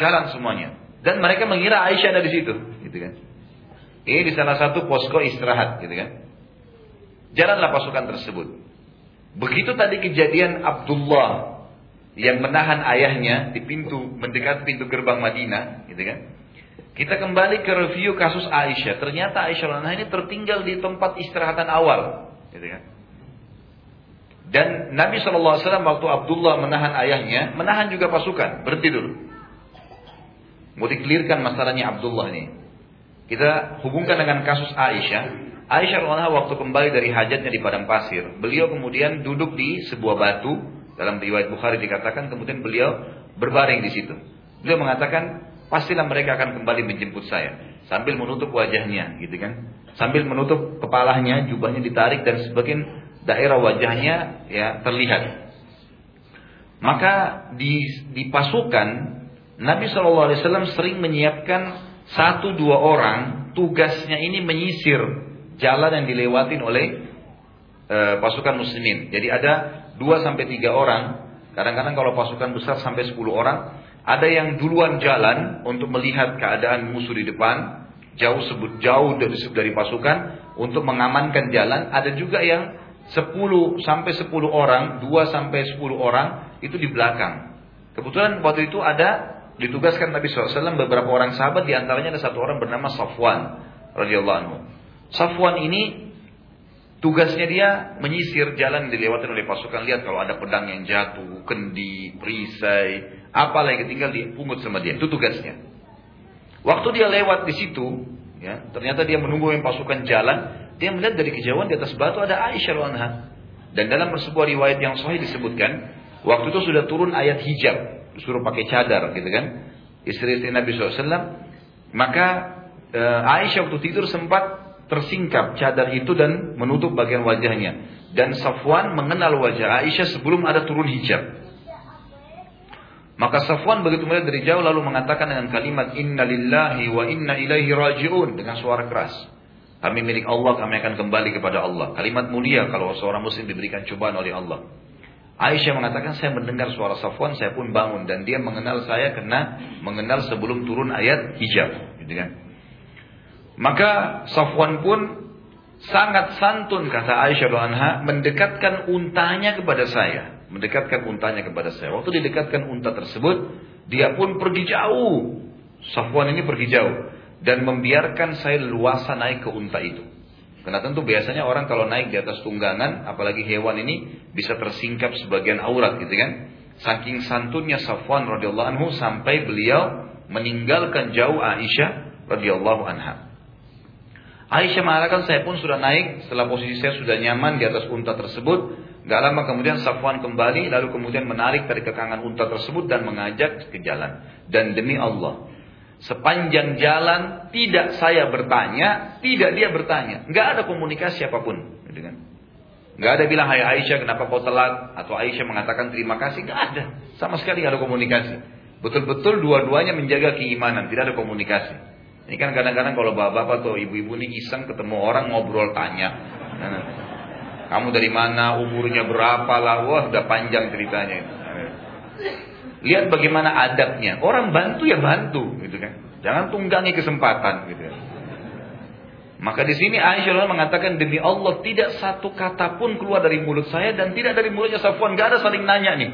Jalan semuanya. Dan mereka mengira Aisyah ada di situ. Gitu kan. Ini di salah satu posko istirahat. Gitu kan. Jalanlah pasukan tersebut. Begitu tadi kejadian Abdullah yang menahan ayahnya di pintu mendekat pintu gerbang Madinah, gitu kan? Kita kembali ke review kasus Aisyah. Ternyata Aisyah ini tertinggal di tempat istirahatan awal. Gitu kan? Dan Nabi SAW waktu Abdullah menahan ayahnya, menahan juga pasukan, berhenti dulu. Mau dikelirkan masalahnya Abdullah ini. Kita hubungkan dengan kasus Aisyah. Aisyah waktu kembali dari hajatnya di padang pasir, beliau kemudian duduk di sebuah batu. Dalam riwayat Bukhari dikatakan kemudian beliau berbaring di situ. Beliau mengatakan, pastilah mereka akan kembali menjemput saya sambil menutup wajahnya, gitu kan? sambil menutup kepalanya, jubahnya ditarik dan sebagian daerah wajahnya ya terlihat. Maka di, di pasukan Nabi SAW sering menyiapkan satu dua orang tugasnya ini menyisir jalan yang dilewatin oleh e, pasukan muslimin. Jadi ada dua sampai tiga orang. Kadang-kadang kalau pasukan besar sampai sepuluh orang, ada yang duluan jalan untuk melihat keadaan musuh di depan, jauh sebut jauh dari dari pasukan untuk mengamankan jalan. Ada juga yang 10 sampai 10 orang, 2 sampai 10 orang itu di belakang. Kebetulan waktu itu ada ditugaskan Nabi SAW beberapa orang sahabat di antaranya ada satu orang bernama Safwan radhiyallahu anhu. Safwan ini tugasnya dia menyisir jalan yang oleh pasukan. Lihat kalau ada pedang yang jatuh, kendi, perisai, apa lagi tinggal dipungut sama dia. Itu tugasnya. Waktu dia lewat di situ, ya, ternyata dia menunggu yang pasukan jalan, dia melihat dari kejauhan di atas batu ada Aisyah anha. Dan dalam sebuah riwayat yang sahih disebutkan, waktu itu sudah turun ayat hijab, disuruh pakai cadar gitu kan. Istri-istri Nabi SAW, maka e, Aisyah waktu tidur sempat tersingkap cadar itu dan menutup bagian wajahnya. Dan Safwan mengenal wajah Aisyah sebelum ada turun hijab. Maka Safwan begitu melihat dari jauh lalu mengatakan dengan kalimat Inna lillahi wa inna ilaihi raji'un dengan suara keras. Kami milik Allah, kami akan kembali kepada Allah. Kalimat mulia kalau seorang muslim diberikan cobaan oleh Allah. Aisyah mengatakan saya mendengar suara Safwan, saya pun bangun dan dia mengenal saya karena mengenal sebelum turun ayat hijab, gitu kan. Maka Safwan pun sangat santun kata Aisyah anha mendekatkan untanya kepada saya, mendekatkan untanya kepada saya. Waktu didekatkan unta tersebut, dia pun pergi jauh. Safwan ini pergi jauh dan membiarkan saya luasa naik ke unta itu. Karena tentu biasanya orang kalau naik di atas tunggangan, apalagi hewan ini bisa tersingkap sebagian aurat gitu kan. Saking santunnya Safwan radhiyallahu anhu sampai beliau meninggalkan jauh Aisyah radhiyallahu anha. Aisyah mengatakan saya pun sudah naik setelah posisi saya sudah nyaman di atas unta tersebut. Gak lama kemudian Safwan kembali lalu kemudian menarik dari kekangan unta tersebut dan mengajak ke jalan. Dan demi Allah, sepanjang jalan tidak saya bertanya, tidak dia bertanya. Gak ada komunikasi apa pun. Gitu kan? Gak ada bilang, hai Aisyah kenapa kau telat? Atau Aisyah mengatakan terima kasih. Gak ada. Sama sekali gak ada komunikasi. Betul-betul dua-duanya menjaga keimanan. Tidak ada komunikasi. Ini kan kadang-kadang kalau bapak-bapak atau ibu-ibu ini iseng ketemu orang ngobrol tanya. Nah, kamu dari mana, umurnya berapa lah, wah udah panjang ceritanya. Lihat bagaimana adabnya. Orang bantu ya bantu, gitu kan. Jangan tunggangi kesempatan, gitu ya. Maka di sini Aisyah mengatakan demi Allah tidak satu kata pun keluar dari mulut saya dan tidak dari mulutnya Safwan. Gak ada saling nanya nih.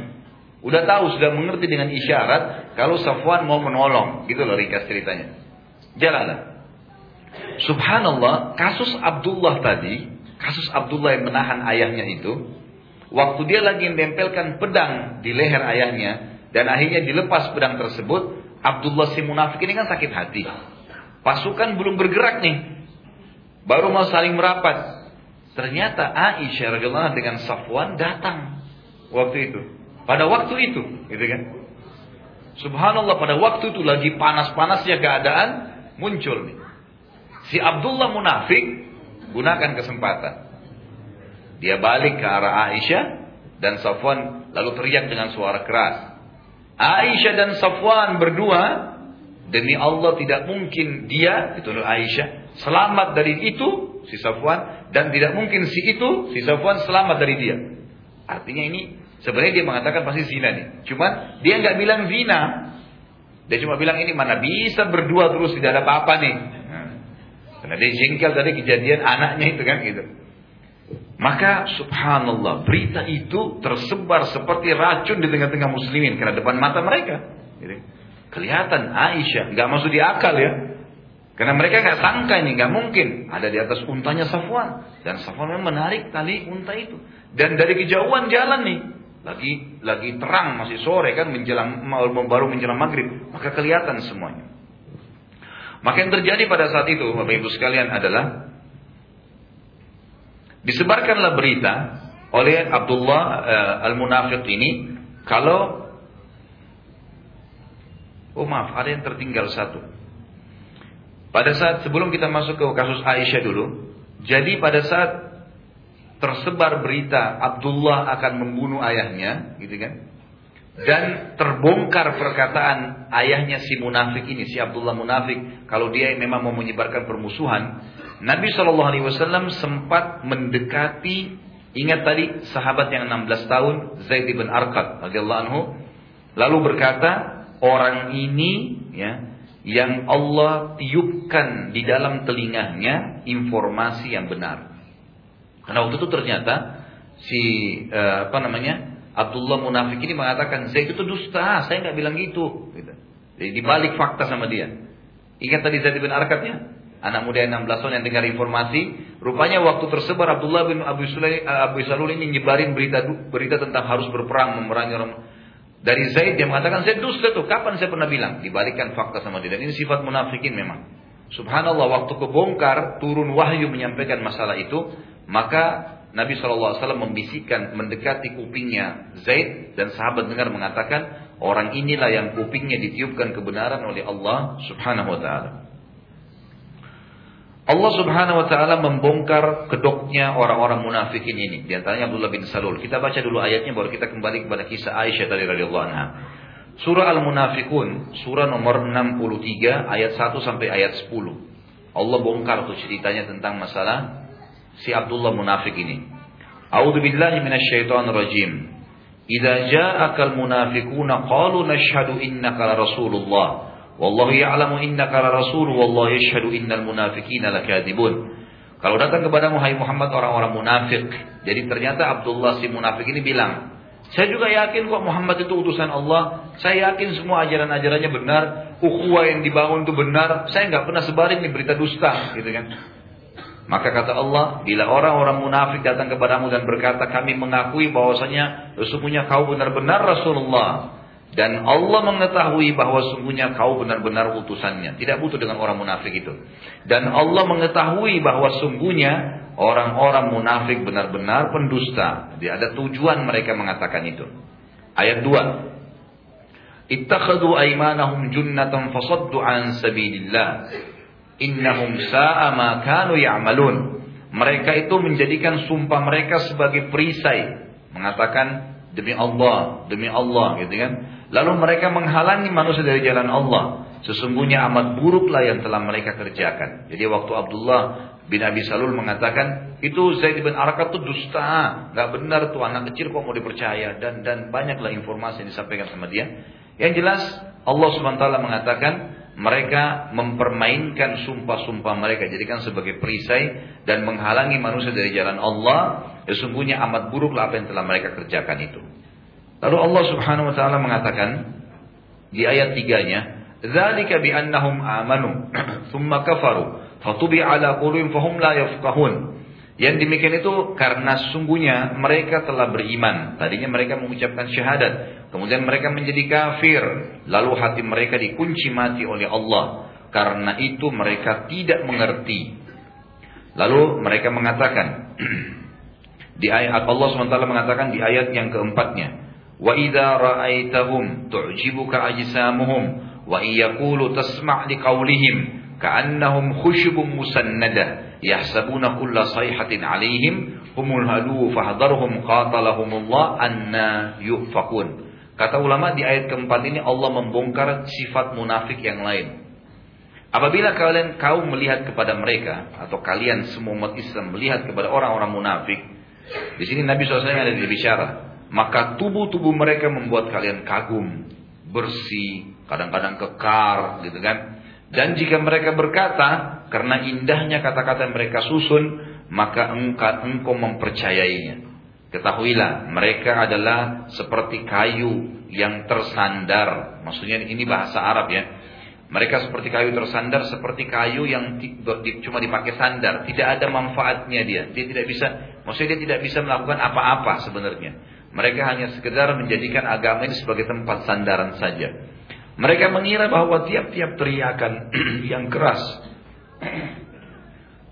Udah tahu, sudah mengerti dengan isyarat kalau Safwan mau menolong. Gitu loh ringkas ceritanya. Jalanlah. Subhanallah, kasus Abdullah tadi, kasus Abdullah yang menahan ayahnya itu, waktu dia lagi menempelkan pedang di leher ayahnya, dan akhirnya dilepas pedang tersebut, Abdullah si munafik ini kan sakit hati. Pasukan belum bergerak nih. Baru mau saling merapat. Ternyata Aisyah radhiyallahu dengan Safwan datang waktu itu. Pada waktu itu, gitu kan? Subhanallah pada waktu itu lagi panas-panasnya keadaan, muncul nih. Si Abdullah munafik gunakan kesempatan. Dia balik ke arah Aisyah dan Safwan lalu teriak dengan suara keras. Aisyah dan Safwan berdua demi Allah tidak mungkin dia itu Aisyah selamat dari itu si Safwan dan tidak mungkin si itu si Safwan selamat dari dia. Artinya ini sebenarnya dia mengatakan pasti zina nih. Cuman dia nggak bilang zina, dia cuma bilang ini mana bisa berdua terus tidak ada apa-apa nih. Nah, karena dia jengkel tadi kejadian anaknya itu kan gitu. Maka subhanallah berita itu tersebar seperti racun di tengah-tengah muslimin karena depan mata mereka. Gitu. Kelihatan Aisyah nggak masuk di akal ya. Karena mereka nggak sangka ini nggak mungkin ada di atas untanya Safwan dan Safwan menarik tali unta itu dan dari kejauhan jalan nih lagi lagi terang masih sore kan menjelang baru menjelang maghrib maka kelihatan semuanya. Maka yang terjadi pada saat itu bapak ibu sekalian adalah disebarkanlah berita oleh Abdullah uh, al Munafiq ini kalau oh maaf ada yang tertinggal satu. Pada saat sebelum kita masuk ke kasus Aisyah dulu jadi pada saat tersebar berita Abdullah akan membunuh ayahnya, gitu kan? Dan terbongkar perkataan ayahnya si munafik ini, si Abdullah munafik, kalau dia memang mau menyebarkan permusuhan, Nabi Shallallahu Alaihi Wasallam sempat mendekati, ingat tadi sahabat yang 16 tahun Zaid bin Arqad anhu, lalu berkata, orang ini ya yang Allah tiupkan di dalam telinganya informasi yang benar. Karena waktu itu ternyata si uh, apa namanya Abdullah munafik ini mengatakan Zaid itu dusta, saya nggak bilang gitu. gitu. Jadi dibalik fakta sama dia. Ingat tadi Zaid bin Arkadnya? Anak muda yang 16 tahun yang dengar informasi, rupanya waktu tersebar Abdullah bin Abu, Sulay, eh, Abu Salul ini nyebarin berita berita tentang harus berperang memerangi orang dari Zaid dia mengatakan Zaid dusta tuh. Kapan saya pernah bilang? Dibalikkan fakta sama dia. Dan ini sifat munafikin memang. Subhanallah waktu kebongkar turun wahyu menyampaikan masalah itu. Maka Nabi SAW membisikkan mendekati kupingnya Zaid dan sahabat dengar mengatakan orang inilah yang kupingnya ditiupkan kebenaran oleh Allah Subhanahu wa taala. Allah Subhanahu wa taala membongkar kedoknya orang-orang munafikin ini, di antaranya Abdullah bin Salul. Kita baca dulu ayatnya baru kita kembali kepada kisah Aisyah tadi radhiyallahu anha. Surah Al-Munafikun, surah nomor 63 ayat 1 sampai ayat 10. Allah bongkar tuh ceritanya tentang masalah si Abdullah munafik ini. A'udzu billahi minasyaitonir rajim. Idza ja'akal munafiquna qalu nashhadu innaka rasulullah wallahu ya'lamu innaka rasul wallahu yashhadu innal munafiqina lakadibun. Kalau datang kepada Muhammad orang-orang munafik. Jadi ternyata Abdullah si munafik ini bilang, saya juga yakin kok Muhammad itu utusan Allah. Saya yakin semua ajaran-ajarannya benar. Ukhuwah yang dibangun itu benar. Saya nggak pernah sebarin nih berita dusta, gitu kan. Maka kata Allah, bila orang-orang munafik datang kepadamu dan berkata, kami mengakui bahwasanya sesungguhnya kau benar-benar Rasulullah. Dan Allah mengetahui bahwa sungguhnya kau benar-benar utusannya. Tidak butuh dengan orang munafik itu. Dan Allah mengetahui bahwa sungguhnya orang-orang munafik benar-benar pendusta. Jadi ada tujuan mereka mengatakan itu. Ayat 2. Ittakhadu aymanahum junnatan fasaddu an sabilillah. Innahum sa'a ma kanu ya'malun. Mereka itu menjadikan sumpah mereka sebagai perisai. Mengatakan demi Allah, demi Allah gitu kan. Lalu mereka menghalangi manusia dari jalan Allah. Sesungguhnya amat buruklah yang telah mereka kerjakan. Jadi waktu Abdullah bin Abi Salul mengatakan itu Zaid bin Arqam itu dusta, nggak benar tuh anak kecil kok mau dipercaya dan dan banyaklah informasi yang disampaikan sama dia. Yang jelas Allah swt mengatakan mereka mempermainkan sumpah-sumpah mereka jadikan sebagai perisai dan menghalangi manusia dari jalan Allah. Sesungguhnya amat buruklah apa yang telah mereka kerjakan itu. Lalu Allah Subhanahu wa taala mengatakan di ayat tiganya, "Dzalika bi annahum amanu tsumma kafaru fatubi ala qulubihim fahum la yafqahun." Yang demikian itu karena sungguhnya mereka telah beriman. Tadinya mereka mengucapkan syahadat. Kemudian mereka menjadi kafir. Lalu hati mereka dikunci mati oleh Allah. Karena itu mereka tidak mengerti. Lalu mereka mengatakan. di ayat Allah SWT mengatakan di ayat yang keempatnya. وإذا رأيتهم تعجبك أجسامهم وإن يقولوا تسمع لقولهم ka'annahum khusyubun musannada yahsabuna kulla sayhatin alihim humul halu fahdharhum qatalahumullah anna yufakun. Kata ulama di ayat keempat ini Allah membongkar sifat munafik yang lain. Apabila kalian kaum melihat kepada mereka atau kalian semua umat Islam melihat kepada orang-orang munafik di sini Nabi SAW ada berbicara, maka tubuh-tubuh mereka membuat kalian kagum bersih kadang-kadang kekar gitu kan? Dan jika mereka berkata, karena indahnya kata-kata mereka susun, maka engkau, engkau mempercayainya. Ketahuilah, mereka adalah seperti kayu yang tersandar. Maksudnya ini bahasa Arab ya. Mereka seperti kayu tersandar, seperti kayu yang cuma dipakai sandar. Tidak ada manfaatnya dia. Dia tidak bisa, maksudnya dia tidak bisa melakukan apa-apa sebenarnya. Mereka hanya sekedar menjadikan agama ini sebagai tempat sandaran saja. Mereka mengira bahwa tiap-tiap teriakan yang keras,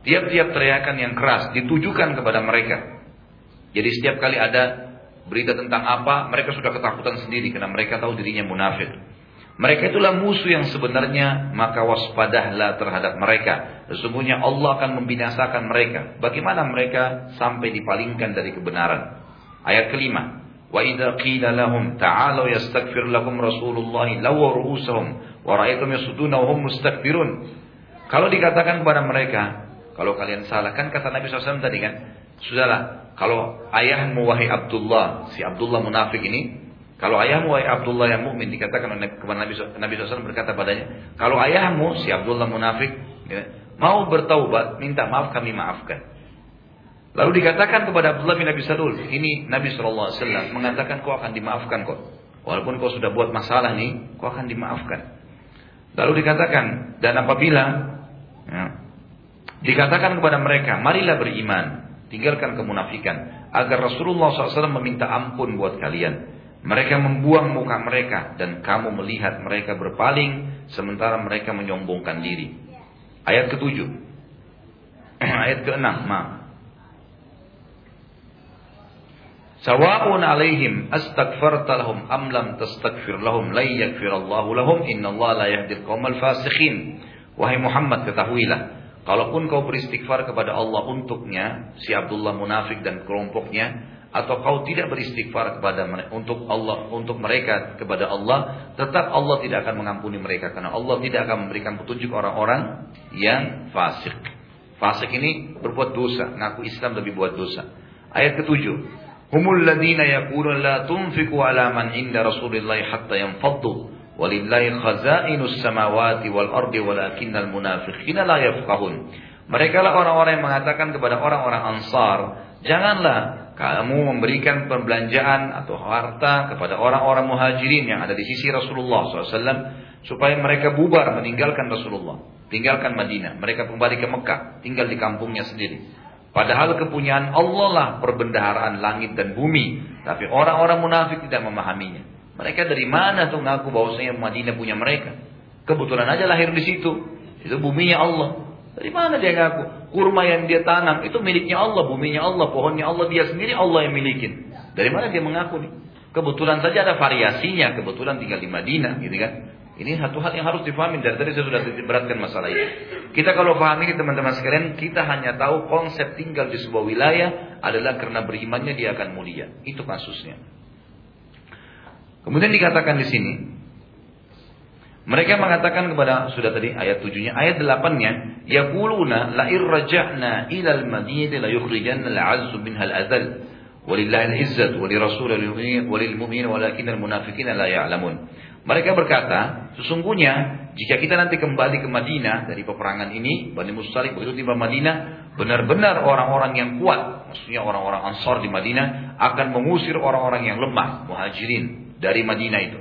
tiap-tiap teriakan yang keras ditujukan kepada mereka. Jadi setiap kali ada berita tentang apa, mereka sudah ketakutan sendiri karena mereka tahu dirinya munafik. Mereka itulah musuh yang sebenarnya, maka waspadahlah terhadap mereka. Sesungguhnya Allah akan membinasakan mereka. Bagaimana mereka sampai dipalingkan dari kebenaran? Ayat kelima. Wa idza qila lahum ta'alu yastaghfir lakum Rasulullah law ru'usahum wa ra'aytum yasuduna hum. Kalau dikatakan kepada mereka, kalau kalian salah kan kata Nabi SAW tadi kan, sudahlah, kalau ayahmu wahai Abdullah, si Abdullah munafik ini, kalau ayahmu wahai Abdullah yang mukmin dikatakan kepada Nabi Nabi SAW berkata padanya, kalau ayahmu si Abdullah munafik ya, mau bertaubat, minta maaf kami maafkan. Lalu dikatakan kepada Abdullah bin Abi Salul, ini Nabi SAW mengatakan kau akan dimaafkan kok. Walaupun kau sudah buat masalah nih, kau akan dimaafkan. Lalu dikatakan, dan apabila ya, dikatakan kepada mereka, marilah beriman, tinggalkan kemunafikan, agar Rasulullah SAW meminta ampun buat kalian. Mereka membuang muka mereka dan kamu melihat mereka berpaling sementara mereka menyombongkan diri. Ayat ketujuh. Ayat keenam, maaf. Sawa'un alaihim astaghfarta lahum am lam tastaghfir lahum la yaghfirallahu lahum innallaha la yahdil qaumal fasiqin. Wahai Muhammad ketahuilah, kalaupun kau beristighfar kepada Allah untuknya, si Abdullah munafik dan kelompoknya, atau kau tidak beristighfar kepada untuk Allah untuk mereka kepada Allah, tetap Allah tidak akan mengampuni mereka karena Allah tidak akan memberikan petunjuk orang-orang yang fasik. Fasik ini berbuat dosa, ngaku Islam lebih buat dosa. Ayat ketujuh, Humul ladina yaqulun la tunfiqu ala man inda Rasulillah hatta yanfaddu walillahi khazainus samawati wal ardi walakinnal munafiqina la yafqahun. Mereka lah orang-orang yang mengatakan kepada orang-orang Ansar, janganlah kamu memberikan perbelanjaan atau harta kepada orang-orang muhajirin yang ada di sisi Rasulullah SAW supaya mereka bubar meninggalkan Rasulullah, tinggalkan Madinah, mereka kembali ke Mekah, tinggal di kampungnya sendiri. Padahal kepunyaan Allah lah perbendaharaan langit dan bumi, tapi orang-orang munafik tidak memahaminya. Mereka dari mana tuh ngaku bahwasanya Madinah punya mereka? Kebetulan aja lahir di situ. Itu buminya Allah. Dari mana dia ngaku? Kurma yang dia tanam itu miliknya Allah, buminya Allah, pohonnya Allah, dia sendiri Allah yang milikin. Dari mana dia mengaku nih? Kebetulan saja ada variasinya, kebetulan tinggal di Madinah, gitu kan? Ini satu hal yang harus difahami dari tadi saya sudah beratkan masalah ini. Kita kalau pahami teman-teman sekalian, kita hanya tahu konsep tinggal di sebuah wilayah adalah karena berimannya dia akan mulia. Itu kasusnya. Kemudian dikatakan di sini, mereka mengatakan kepada sudah tadi ayat tujuhnya, ayat delapannya, yaquluna la irja'na ila al-madinati la yukhrijanna al-'azzu minha al-adhal. Walillahi al-izzat wa li rasulil mu'minin walakin al-munafiqina la ya'lamun. Mereka berkata, sesungguhnya jika kita nanti kembali ke Madinah dari peperangan ini, Bani Mustalik begitu tiba Madinah, benar-benar orang-orang yang kuat, maksudnya orang-orang Ansar di Madinah akan mengusir orang-orang yang lemah, muhajirin dari Madinah itu.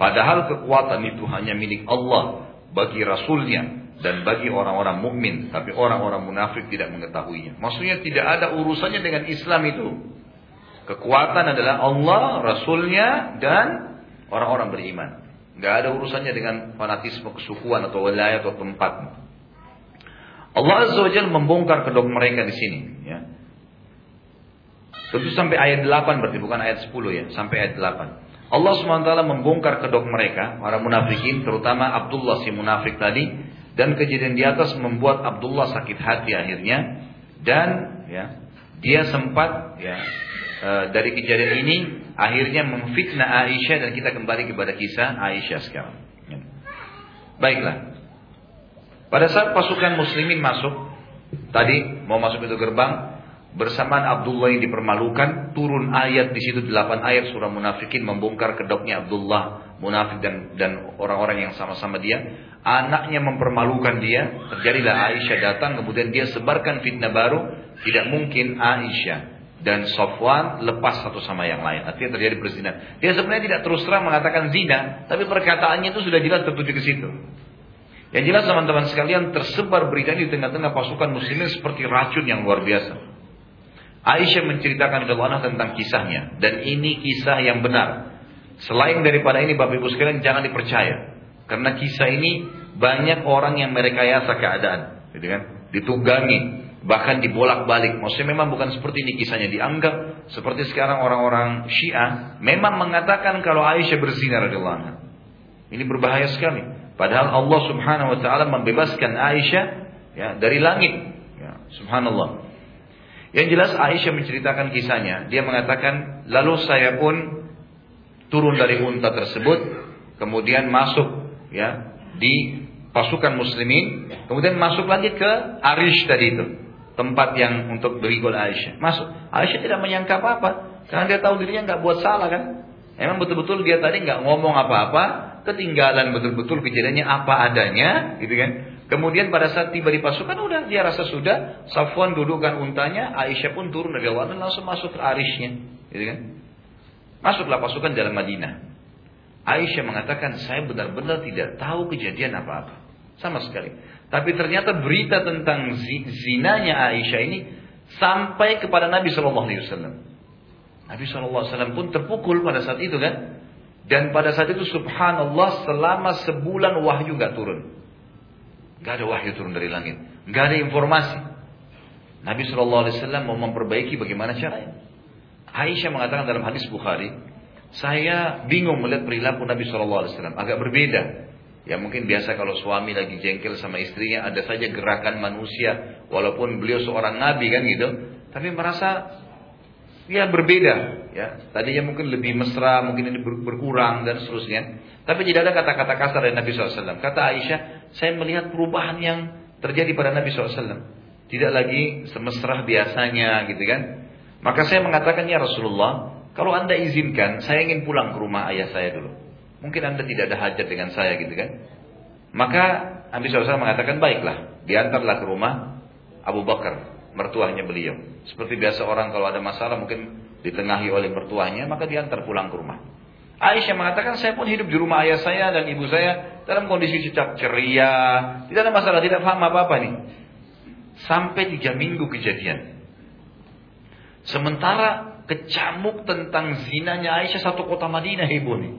Padahal kekuatan itu hanya milik Allah bagi Rasulnya dan bagi orang-orang mukmin, tapi orang-orang munafik tidak mengetahuinya. Maksudnya tidak ada urusannya dengan Islam itu. Kekuatan adalah Allah, Rasulnya, dan orang-orang beriman. Gak ada urusannya dengan fanatisme kesukuan atau wilayah atau tempat. Allah Azza wa Jalla membongkar kedok mereka di sini. Ya. Tentu sampai ayat 8 berarti bukan ayat 10 ya, sampai ayat 8. Allah SWT membongkar kedok mereka, para munafikin, terutama Abdullah si munafik tadi, dan kejadian di atas membuat Abdullah sakit hati akhirnya, dan ya dia sempat ya e, dari kejadian ini akhirnya memfitnah Aisyah dan kita kembali kepada kisah Aisyah sekarang. Ya. Baiklah. Pada saat pasukan muslimin masuk, tadi mau masuk itu gerbang, Bersamaan Abdullah yang dipermalukan, turun ayat di situ delapan ayat surah munafikin membongkar kedoknya Abdullah munafik dan dan orang-orang yang sama-sama dia. Anaknya mempermalukan dia, terjadilah Aisyah datang, kemudian dia sebarkan fitnah baru. Tidak mungkin Aisyah dan Sofwan lepas satu sama yang lain. Artinya terjadi perzinahan. Dia sebenarnya tidak terus terang mengatakan zina, tapi perkataannya itu sudah jelas tertuju ke situ. Yang jelas teman-teman sekalian tersebar berita di tengah-tengah pasukan muslimin seperti racun yang luar biasa. Aisyah menceritakan kepada tentang kisahnya dan ini kisah yang benar. Selain daripada ini Bapak Ibu sekalian jangan dipercaya. Karena kisah ini banyak orang yang merekayasa keadaan, gitu kan? Ditunggangi, bahkan dibolak-balik. Maksudnya memang bukan seperti ini kisahnya dianggap seperti sekarang orang-orang Syiah memang mengatakan kalau Aisyah berzina radhiyallahu anha. Ini berbahaya sekali. Padahal Allah Subhanahu wa taala membebaskan Aisyah ya dari langit. Ya, subhanallah. Yang jelas Aisyah menceritakan kisahnya. Dia mengatakan, lalu saya pun turun dari unta tersebut, kemudian masuk ya di pasukan muslimin, kemudian masuk lagi ke Arish tadi itu, tempat yang untuk berigol Aisyah. Masuk. Aisyah tidak menyangka apa-apa, karena dia tahu dirinya nggak buat salah kan. Emang betul-betul dia tadi nggak ngomong apa-apa, ketinggalan betul-betul kejadiannya apa adanya, gitu kan. Kemudian pada saat tiba di pasukan udah dia rasa sudah Safwan dudukkan untanya Aisyah pun turun dari awan dan langsung masuk ke arisnya gitu kan masuklah pasukan dalam Madinah Aisyah mengatakan saya benar-benar tidak tahu kejadian apa-apa sama sekali tapi ternyata berita tentang zinanya Aisyah ini sampai kepada Nabi Shallallahu Alaihi Wasallam Nabi Shallallahu Alaihi Wasallam pun terpukul pada saat itu kan dan pada saat itu subhanallah selama sebulan wahyu gak turun Gak ada wahyu turun dari langit. Gak ada informasi. Nabi SAW mau memperbaiki bagaimana caranya. Aisyah mengatakan dalam hadis Bukhari, saya bingung melihat perilaku Nabi SAW. Agak berbeda. Ya mungkin biasa kalau suami lagi jengkel sama istrinya ada saja gerakan manusia walaupun beliau seorang nabi kan gitu. Tapi merasa ya berbeda ya. Tadinya mungkin lebih mesra mungkin ini berkurang dan seterusnya tapi tidak ada kata-kata kasar dari Nabi SAW kata Aisyah saya melihat perubahan yang terjadi pada Nabi SAW tidak lagi semesrah biasanya gitu kan. Maka saya mengatakan ya Rasulullah kalau anda izinkan saya ingin pulang ke rumah ayah saya dulu mungkin anda tidak ada hajat dengan saya gitu kan maka Nabi SAW mengatakan baiklah diantarlah ke rumah Abu Bakar, mertuanya beliau. Seperti biasa orang kalau ada masalah mungkin ditengahi oleh mertuanya, maka diantar pulang ke rumah. Aisyah mengatakan, saya pun hidup di rumah ayah saya dan ibu saya dalam kondisi cicak ceria, tidak ada masalah, tidak paham apa-apa nih. Sampai tiga minggu kejadian. Sementara kecamuk tentang zinanya Aisyah satu kota Madinah heboh nih.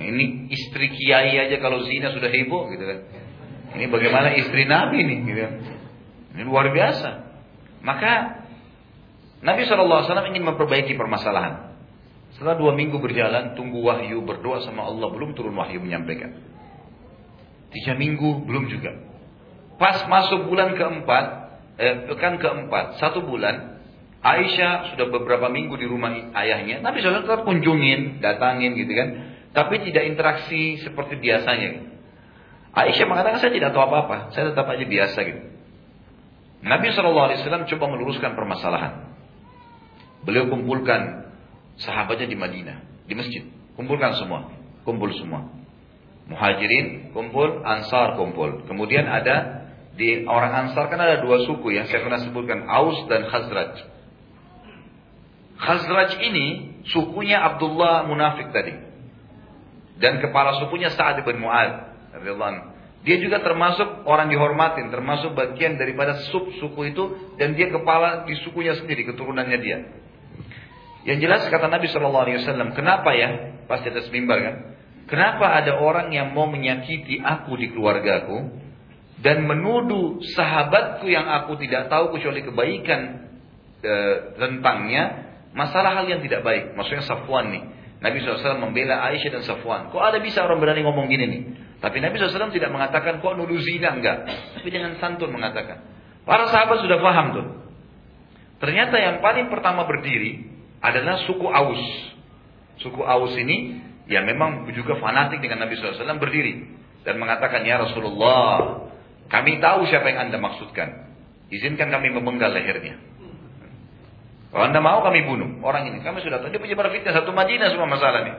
Ini istri kiai aja kalau zina sudah heboh gitu kan. Ini bagaimana istri Nabi nih gitu kan. Ini luar biasa. Maka Nabi SAW ingin memperbaiki permasalahan. Setelah dua minggu berjalan, tunggu wahyu, berdoa sama Allah, belum turun wahyu menyampaikan. Tiga minggu, belum juga. Pas masuk bulan keempat, eh, pekan keempat, satu bulan, Aisyah sudah beberapa minggu di rumah ayahnya. Nabi SAW tetap kunjungin, datangin gitu kan. Tapi tidak interaksi seperti biasanya. Aisyah mengatakan saya tidak tahu apa-apa. Saya tetap aja biasa gitu. Nabi SAW coba meluruskan permasalahan. Beliau kumpulkan sahabatnya di Madinah, di masjid. Kumpulkan semua, kumpul semua. Muhajirin kumpul, Ansar kumpul. Kemudian ada di orang Ansar kan ada dua suku yang saya pernah sebutkan, Aus dan Khazraj. Khazraj ini sukunya Abdullah munafik tadi. Dan kepala sukunya Sa'ad bin Mu'ad. Dia juga termasuk orang dihormatin, termasuk bagian daripada sub suku itu dan dia kepala di sukunya sendiri, keturunannya dia. Yang jelas kata Nabi Shallallahu Alaihi Wasallam, kenapa ya? Pasti atas mimbar kan? Kenapa ada orang yang mau menyakiti aku di keluargaku dan menuduh sahabatku yang aku tidak tahu kecuali kebaikan e, tentangnya masalah hal yang tidak baik. Maksudnya Safwan nih. Nabi SAW membela Aisyah dan Safwan. Kok ada bisa orang berani ngomong gini nih? Tapi Nabi SAW tidak mengatakan kok nuduh zina enggak. Tapi dengan santun mengatakan. Para sahabat sudah paham tuh. Ternyata yang paling pertama berdiri adalah suku Aus. Suku Aus ini yang memang juga fanatik dengan Nabi SAW berdiri. Dan mengatakan, Ya Rasulullah, kami tahu siapa yang anda maksudkan. Izinkan kami memenggal lehernya. Kalau anda mau kami bunuh orang ini. Kami sudah tahu. Dia punya fitnah satu Madinah semua masalah ini.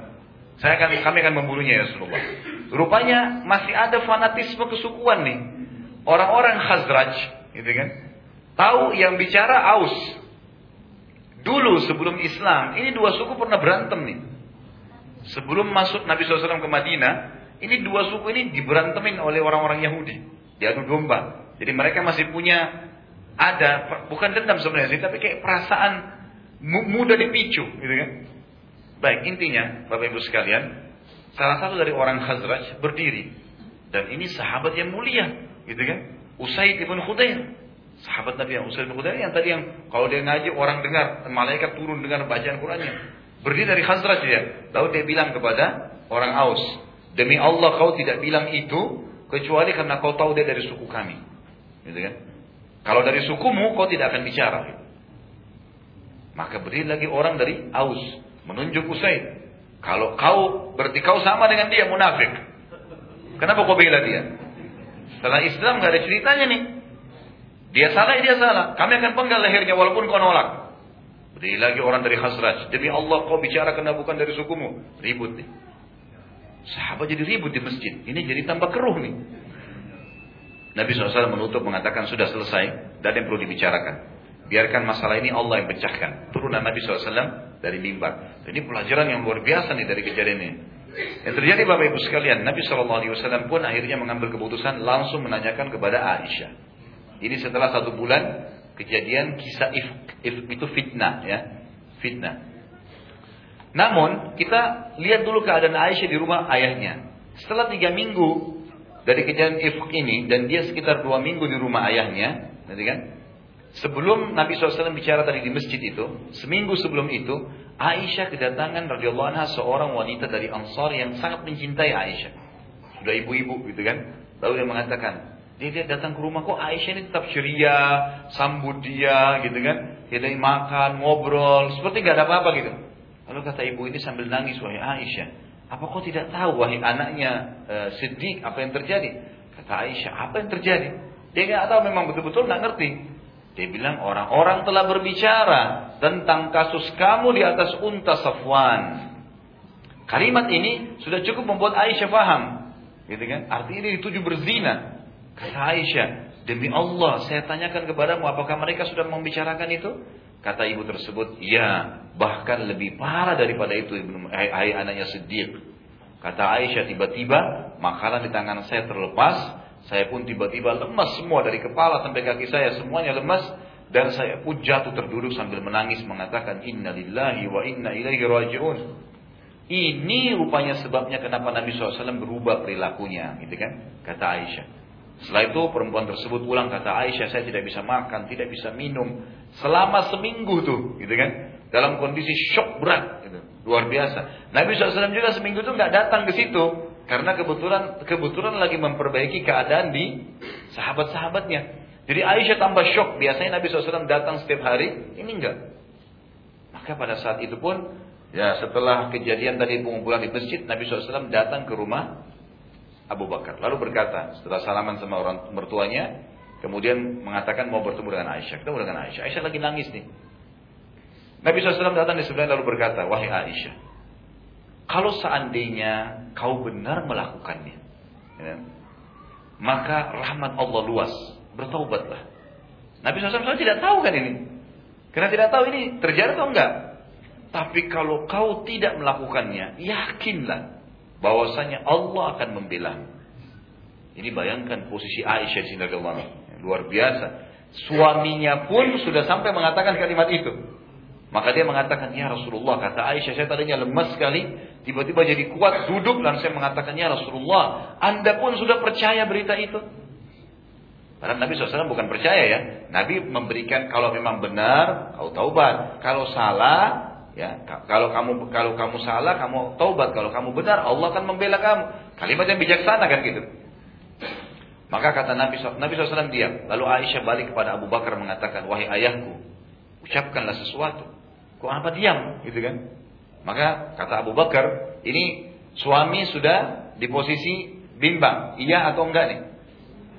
Saya akan, kami akan membunuhnya ya Rasulullah. Rupanya masih ada fanatisme kesukuan nih. Orang-orang Khazraj, gitu kan? Tahu yang bicara Aus. Dulu sebelum Islam, ini dua suku pernah berantem nih. Sebelum masuk Nabi SAW ke Madinah, ini dua suku ini diberantemin oleh orang-orang Yahudi. Diadu domba. Jadi mereka masih punya ada bukan dendam sebenarnya sih, tapi kayak perasaan mudah dipicu, gitu kan? Baik, intinya Bapak Ibu sekalian, Salah satu dari orang Khazraj berdiri. Dan ini sahabat yang mulia. Gitu kan. Usaid ibn Khudair. Sahabat Nabi yang Usaid ibn Khudair yang tadi yang kalau dia ngaji orang dengar. Malaikat turun dengar bacaan Qurannya. Berdiri dari Khazraj dia. Lalu dia bilang kepada orang Aus. Demi Allah kau tidak bilang itu. Kecuali karena kau tahu dia dari suku kami. Gitu kan. Kalau dari sukumu kau tidak akan bicara. Maka berdiri lagi orang dari Aus. Menunjuk Usaid. Kalau kau berarti kau sama dengan dia munafik. Kenapa kau bela dia? Setelah Islam nggak ada ceritanya nih. Dia salah, dia salah. Kami akan penggal lehernya walaupun kau nolak. Beri lagi orang dari Khazraj. Demi Allah kau bicara kena bukan dari sukumu. Ribut nih. Sahabat jadi ribut di masjid. Ini jadi tambah keruh nih. Nabi SAW menutup mengatakan sudah selesai. Dan yang perlu dibicarakan. Biarkan masalah ini Allah yang pecahkan. Turunan Nabi SAW dari mimbar. Ini pelajaran yang luar biasa nih dari kejadian ini. Yang terjadi Bapak Ibu sekalian, Nabi SAW pun akhirnya mengambil keputusan langsung menanyakan kepada Aisyah. Ini setelah satu bulan kejadian kisah if, if itu fitnah ya, fitnah. Namun kita lihat dulu keadaan Aisyah di rumah ayahnya. Setelah tiga minggu dari kejadian if ini dan dia sekitar dua minggu di rumah ayahnya, nanti kan? Sebelum Nabi SAW bicara tadi di masjid itu, seminggu sebelum itu, Aisyah kedatangan radhiyallahu anha seorang wanita dari Ansar yang sangat mencintai Aisyah. Sudah ibu-ibu gitu kan. Lalu dia mengatakan, dia, dia datang ke rumah kok Aisyah ini tetap ceria, sambut dia gitu kan. Dia makan, ngobrol, seperti gak ada apa-apa gitu. Lalu kata ibu ini sambil nangis, wahai Aisyah, apa kau tidak tahu wahai anaknya uh, Siddiq apa yang terjadi? Kata Aisyah, apa yang terjadi? Dia nggak tahu memang betul-betul nggak ngerti. Dia bilang orang-orang telah berbicara tentang kasus kamu di atas unta Safwan. Kalimat ini sudah cukup membuat Aisyah paham. Gitu kan? Artinya ini dituju berzina. Kata Aisyah, Demi Allah, saya tanyakan kepadamu, apakah mereka sudah membicarakan itu? Kata ibu tersebut, ya, bahkan lebih parah daripada itu, ibnu anaknya Siddiq. Kata Aisyah, tiba-tiba makanan di tangan saya terlepas, saya pun tiba-tiba lemas semua dari kepala sampai kaki saya, semuanya lemas. Dan saya pun jatuh terduduk sambil menangis mengatakan, Inna lillahi wa inna ilaihi raji'un. Ini rupanya sebabnya kenapa Nabi SAW berubah perilakunya, gitu kan? Kata Aisyah. Setelah itu perempuan tersebut pulang kata Aisyah saya tidak bisa makan, tidak bisa minum selama seminggu tuh, gitu kan? Dalam kondisi shock berat, gitu. luar biasa. Nabi SAW juga seminggu itu nggak datang ke situ karena kebetulan kebetulan lagi memperbaiki keadaan di sahabat-sahabatnya. Jadi Aisyah tambah shock. Biasanya Nabi SAW datang setiap hari, ini enggak. Maka pada saat itu pun, ya setelah kejadian tadi pengumpulan di masjid, Nabi SAW datang ke rumah Abu Bakar. Lalu berkata, setelah salaman sama orang mertuanya, kemudian mengatakan mau bertemu dengan Aisyah. Ketemu dengan Aisyah. Aisyah lagi nangis nih. Nabi SAW datang di sebelah lalu berkata, wahai Aisyah, kalau seandainya kau benar melakukannya, ya, maka rahmat Allah luas, bertaubatlah. Nabi SAW tidak tahu kan ini. Karena tidak tahu ini terjadi atau enggak. Tapi kalau kau tidak melakukannya, yakinlah bahwasanya Allah akan membela. Ini bayangkan posisi Aisyah sini luar biasa. Suaminya pun sudah sampai mengatakan kalimat itu. Maka dia mengatakan, ya Rasulullah, kata Aisyah, saya tadinya lemas sekali, tiba-tiba jadi kuat, duduk, dan saya mengatakan, ya Rasulullah, Anda pun sudah percaya berita itu. Padahal Nabi SAW bukan percaya ya. Nabi memberikan kalau memang benar, kau taubat. Kalau salah, Ya, kalau kamu kalau kamu salah, kamu taubat. Kalau kamu benar, Allah akan membela kamu. Kalimat yang bijaksana kan gitu. Maka kata Nabi Nabi SAW diam. Lalu Aisyah balik kepada Abu Bakar mengatakan, wahai ayahku, ucapkanlah sesuatu. Kok apa diam, gitu kan? Maka kata Abu Bakar, ini suami sudah di posisi bimbang, iya atau enggak nih?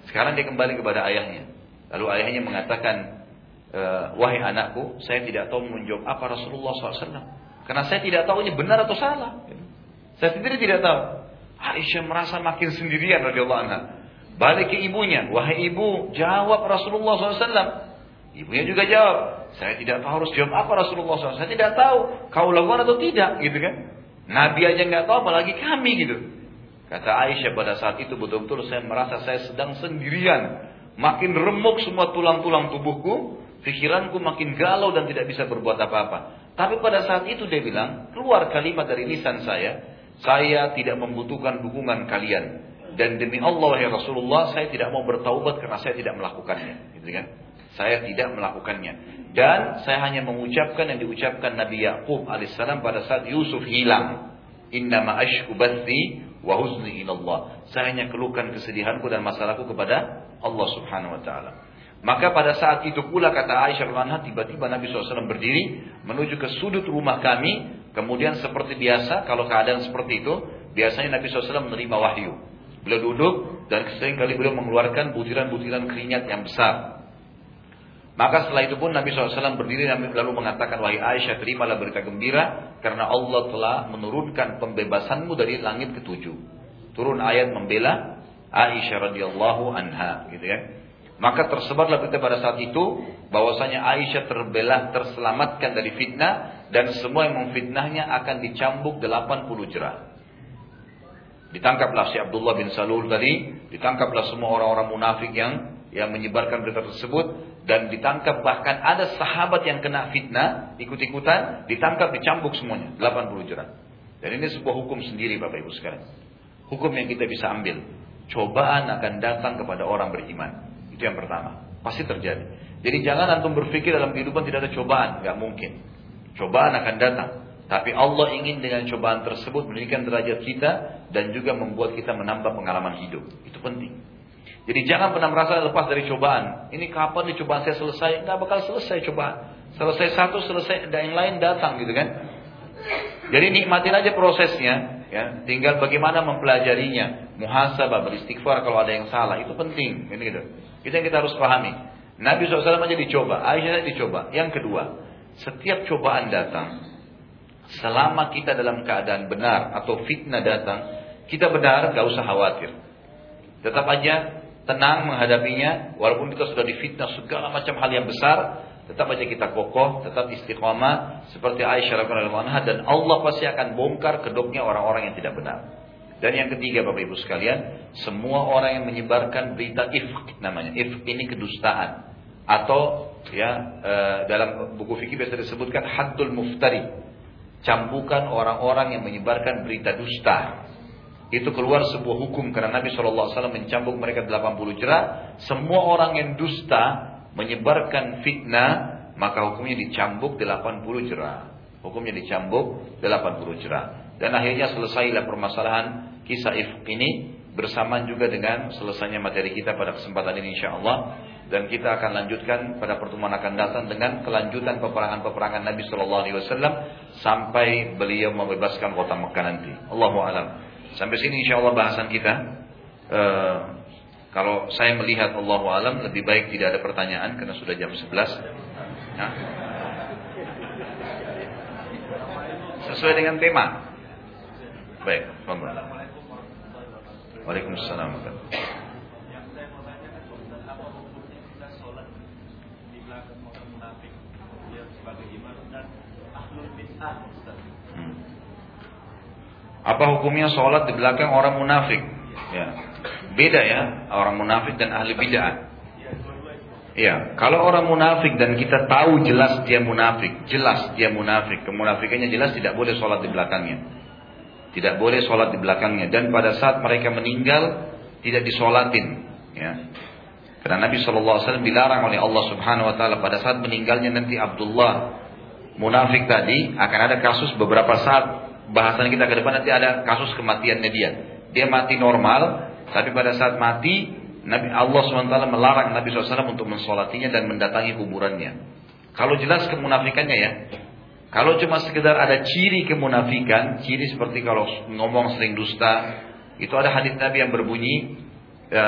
Sekarang dia kembali kepada ayahnya. Lalu ayahnya mengatakan, wahai anakku, saya tidak tahu menjawab apa Rasulullah SAW. Karena saya tidak tahu ini benar atau salah. Saya sendiri tidak tahu. Aisyah merasa makin sendirian radhiyallahu anha. Balik ke ibunya, wahai ibu, jawab Rasulullah SAW. Ibunya juga jawab, saya tidak tahu harus jawab apa Rasulullah SAW. Saya tidak tahu kau lakukan atau tidak, gitu kan? Nabi aja nggak tahu, apalagi kami gitu. Kata Aisyah pada saat itu betul-betul saya merasa saya sedang sendirian. Makin remuk semua tulang-tulang tubuhku. Pikiranku makin galau dan tidak bisa berbuat apa-apa. Tapi pada saat itu dia bilang, keluar kalimat dari lisan saya, saya tidak membutuhkan dukungan kalian. Dan demi Allah ya Rasulullah, saya tidak mau bertaubat karena saya tidak melakukannya. Gitu kan? Saya tidak melakukannya. Dan saya hanya mengucapkan yang diucapkan Nabi Yakub alaihissalam pada saat Yusuf hilang. Innama ashku bathi wa huzni ilallah. Saya hanya keluhkan kesedihanku dan masalahku kepada Allah subhanahu wa ta'ala. Maka pada saat itu pula kata Aisyah radhiyallahu tiba-tiba Nabi SAW berdiri menuju ke sudut rumah kami. Kemudian seperti biasa, kalau keadaan seperti itu, biasanya Nabi SAW menerima wahyu. Beliau duduk dan sering kali beliau mengeluarkan butiran-butiran keringat yang besar. Maka setelah itu pun Nabi SAW berdiri lalu mengatakan, Wahai Aisyah, terimalah berita gembira, karena Allah telah menurunkan pembebasanmu dari langit ketujuh. Turun ayat membela Aisyah radhiyallahu anha, gitu kan. Maka tersebarlah berita pada saat itu bahwasanya Aisyah terbelah terselamatkan dari fitnah dan semua yang memfitnahnya akan dicambuk 80 jerah. Ditangkaplah si Abdullah bin Salul tadi, ditangkaplah semua orang-orang munafik yang yang menyebarkan berita tersebut dan ditangkap bahkan ada sahabat yang kena fitnah ikut-ikutan ditangkap dicambuk semuanya 80 jerah. Dan ini sebuah hukum sendiri Bapak Ibu sekalian. Hukum yang kita bisa ambil. Cobaan akan datang kepada orang beriman. Itu yang pertama. Pasti terjadi. Jadi jangan antum berpikir dalam kehidupan tidak ada cobaan. Gak mungkin. Cobaan akan datang. Tapi Allah ingin dengan cobaan tersebut meninggikan derajat kita dan juga membuat kita menambah pengalaman hidup. Itu penting. Jadi jangan pernah merasa lepas dari cobaan. Ini kapan nih cobaan saya selesai? Nggak bakal selesai cobaan. Selesai satu, selesai dan yang lain datang gitu kan. Jadi nikmatin aja prosesnya, ya. Tinggal bagaimana mempelajarinya, muhasabah, beristighfar kalau ada yang salah, itu penting, ini gitu. Itu yang kita harus pahami. Nabi SAW aja dicoba, Aisyah dicoba. Yang kedua, setiap cobaan datang, selama kita dalam keadaan benar atau fitnah datang, kita benar, gak usah khawatir. Tetap aja tenang menghadapinya, walaupun kita sudah difitnah segala macam hal yang besar, tetap aja kita kokoh, tetap istiqomah seperti Aisyah radhiyallahu anha dan Allah pasti akan bongkar kedoknya orang-orang yang tidak benar. Dan yang ketiga Bapak Ibu sekalian, semua orang yang menyebarkan berita ifk namanya. Ifk ini kedustaan atau ya e, dalam buku fikih biasa disebutkan haddul muftari. Cambukan orang-orang yang menyebarkan berita dusta. Itu keluar sebuah hukum karena Nabi SAW mencambuk mereka 80 jerah. Semua orang yang dusta menyebarkan fitnah maka hukumnya dicambuk 80 jerah. Hukumnya dicambuk 80 jerah. Dan akhirnya selesailah permasalahan kisah ifk ini bersamaan juga dengan selesainya materi kita pada kesempatan ini insya Allah dan kita akan lanjutkan pada pertemuan akan datang dengan kelanjutan peperangan-peperangan Nabi Shallallahu Alaihi Wasallam sampai beliau membebaskan kota Mekah nanti. Allahu alam. Sampai sini insya Allah bahasan kita. Uh, kalau saya melihat Allahu alam lebih baik tidak ada pertanyaan karena sudah jam 11. Nah. Sesuai dengan tema. Baik, Alhamdulillah. Waalaikumsalam. Apa hukumnya kita sholat di belakang orang munafik. Apa hukumnya sholat di belakang orang munafik? Ya. Beda ya, orang munafik dan ahli bid'ah. Ya, kalau orang munafik dan kita tahu jelas dia munafik, jelas dia munafik, kemunafikannya jelas tidak boleh sholat di belakangnya. Tidak boleh sholat di belakangnya. Dan pada saat mereka meninggal, tidak disolatin. Ya. Karena Nabi SAW dilarang oleh Allah Subhanahu Wa Taala pada saat meninggalnya nanti Abdullah munafik tadi akan ada kasus beberapa saat bahasan kita ke depan nanti ada kasus kematiannya dia. Dia mati normal, tapi pada saat mati Nabi Allah SWT melarang Nabi SAW untuk mensolatinya dan mendatangi kuburannya. Kalau jelas kemunafikannya ya, kalau cuma sekedar ada ciri kemunafikan, ciri seperti kalau ngomong sering dusta, itu ada hadis Nabi yang berbunyi, e,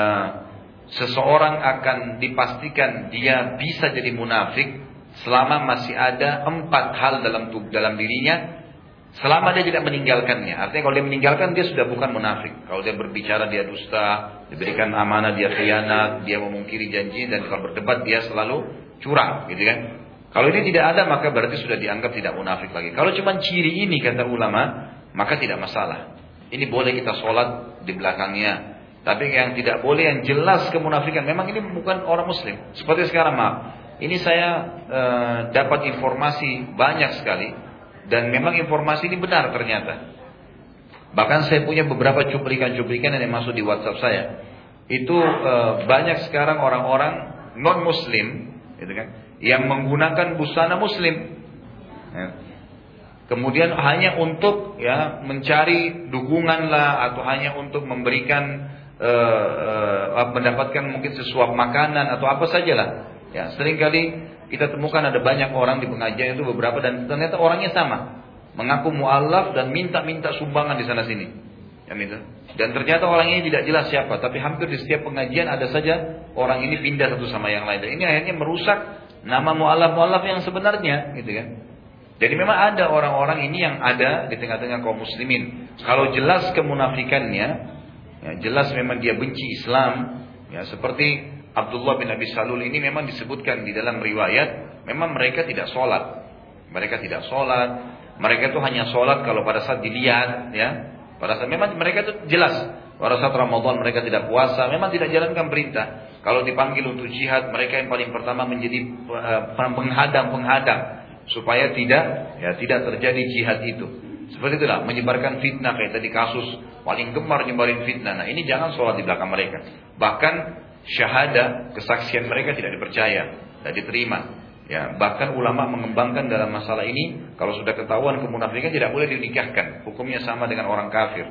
seseorang akan dipastikan dia bisa jadi munafik selama masih ada empat hal dalam dalam dirinya, selama dia tidak meninggalkannya. Artinya kalau dia meninggalkan dia sudah bukan munafik. Kalau dia berbicara dia dusta, diberikan amanah dia khianat, dia memungkiri janji dan kalau berdebat dia selalu curang, gitu kan? Kalau ini tidak ada maka berarti sudah dianggap tidak munafik lagi. Kalau cuma ciri ini kata ulama, maka tidak masalah. Ini boleh kita sholat di belakangnya. Tapi yang tidak boleh yang jelas kemunafikan. Memang ini bukan orang muslim. Seperti sekarang maaf. Ini saya e, dapat informasi banyak sekali. Dan memang informasi ini benar ternyata. Bahkan saya punya beberapa cuplikan-cuplikan yang masuk di WhatsApp saya. Itu e, banyak sekarang orang-orang non muslim. Gitu kan yang menggunakan busana muslim. Ya. Kemudian hanya untuk ya mencari dukungan lah atau hanya untuk memberikan uh, uh, mendapatkan mungkin sesuap makanan atau apa sajalah. Ya, sering kali kita temukan ada banyak orang di pengajian itu beberapa dan ternyata orangnya sama, mengaku mualaf dan minta-minta sumbangan di sana sini. Ya minta. Dan ternyata orang ini tidak jelas siapa, tapi hampir di setiap pengajian ada saja orang ini pindah satu sama yang lain. Dan ini akhirnya merusak nama mualaf-mualaf yang sebenarnya, gitu kan. Jadi memang ada orang-orang ini yang ada di tengah-tengah kaum muslimin. Kalau jelas kemunafikannya, ya, jelas memang dia benci Islam, ya seperti Abdullah bin Abi Salul ini memang disebutkan di dalam riwayat, memang mereka tidak sholat. Mereka tidak sholat, mereka itu hanya sholat kalau pada saat dilihat, ya. Pada saat memang mereka itu jelas pada saat Ramadan mereka tidak puasa, memang tidak jalankan perintah. Kalau dipanggil untuk jihad, mereka yang paling pertama menjadi eh, penghadang-penghadang supaya tidak ya tidak terjadi jihad itu. Seperti itulah menyebarkan fitnah kayak tadi kasus paling gemar nyebarin fitnah. Nah, ini jangan sholat di belakang mereka. Bahkan syahada kesaksian mereka tidak dipercaya, tidak diterima. Ya, bahkan ulama mengembangkan dalam masalah ini kalau sudah ketahuan kemunafikan tidak boleh dinikahkan. Hukumnya sama dengan orang kafir.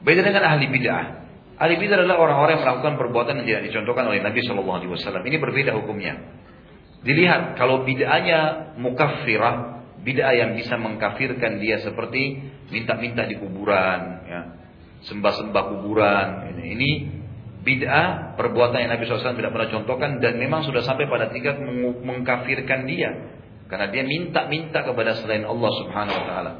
Beda dengan ahli bid'ah. Ahli bidah adalah orang-orang yang melakukan perbuatan yang tidak dicontohkan oleh Nabi Shallallahu Alaihi Wasallam. Ini berbeda hukumnya. Dilihat kalau bid'ahnya mukaffirah, bid'ah yang bisa mengkafirkan dia seperti minta-minta di kuburan, ya, sembah-sembah kuburan. Ini, ini bid'ah perbuatan yang Nabi SAW tidak pernah contohkan dan memang sudah sampai pada tingkat mengkafirkan dia. Karena dia minta-minta kepada selain Allah Subhanahu Wa Taala.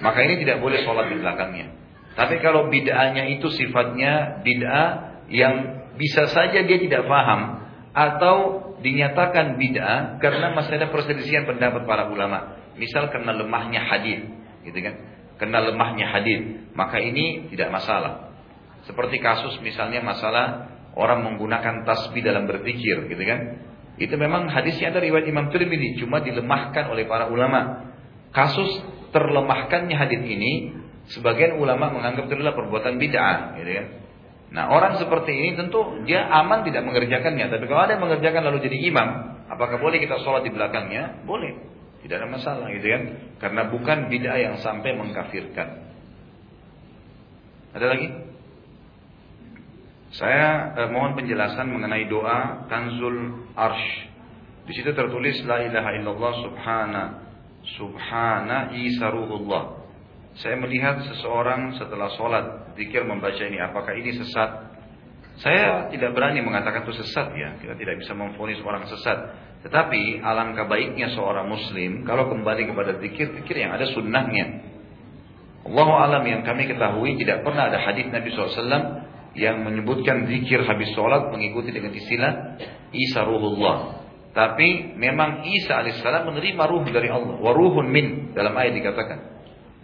Maka ini tidak boleh sholat di belakangnya. Tapi kalau bid'ahnya itu sifatnya bid'ah yang bisa saja dia tidak paham atau dinyatakan bid'ah karena masih ada perselisihan pendapat para ulama. Misal karena lemahnya hadis, gitu kan? Karena lemahnya hadis, maka ini tidak masalah. Seperti kasus misalnya masalah orang menggunakan tasbih dalam berzikir, gitu kan? Itu memang hadisnya ada riwayat Imam Tirmidzi, cuma dilemahkan oleh para ulama. Kasus terlemahkannya hadis ini, sebagian ulama menganggap itu adalah perbuatan bid'ah, gitu kan? Nah orang seperti ini tentu dia aman tidak mengerjakannya. Tapi kalau ada yang mengerjakan lalu jadi imam, apakah boleh kita sholat di belakangnya? Boleh. Tidak ada masalah gitu kan. Karena bukan bid'ah yang sampai mengkafirkan. Ada lagi? Saya eh, mohon penjelasan mengenai doa Kanzul Arsh. Di situ tertulis La ilaha illallah subhana subhana isa ruhullah. Saya melihat seseorang setelah sholat zikir membaca ini. Apakah ini sesat? Saya tidak berani mengatakan itu sesat ya. Kita tidak bisa memfonis orang sesat. Tetapi alangkah baiknya seorang muslim kalau kembali kepada zikir, zikir yang ada sunnahnya. Allah alam yang kami ketahui tidak pernah ada hadis Nabi SAW yang menyebutkan zikir habis sholat mengikuti dengan istilah Isa ruhullah. Tapi memang Isa alaihissalam menerima ruh dari Allah. Waruhun min dalam ayat dikatakan.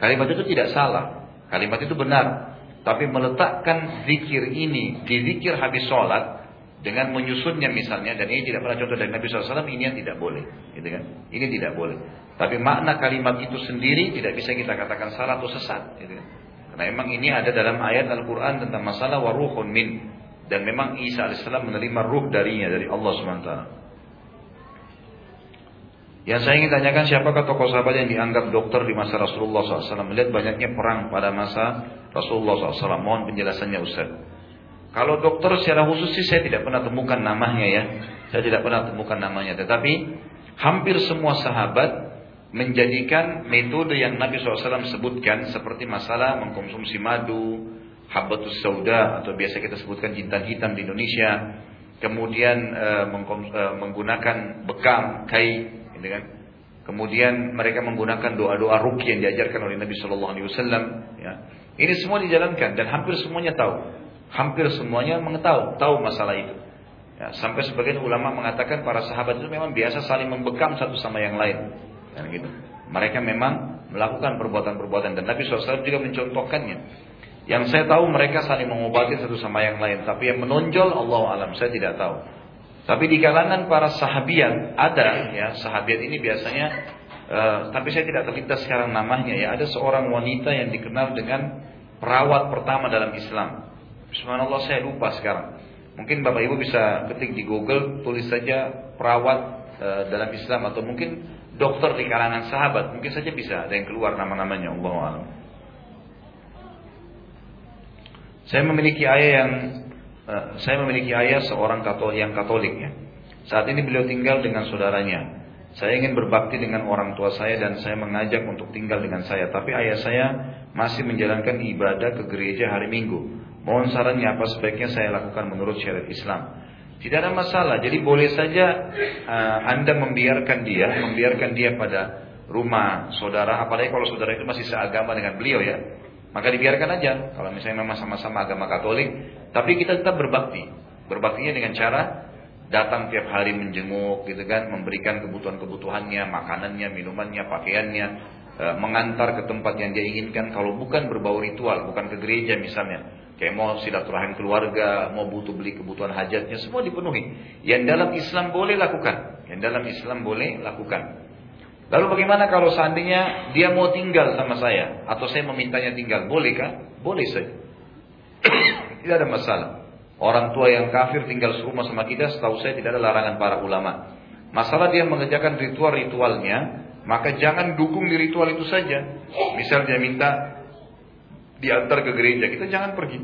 Kalimat itu tidak salah. Kalimat itu benar. Tapi meletakkan zikir ini di zikir habis sholat dengan menyusunnya misalnya dan ini tidak pernah contoh dari Nabi SAW ini yang tidak boleh, gitu kan? Ini tidak boleh. Tapi makna kalimat itu sendiri tidak bisa kita katakan salah atau sesat, gitu kan? Karena memang ini ada dalam ayat Al-Quran tentang masalah waruhun min. Dan memang Isa AS menerima ruh darinya, dari Allah SWT. Yang saya ingin tanyakan siapakah tokoh sahabat yang dianggap dokter di masa Rasulullah SAW. Melihat banyaknya perang pada masa Rasulullah SAW. Mohon penjelasannya Ustaz. Kalau dokter secara khusus sih saya tidak pernah temukan namanya ya. Saya tidak pernah temukan namanya. Tetapi hampir semua sahabat menjadikan metode yang Nabi SAW sebutkan seperti masalah mengkonsumsi madu, habatus sauda atau biasa kita sebutkan jintan hitam di Indonesia, kemudian e, menggunakan bekam, kai, gitu kan. Kemudian mereka menggunakan doa-doa ruki yang diajarkan oleh Nabi Shallallahu Alaihi Wasallam. Ya. Ini semua dijalankan dan hampir semuanya tahu, hampir semuanya mengetahui, tahu masalah itu. Ya, sampai sebagian ulama mengatakan para sahabat itu memang biasa saling membekam satu sama yang lain. Kan gitu. Mereka memang melakukan perbuatan-perbuatan dan Nabi SAW juga mencontohkannya. Yang saya tahu mereka saling mengobati satu sama yang lain, tapi yang menonjol Allah alam saya tidak tahu. Tapi di kalangan para sahabiat ada ya sahabiat ini biasanya, uh, tapi saya tidak terlintas sekarang namanya ya. Ada seorang wanita yang dikenal dengan perawat pertama dalam Islam. Subhanallah saya lupa sekarang. Mungkin Bapak Ibu bisa ketik di Google tulis saja perawat uh, dalam Islam atau mungkin dokter di kalangan sahabat, mungkin saja bisa ada yang keluar nama-namanya Allah. Saya memiliki ayah yang saya memiliki ayah seorang katolik yang katolik ya. Saat ini beliau tinggal dengan saudaranya. Saya ingin berbakti dengan orang tua saya dan saya mengajak untuk tinggal dengan saya. Tapi ayah saya masih menjalankan ibadah ke gereja hari Minggu. Mohon sarannya apa sebaiknya saya lakukan menurut syariat Islam. Tidak ada masalah. Jadi boleh saja uh, Anda membiarkan dia, membiarkan dia pada rumah saudara, apalagi kalau saudara itu masih seagama dengan beliau ya. Maka dibiarkan aja. Kalau misalnya memang sama-sama agama Katolik, tapi kita tetap berbakti. Berbaktinya dengan cara datang tiap hari menjenguk gitu kan, memberikan kebutuhan-kebutuhannya, makanannya, minumannya, pakaiannya, uh, mengantar ke tempat yang dia inginkan kalau bukan berbau ritual, bukan ke gereja misalnya Kayak mau silaturahim keluarga, mau butuh beli kebutuhan hajatnya, semua dipenuhi. Yang dalam Islam boleh lakukan. Yang dalam Islam boleh lakukan. Lalu bagaimana kalau seandainya dia mau tinggal sama saya atau saya memintanya tinggal, boleh kan? Boleh saja. tidak ada masalah. Orang tua yang kafir tinggal serumah sama kita, setahu saya tidak ada larangan para ulama. Masalah dia mengerjakan ritual-ritualnya, maka jangan dukung di ritual itu saja. Misal dia minta diantar ke gereja, kita jangan pergi.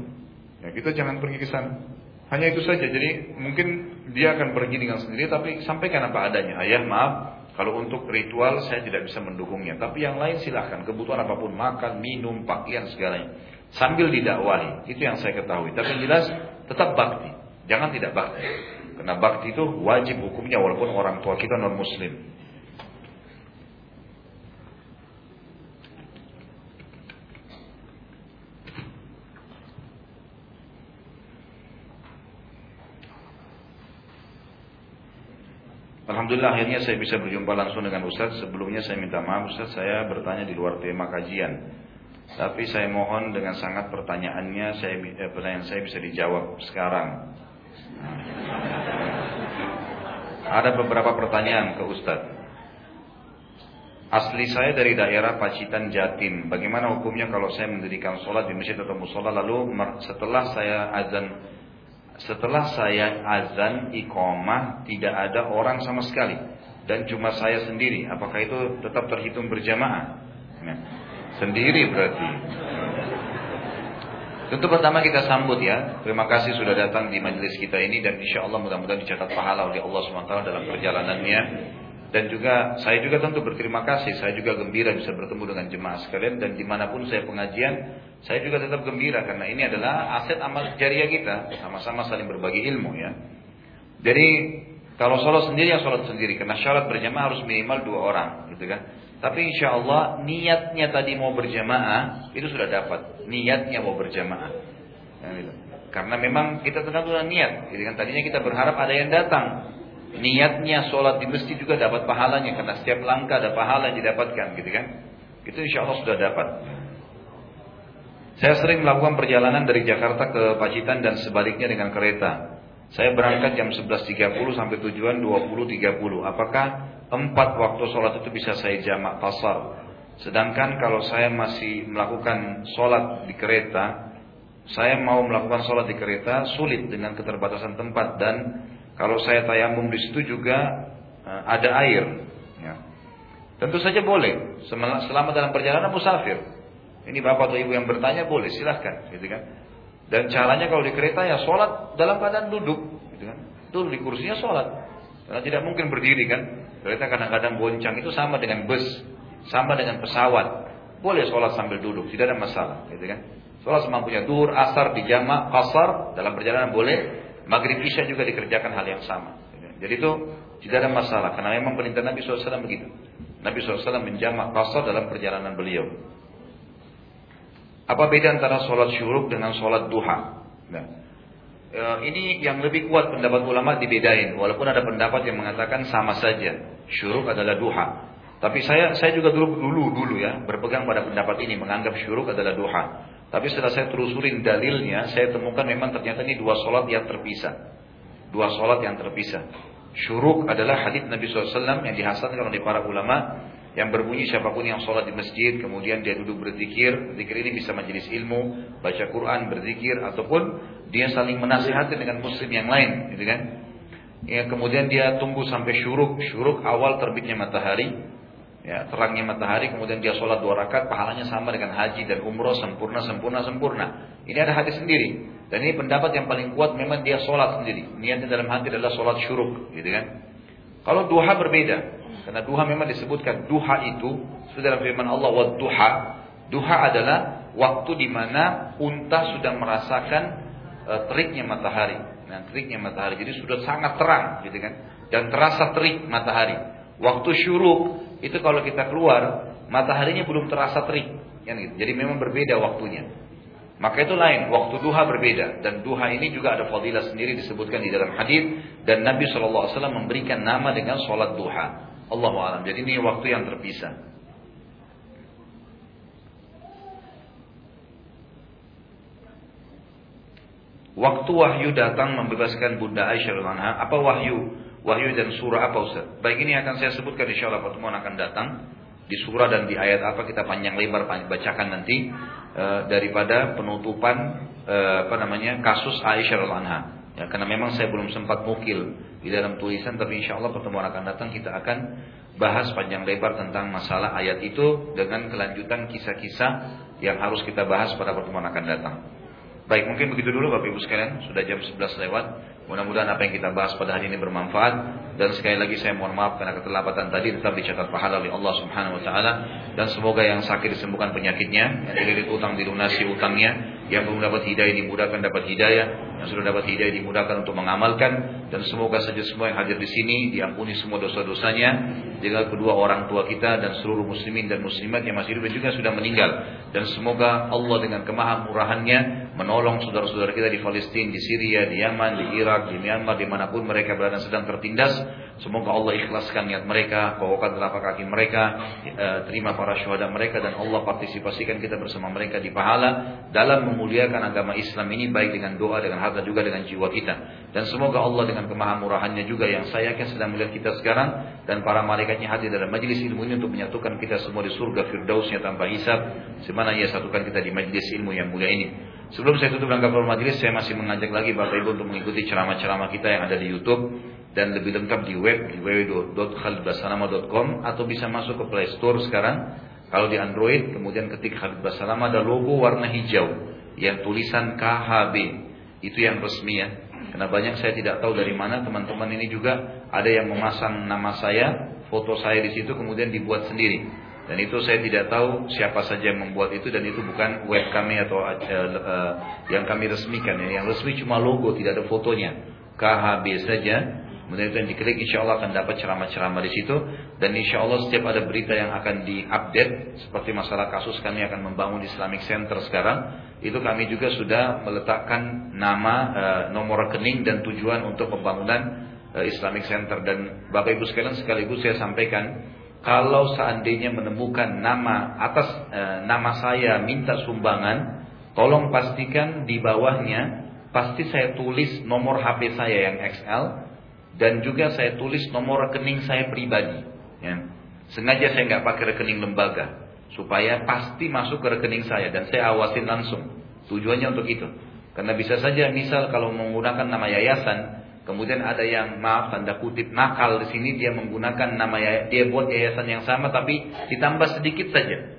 Ya, kita jangan pergi ke sana. Hanya itu saja. Jadi mungkin dia akan pergi dengan sendiri, tapi sampaikan apa adanya. Ayah maaf, kalau untuk ritual saya tidak bisa mendukungnya. Tapi yang lain silahkan. Kebutuhan apa pun, makan, minum, pakaian, segalanya. Sambil didakwahi. Itu yang saya ketahui. Tapi yang jelas tetap bakti. Jangan tidak bakti. Karena bakti itu wajib hukumnya walaupun orang tua kita non muslim. Alhamdulillah akhirnya saya bisa berjumpa langsung dengan Ustadz. Sebelumnya saya minta maaf Ustadz, saya bertanya di luar tema kajian. Tapi saya mohon dengan sangat pertanyaannya, saya, eh, pertanyaan saya bisa dijawab sekarang. Ada beberapa pertanyaan ke Ustadz. Asli saya dari daerah Pacitan Jatim. Bagaimana hukumnya kalau saya mendirikan sholat di masjid atau musola lalu setelah saya azan setelah saya azan iqamah tidak ada orang sama sekali dan cuma saya sendiri. Apakah itu tetap terhitung berjamaah? Ya. Sendiri berarti. Tentu pertama kita sambut ya. Terima kasih sudah datang di majelis kita ini dan insya Allah mudah-mudahan dicatat pahala oleh Allah SWT dalam perjalanannya dan juga saya juga tentu berterima kasih, saya juga gembira bisa bertemu dengan jemaah sekalian dan di mana pun saya pengajian, saya juga tetap gembira karena ini adalah aset amal jariah kita, sama-sama saling berbagi ilmu ya. Jadi kalau sholat sendiri ya sholat sendiri, karena syarat berjamaah harus minimal dua orang, gitu kan. Tapi insya Allah niatnya tadi mau berjamaah itu sudah dapat, niatnya mau berjamaah. Ya, gitu. Karena memang kita tergantung niat, gitu kan. Tadinya kita berharap ada yang datang, niatnya sholat di masjid juga dapat pahalanya karena setiap langkah ada pahala yang didapatkan gitu kan? Itu insya Allah sudah dapat. Saya sering melakukan perjalanan dari Jakarta ke Pacitan dan sebaliknya dengan kereta. Saya berangkat jam 11.30 sampai tujuan 20.30 apakah empat waktu sholat itu bisa saya jamak pasar? Sedangkan kalau saya masih melakukan sholat di kereta saya mau melakukan sholat di kereta sulit dengan keterbatasan tempat dan kalau saya tayamum di situ juga uh, ada air. Ya. Tentu saja boleh. Selama dalam perjalanan musafir. Ini bapak atau ibu yang bertanya boleh, silahkan. Gitu kan. Dan caranya kalau di kereta ya sholat dalam keadaan duduk. Gitu kan. Duduk di kursinya sholat. Karena tidak mungkin berdiri kan. Kereta kadang-kadang boncang itu sama dengan bus. Sama dengan pesawat. Boleh sholat sambil duduk, tidak ada masalah. Gitu kan. Sholat semampunya duhur, asar, dijamak, kasar. Dalam perjalanan boleh. Maghrib Isya juga dikerjakan hal yang sama. Jadi itu tidak ada masalah karena memang perintah Nabi SAW begitu. Nabi SAW menjamak kasar dalam perjalanan beliau. Apa beda antara sholat syuruk dengan sholat duha? Nah, e, ini yang lebih kuat pendapat ulama dibedain. Walaupun ada pendapat yang mengatakan sama saja. Syuruk adalah duha. Tapi saya saya juga dulu dulu dulu ya berpegang pada pendapat ini menganggap syuruk adalah duha. Tapi setelah saya telusurin dalilnya, saya temukan memang ternyata ini dua sholat yang terpisah. Dua sholat yang terpisah. Syuruk adalah hadis Nabi SAW yang dihasankan oleh para ulama yang berbunyi siapa pun yang sholat di masjid kemudian dia duduk berzikir zikir ini bisa majelis ilmu baca Quran berzikir ataupun dia saling menasihati dengan muslim yang lain gitu kan ya, kemudian dia tunggu sampai syuruk syuruk awal terbitnya matahari ya terangnya matahari kemudian dia sholat dua rakaat pahalanya sama dengan haji dan umroh sempurna sempurna sempurna. Ini ada hadis sendiri. Dan ini pendapat yang paling kuat memang dia sholat sendiri. Niatnya dalam hati adalah sholat syuruk gitu kan? Kalau duha berbeda karena duha memang disebutkan duha itu sudah dalam firman Allah wa duha. Duha adalah waktu di mana unta sudah merasakan uh, teriknya matahari. Nah teriknya matahari. Jadi sudah sangat terang gitu kan? Dan terasa terik matahari. Waktu syuruk itu kalau kita keluar mataharinya belum terasa terik. Kan gitu. jadi memang berbeda waktunya. Maka itu lain waktu duha berbeda. Dan duha ini juga ada fadilah sendiri disebutkan di dalam hadis. Dan Nabi SAW memberikan nama dengan sholat duha. Allah alam. Jadi ini waktu yang terpisah. Waktu wahyu datang membebaskan Bunda Aisyah anha, apa wahyu? Wahyu dan surah apa Ustaz? Baik ini akan saya sebutkan insya Allah pertemuan akan datang. Di surah dan di ayat apa kita panjang lebar bacakan nanti e, daripada penutupan e, apa namanya kasus Aisyah anha. Ya, karena memang saya belum sempat mukil di dalam tulisan, tapi insya Allah pertemuan akan datang kita akan bahas panjang lebar tentang masalah ayat itu dengan kelanjutan kisah-kisah yang harus kita bahas pada pertemuan akan datang. Baik, mungkin begitu dulu Bapak Ibu sekalian, sudah jam 11 lewat. Mudah-mudahan apa yang kita bahas pada hari ini bermanfaat. Dan sekali lagi saya mohon maaf karena keterlambatan tadi tetap dicatat pahala oleh Allah Subhanahu wa taala. Dan semoga yang sakit disembuhkan penyakitnya, yang dililit utang dilunasi utangnya, yang belum dapat hidayah dimudahkan dapat hidayah, yang sudah dapat hidayah dimudahkan untuk mengamalkan dan semoga saja semua yang hadir di sini diampuni semua dosa-dosanya dengan kedua orang tua kita dan seluruh muslimin dan muslimat yang masih hidup dan juga sudah meninggal dan semoga Allah dengan kemahamurahannya menolong saudara-saudara kita di Palestina, di Syria, di Yaman, di Irak, di Myanmar, di mana pun mereka berada sedang tertindas. Semoga Allah ikhlaskan niat mereka, bawakan telapak kaki mereka, eh, terima para syuhada mereka dan Allah partisipasikan kita bersama mereka di pahala dalam memuliakan agama Islam ini baik dengan doa, dengan harta juga dengan jiwa kita. Dan semoga Allah dengan kemahamurahannya juga yang saya yakin sedang melihat kita sekarang dan para malaikatnya hadir dalam majlis ilmu ini untuk menyatukan kita semua di surga firdausnya tanpa hisab, semana ia satukan kita di majlis ilmu yang mulia ini. Sebelum saya tutup rangka majelis, saya masih mengajak lagi Bapak Ibu untuk mengikuti ceramah-ceramah kita yang ada di YouTube dan lebih lengkap di web di www.khalidbasalama.com atau bisa masuk ke Play Store sekarang. Kalau di Android, kemudian ketik Khalid Basalama ada logo warna hijau yang tulisan KHB. Itu yang resmi ya. Karena banyak saya tidak tahu dari mana teman-teman ini juga ada yang memasang nama saya, foto saya di situ kemudian dibuat sendiri. Dan itu saya tidak tahu siapa saja yang membuat itu dan itu bukan web kami atau uh, uh, yang kami resmikan. Ya. Yang resmi cuma logo, tidak ada fotonya. KHB saja. Yang diklik insya Allah akan dapat ceramah-ceramah di situ. Dan insya Allah setiap ada berita yang akan diupdate. Seperti masalah kasus kami akan membangun Islamic Center sekarang. Itu kami juga sudah meletakkan nama, uh, nomor rekening dan tujuan untuk pembangunan uh, Islamic Center. Dan Bapak Ibu sekalian sekaligus saya sampaikan kalau seandainya menemukan nama atas e, nama saya minta sumbangan, tolong pastikan di bawahnya pasti saya tulis nomor HP saya yang XL dan juga saya tulis nomor rekening saya pribadi. Ya. Sengaja saya nggak pakai rekening lembaga supaya pasti masuk ke rekening saya dan saya awasin langsung. Tujuannya untuk itu. Karena bisa saja misal kalau menggunakan nama yayasan Kemudian ada yang maaf tanda kutip nakal di sini dia menggunakan nama ya, dia buat yayasan yang sama tapi ditambah sedikit saja.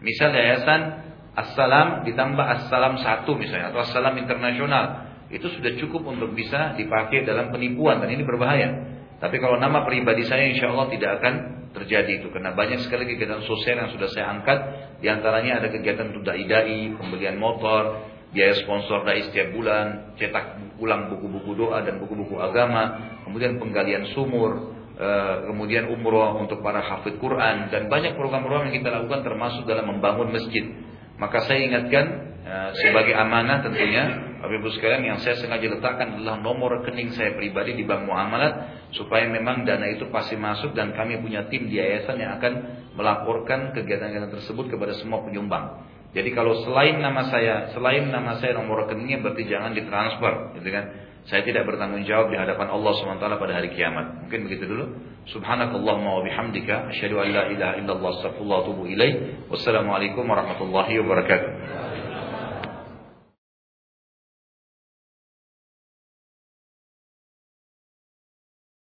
Misal yayasan Assalam ditambah Assalam satu misalnya atau Assalam internasional itu sudah cukup untuk bisa dipakai dalam penipuan dan ini berbahaya. Tapi kalau nama pribadi saya insya Allah tidak akan terjadi itu karena banyak sekali kegiatan sosial yang sudah saya angkat di antaranya ada kegiatan untuk dai-dai, pembelian motor, biaya sponsor dai setiap bulan, cetak ulang buku-buku doa dan buku-buku agama, kemudian penggalian sumur, eh, kemudian umroh untuk para hafid Quran dan banyak program-program yang kita lakukan termasuk dalam membangun masjid. Maka saya ingatkan eh, sebagai amanah tentunya Bapak Ibu sekalian yang saya sengaja letakkan adalah nomor rekening saya pribadi di Bank Muamalat supaya memang dana itu pasti masuk dan kami punya tim di yayasan yang akan melaporkan kegiatan-kegiatan tersebut kepada semua penyumbang. Jadi kalau selain nama saya, selain nama saya nomor rekeningnya berarti jangan ditransfer, gitu kan? Saya tidak bertanggung jawab di hadapan Allah SWT pada hari kiamat. Mungkin begitu dulu. Subhanakallahumma wa bihamdika asyhadu an la ilaha illallah ilaih. Wassalamualaikum warahmatullahi wabarakatuh.